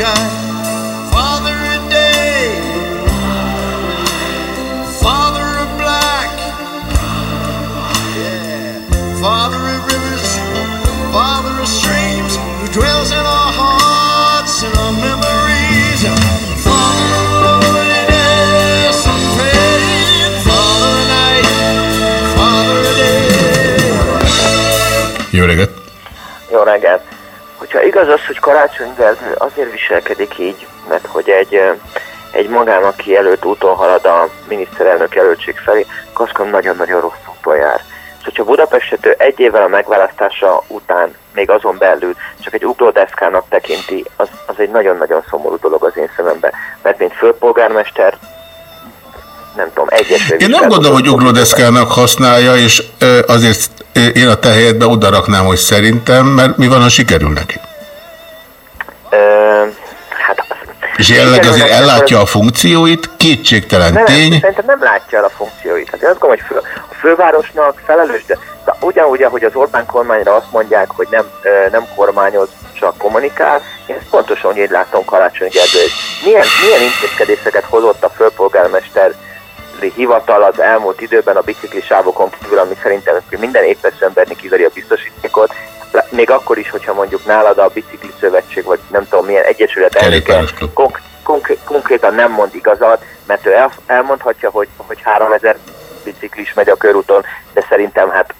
Upon the sky. Father of day, Father of black, yeah, Father of rivers, Father of streams, who dwells in our hearts and our memories. Father of loneliness and pain, Father night, Father of day. Jó reggelt! Jó reggelt! Hogyha igaz az, hogy Karácsony Gergő azért viselkedik így, mert hogy egy egy magának kijelölt úton halad a miniszterelnök jelöltség felé, gondolom nagyon-nagyon rossz úton jár. És hogyha Budapestet egy évvel a megválasztása után, még azon belül csak egy ugródeszkának tekinti, az, az egy nagyon-nagyon szomorú dolog az én szememben. Mert mint főpolgármester, nem tudom, egyes Én nem gondolom, hogy ugródeszkának használja, és azért én a te helyedbe oda raknám, hogy szerintem, mert mi van, ha sikerül neki? Ö, hát És jelenleg azért ellátja a funkcióit, kétségtelen nem, tény. Szerintem nem látja el a funkcióit. Hát én azt gondolom, hogy fő, a fővárosnak felelős, de, de ugyanúgy, ahogy az Orbán kormányra azt mondják, hogy nem, nem kormányoz, csak kommunikál, én ezt pontosan úgy látom Karácsony Gergely. Milyen, milyen intézkedéseket hozott a főpolgármester hivatal az elmúlt időben a biciklisávokon kívül, ami szerintem minden épesző embernek kiveri a biztosítékot, még akkor is, hogyha mondjuk nálad a bicikli szövetség, vagy nem tudom milyen egyesület elnöke konk- konk- konkrétan nem mond igazat, mert ő el- elmondhatja, hogy, hogy 3000 biciklis megy a körúton, de szerintem hát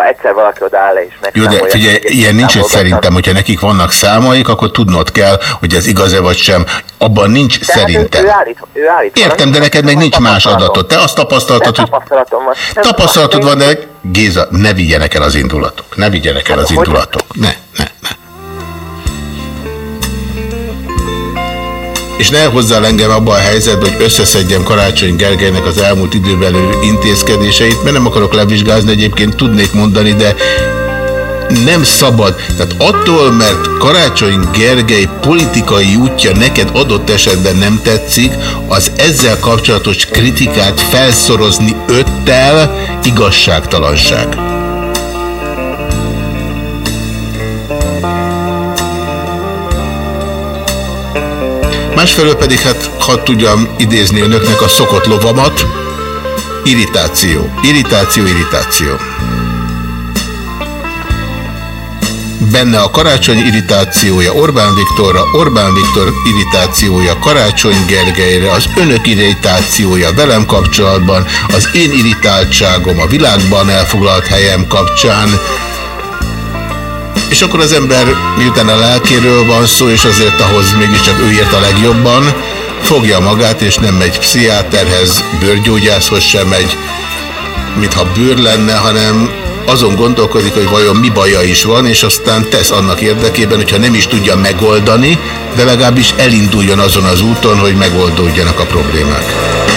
ha egyszer valaki odaáll és Jó, de megszámolja, figyelj, ilyen nincs, hogy szerintem, hogyha nekik vannak számaik, akkor tudnod kell, hogy ez igaz-e vagy sem. Abban nincs de hát szerintem. Ő, ő, állít, ő állít Értem, de neked meg nincs más adatod. Te azt tapasztaltad, hogy tapasztalatom van. Tapasztalatod van, de Géza, ne vigyenek el az indulatok. Ne vigyenek el az hogy- indulatok. Ne, ne, És ne hozzá engem abba a helyzetbe, hogy összeszedjem Karácsony Gergelynek az elmúlt időbeli intézkedéseit, mert nem akarok levizsgázni, egyébként tudnék mondani, de nem szabad. Tehát attól, mert Karácsony Gergely politikai útja neked adott esetben nem tetszik, az ezzel kapcsolatos kritikát felszorozni öttel igazságtalanság. Másfelől pedig, hát ha tudjam idézni önöknek a szokott lovamat, irritáció, irritáció, irritáció. Benne a karácsony irritációja Orbán Viktorra, Orbán Viktor irritációja Karácsony Gergelyre, az önök irritációja velem kapcsolatban, az én irritáltságom a világban elfoglalt helyem kapcsán, és akkor az ember, miután a lelkéről van szó, és azért ahhoz mégiscsak ő ért a legjobban, fogja magát, és nem megy pszichiáterhez, bőrgyógyászhoz sem megy, mintha bőr lenne, hanem azon gondolkodik, hogy vajon mi baja is van, és aztán tesz annak érdekében, hogyha nem is tudja megoldani, de legalábbis elinduljon azon az úton, hogy megoldódjanak a problémák.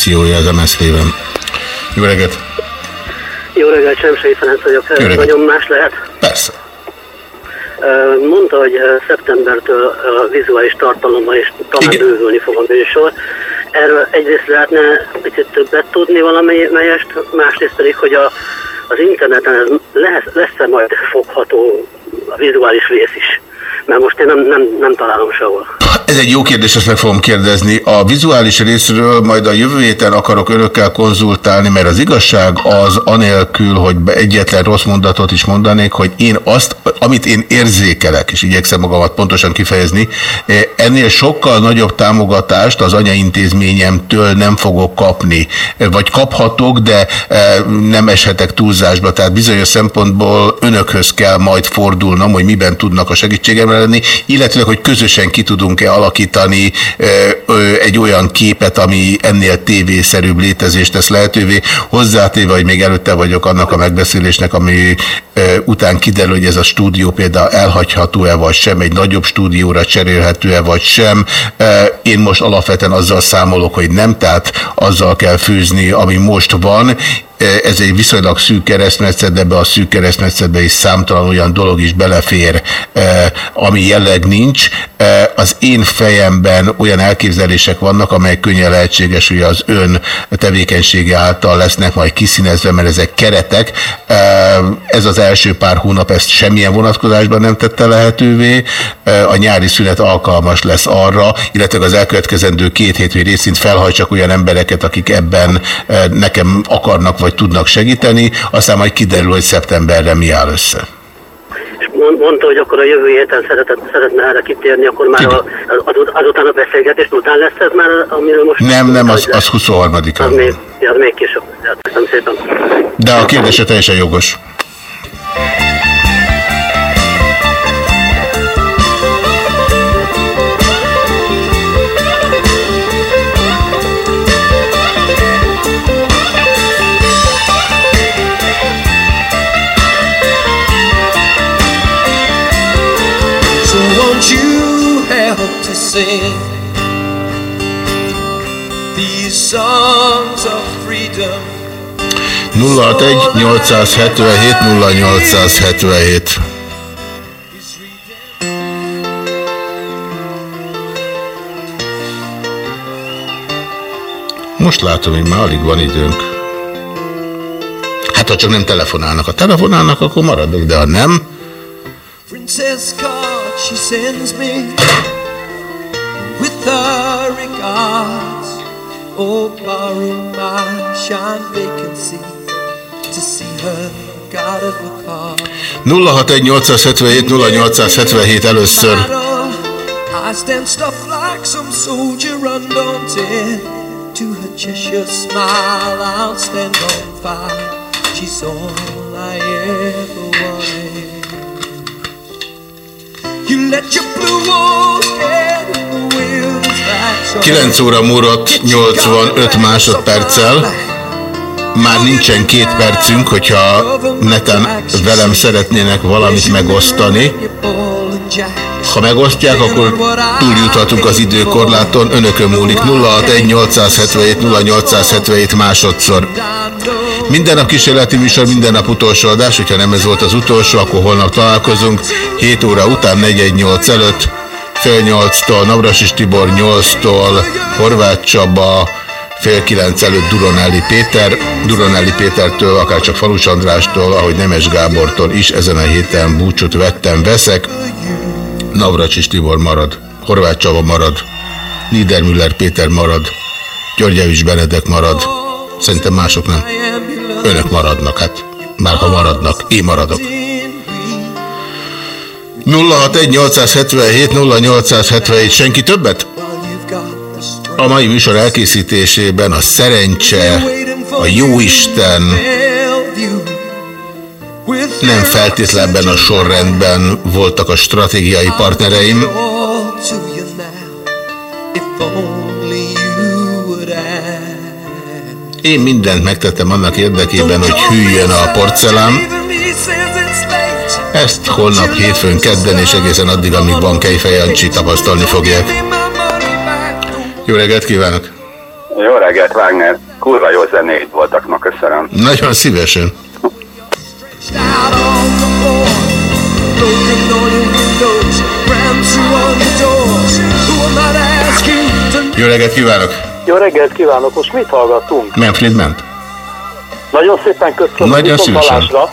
Funkciója az MSZP-ben. Jó reggelt! Jó reggelt, Semsei Ferenc vagyok. Jó reggelt. Nagyon más lehet. Persze. Mondta, hogy szeptembertől a vizuális tartalommal is talán bővülni fog a műsor. Erről egyrészt lehetne picit többet tudni valamelyest, másrészt pedig, hogy a, az interneten ez lesz, lesz-e majd fogható a vizuális rész is. Mert most én nem, nem, nem találom sehol. Ez egy jó kérdés, ezt meg fogom kérdezni. A vizuális részről majd a jövő héten akarok önökkel konzultálni, mert az igazság az anélkül, hogy egyetlen rossz mondatot is mondanék, hogy én azt, amit én érzékelek, és igyekszem magamat pontosan kifejezni, eh, ennél sokkal nagyobb támogatást az anyaintézményemtől nem fogok kapni. Eh, Vagy kaphatok, de eh, nem eshetek túlzásba. Tehát bizonyos szempontból önökhöz kell majd fordulnom, hogy miben tudnak a segítségemre lenni, illetve hogy közösen ki tudunk-e alakítani ö, ö, egy olyan képet, ami ennél tévészerűbb létezést tesz lehetővé, hozzátéve, hogy még előtte vagyok annak a megbeszélésnek, ami után kiderül, hogy ez a stúdió például elhagyható-e vagy sem, egy nagyobb stúdióra cserélhető-e vagy sem. Én most alapvetően azzal számolok, hogy nem, tehát azzal kell főzni, ami most van, ez egy viszonylag szűk keresztmetszet, de ebbe a szűk keresztmetszetbe is számtalan olyan dolog is belefér, eh, ami jelleg nincs. Eh, Az én fejemben olyan elképzelések vannak, amelyek könnyen lehetséges, hogy az ön tevékenysége által lesznek majd kiszínezve, mert ezek keretek. Ez az első pár hónap ezt semmilyen vonatkozásban nem tette lehetővé. Eh, A nyári szünet alkalmas lesz arra, illetve az elkövetkezendő két hét, hogy részint felhajtsak olyan embereket, akik ebben nekem akarnak vagy tudnak segíteni, aztán majd kiderül, hogy szeptemberre mi áll össze. És mondta, hogy akkor a jövő héten szeretett, szeretne erre kitérni, akkor már a, az, azután a beszélgetés után lesz ez már, amiről most... Nem, nem, az, az 23 Az még, az még később. Köszönöm szépen. De a kérdése teljesen jogos. Sing these songs of freedom? 061 877 0877 Most látom, hogy már alig van időnk. Hát, ha csak nem telefonálnak. Ha telefonálnak, akkor maradok, de ha nem, Princess card she sends me her regards. Oh, borrow my shine vacancy to see her God of the card. 061 877 0877 először. I stand stuffed like some soldier undaunted. To her Cheshire smile, I'll stand on fire. She's all I ever wanted. You let your blue walls get 9 óra múlott 85 másodperccel. Már nincsen két percünk, hogyha neten velem szeretnének valamit megosztani. Ha megosztják, akkor túljuthatunk az időkorláton, önökön múlik 061 877 0877 másodszor. Minden nap kísérleti műsor, minden nap utolsó adás, hogyha nem ez volt az utolsó, akkor holnap találkozunk, 7 óra után 418 előtt, fél 8-tól, Navrasis Tibor 8-tól, Horváth Csaba, fél kilenc előtt Duronelli Péter, Duronelli Pétertől, akár csak Falus Andrástól, ahogy Nemes Gábortól is ezen a héten búcsút vettem, veszek. Navracsis Tibor marad, Horváth Csaba marad, Niedermüller Péter marad, Györgyevics Benedek marad, szerintem mások nem. Önök maradnak, hát már ha maradnak, én maradok. 061 877 0877 senki többet? A mai műsor elkészítésében a szerencse, a jóisten nem feltétlenben a sorrendben voltak a stratégiai partnereim. Én mindent megtettem annak érdekében, hogy hűljön a porcelán. Ezt holnap hétfőn, kedden és egészen addig, amíg van Kejfejancsi, tapasztalni fogják. Jó reggelt kívánok! Jó reggelt, Wagner! Kurva jó zenéid voltak ma, köszönöm. Nagyon szívesen. Jó reggelt kívánok! Jó reggelt kívánok! Most mit hallgatunk? Manfred Ment. Nagyon szépen köszönöm. Nagyon szívesen. Valásra.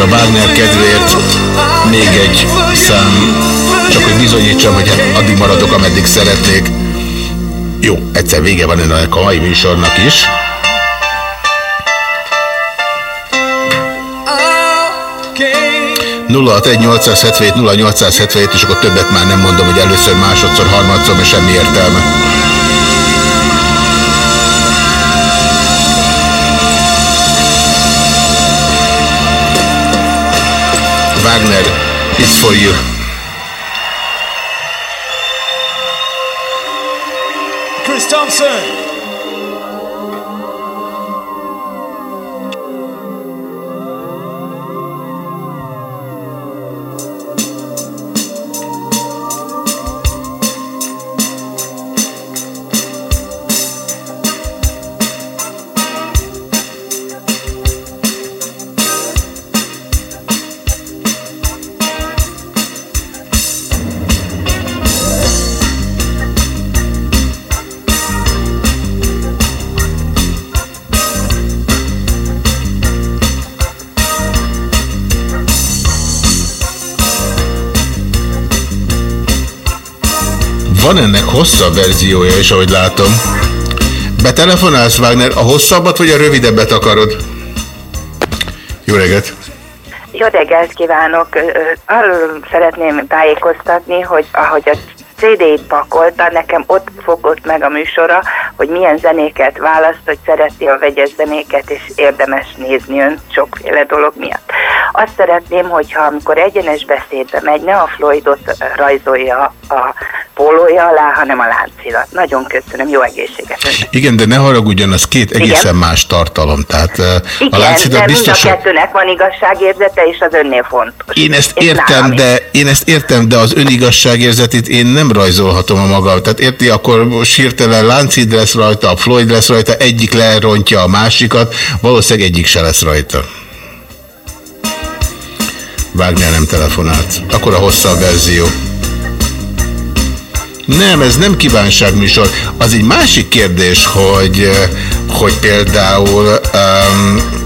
A Wagner kedvéért még egy szám, csak hogy bizonyítsam, hogy hát addig maradok, ameddig szeretnék. Jó, egyszer vége van ennek a mai műsornak is. Okay. 061 877 0877 és akkor többet már nem mondom, hogy először, másodszor, harmadszor, mert semmi értelme. Wagner, it's for you. Van ennek hosszabb verziója is, ahogy látom. Betelefonálsz, Wagner, a hosszabbat vagy a rövidebbet akarod? Jó reggelt! Jó reggelt kívánok! Arról szeretném tájékoztatni, hogy ahogy a CD-t pakolta, nekem ott fogott meg a műsora, hogy milyen zenéket választ, hogy szereti a vegyes zenéket, és érdemes nézni ön sokféle dolog miatt. Azt szeretném, hogyha amikor egyenes beszédbe megy, ne a Floydot rajzolja a pólója alá, hanem a láncirat. Nagyon köszönöm, jó egészséget! önnek. Igen, de ne haragudjon, az két Igen. egészen más tartalom. Tehát eh, a Igen, de láncidat mind a biztos, kettőnek van igazságérzete, és az önnél fontos. Én ezt És értem, nálam de én ezt értem, de az önigazságérzetét én nem rajzolhatom a magam. Tehát érti, akkor most hirtelen Láncid lesz rajta, a Floyd lesz rajta, egyik lerontja a másikat, valószínűleg egyik se lesz rajta. Wagner nem telefonált. Akkor a hosszabb verzió. Nem, ez nem kívánságműsor. Az egy másik kérdés, hogy, eh, hogy például um,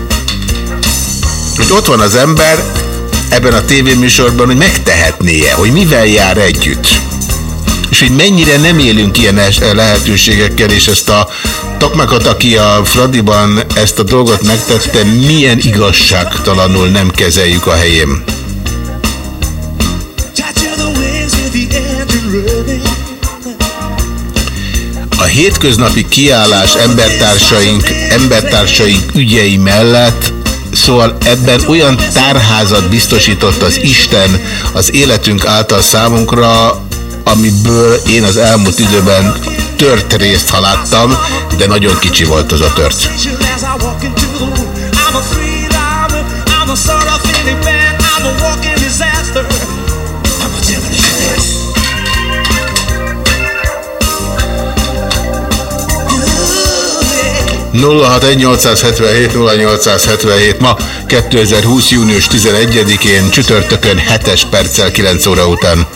hogy ott van az ember ebben a tévéműsorban, hogy megtehetnie, hogy mivel jár együtt. És hogy mennyire nem élünk ilyen lehetőségekkel, és ezt a Tokmakot, aki a Fradiban ezt a dolgot megtette, milyen igazságtalanul nem kezeljük a helyén. A hétköznapi kiállás embertársaink, embertársaink ügyei mellett Szóval ebben olyan tárházat biztosított az Isten az életünk által számunkra, amiből én az elmúlt időben tört részt ha láttam, de nagyon kicsi volt az a tört. As I walk into the room, I'm a freelancer. I'm a sort of Philly man. I'm a walking disaster. I'm a demolition. 061-877-0877 ma 2020. június 11-én csütörtökön 7-es perccel 9 óra után.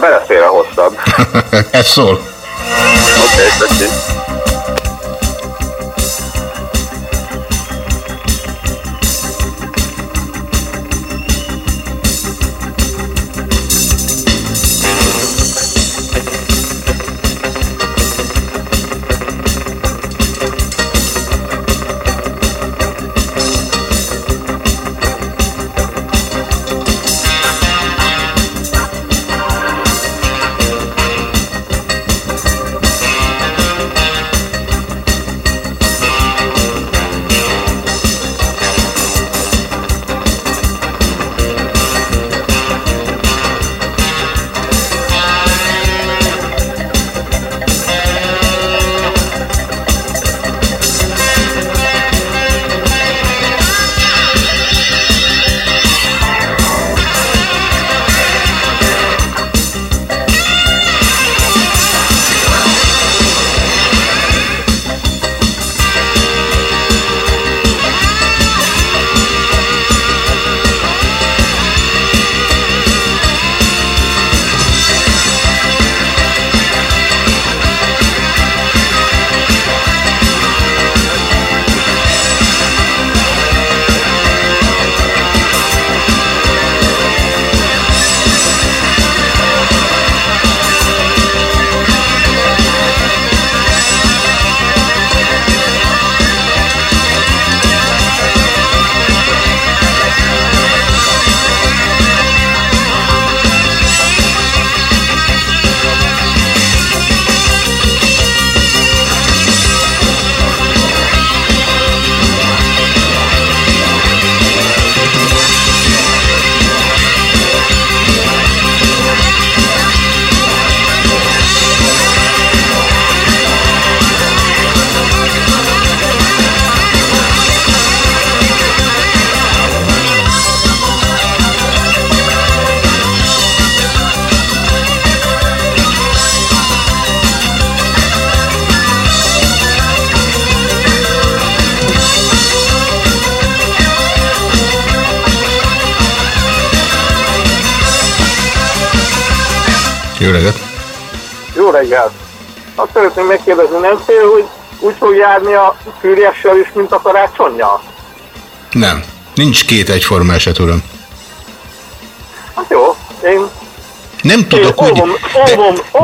Beleszél a hosszabb. Ez szól. Oké, okay, köszi. Járni a fűriessel is, mint a karácsonyjal? Nem. Nincs két egyforma eset, uram. Hát jó, én Nem tudok úgy...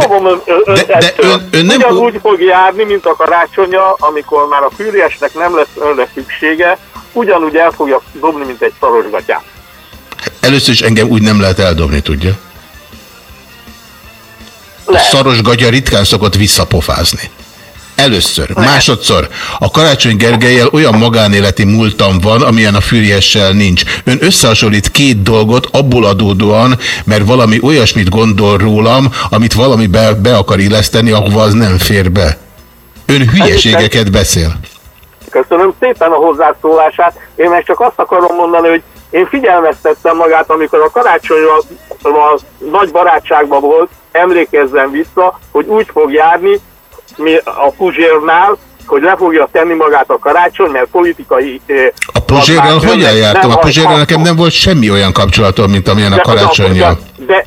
óvom, ön, de- ön- ön nem Ugyan ú- úgy fog járni, mint a karácsonya, amikor már a fűriesnek nem lesz önre szüksége, ugyanúgy el fogja dobni, mint egy szarosgatyát. Először is engem úgy nem lehet eldobni, tudja? A szaros gagya ritkán szokott visszapofázni. Először. Másodszor. A Karácsony Gergelyel olyan magánéleti múltam van, amilyen a Fűriessel nincs. Ön összehasonlít két dolgot abból adódóan, mert valami olyasmit gondol rólam, amit valami be, be akar illeszteni, ahova az nem fér be. Ön hülyeségeket beszél. Köszönöm szépen a hozzászólását. Én meg csak azt akarom mondani, hogy én figyelmeztettem magát, amikor a karácsonyra nagy barátságban volt, emlékezzen vissza, hogy úgy fog járni, a Puzsérnál, hogy le fogja tenni magát a karácsony, mert politikai... A Puzsérrel hogyan jártam? A Puzsérrel nekem nem volt semmi olyan kapcsolatom, mint amilyen a karácsonyjal. De,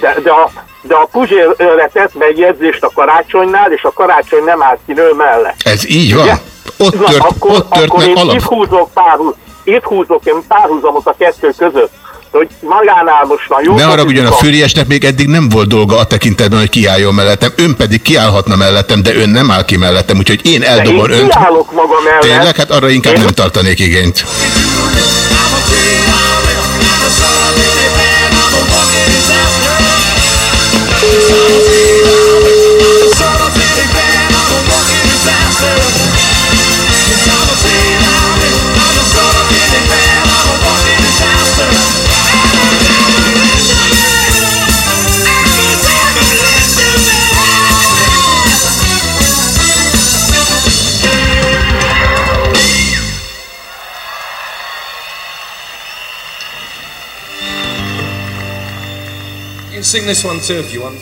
de, de, a, de a Puzsérre tett megjegyzést a karácsonynál, és a karácsony nem állt ki nő mellett. Ez így van? Ugye? Ott Na, tört, akkor, ott tört akkor én alap. itt húzok, párhuz, itt húzok én párhuzamot a kettő között, hogy magánál most van jó. Ne haragudjon, a fizika- Fűriesnek még eddig nem volt dolga a tekintetben, hogy kiálljon mellettem. Ön pedig kiállhatna mellettem, de ön nem áll ki mellettem, úgyhogy én eldobom én önt. kiállok maga mellett. Tényleg? Hát arra inkább nem tartanék igényt. You sing this one too if you want.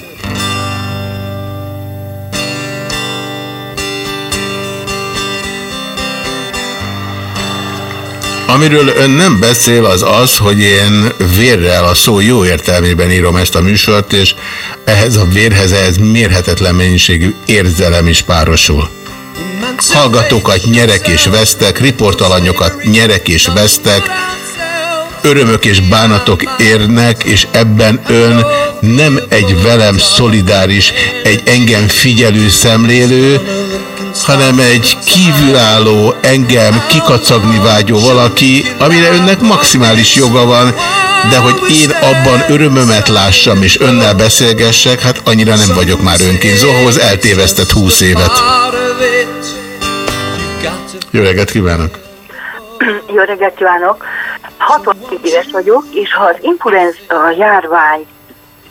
Amiről ön nem beszél, az az, hogy én vérrel a szó jó értelmében írom ezt a műsort, és ehhez a vérhez ehhez mérhetetlen mennyiségű érzelem is párosul. Hallgatókat nyerek és vesztek, riportalanyokat nyerek és vesztek, örömök és bánatok érnek, és ebben ön nem egy velem szolidáris, egy engem figyelő szemlélő, hanem egy kívülálló, engem kikacagni vágyó valaki, amire önnek maximális joga van, de hogy én abban örömömet lássam és önnel beszélgessek, hát annyira nem vagyok már önkínzó, ahhoz eltévesztett húsz évet. Jó reggelt kívánok! Jó reggelt kívánok! 64 éves vagyok, és ha az influenza járvány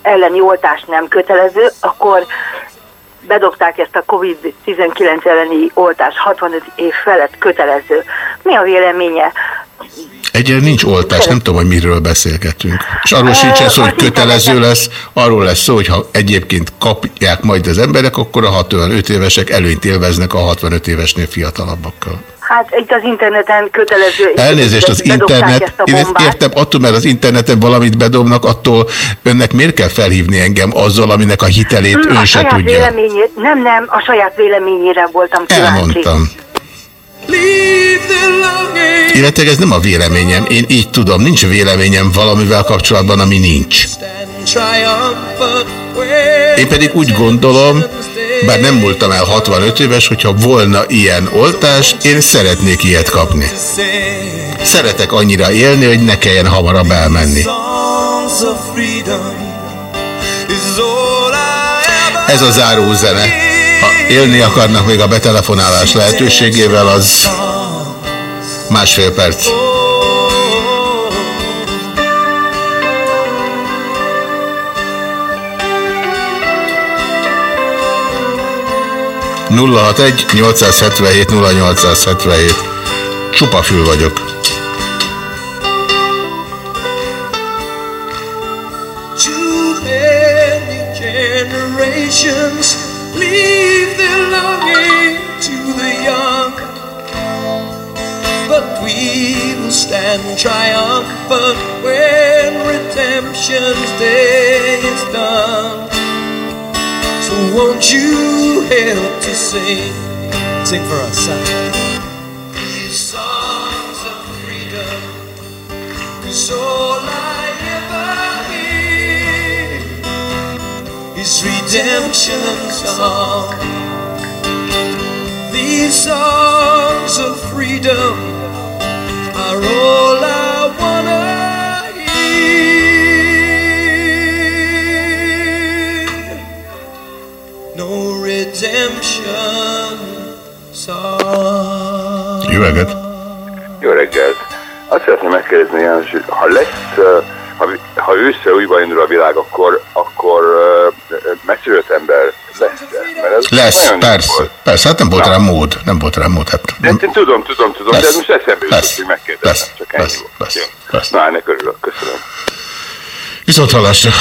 elleni oltás nem kötelező, akkor bedobták ezt a COVID-19 elleni oltás 65 év felett kötelező. Mi a véleménye? Egyre nincs oltás, nem tudom, hogy miről beszélgetünk. És arról sincsen szó, hogy kötelező lesz, arról lesz szó, hogy ha egyébként kapják majd az emberek, akkor a 65 évesek előnyt élveznek a 65 évesnél fiatalabbakkal. Hát itt az interneten kötelező. Elnézést, az internet, én ezt értem, attól, mert az interneten valamit bedobnak, attól önnek miért kell felhívni engem azzal, aminek a hitelét Hmm, ön a se tudja? véleményét, nem, nem, a saját véleményére voltam kíváncsi. Elmondtam. Illetve ez nem a véleményem, én így tudom, nincs véleményem valamivel kapcsolatban, ami nincs. Én pedig úgy gondolom, bár nem múltam el 65 éves, hogyha volna ilyen oltás, én szeretnék ilyet kapni. Szeretek annyira élni, hogy ne kelljen hamarabb elmenni. Ez a záró zene. Ha élni akarnak még a betelefonálás lehetőségével, az másfél perc. Nulla hat egy 877 0877 Csupa fül vagyok. Leave their longing to the triumphant when redemption's day is done. Won't you help to sing? Sing for us, son. These songs of freedom, 'cause all I ever hear is redemption song. These songs of freedom are all I Jó reggelt! Jó reggelt! Azt szeretném megkérdezni, János, hogy ha lesz, ha, ha ősszel újra indul a világ, akkor, akkor megszülött ember lesz -e? Mert ez Lesz, persze, volt. persze, hát nem volt rá mód, nem volt rá mód, hát De, én tudom, tudom, tudom, Lesz. de ez most eszembe jutott, Lesz. hogy megkérdezem, csak ennyi volt. Jó. Na, ennek örülök, köszönöm. viszont hallásra.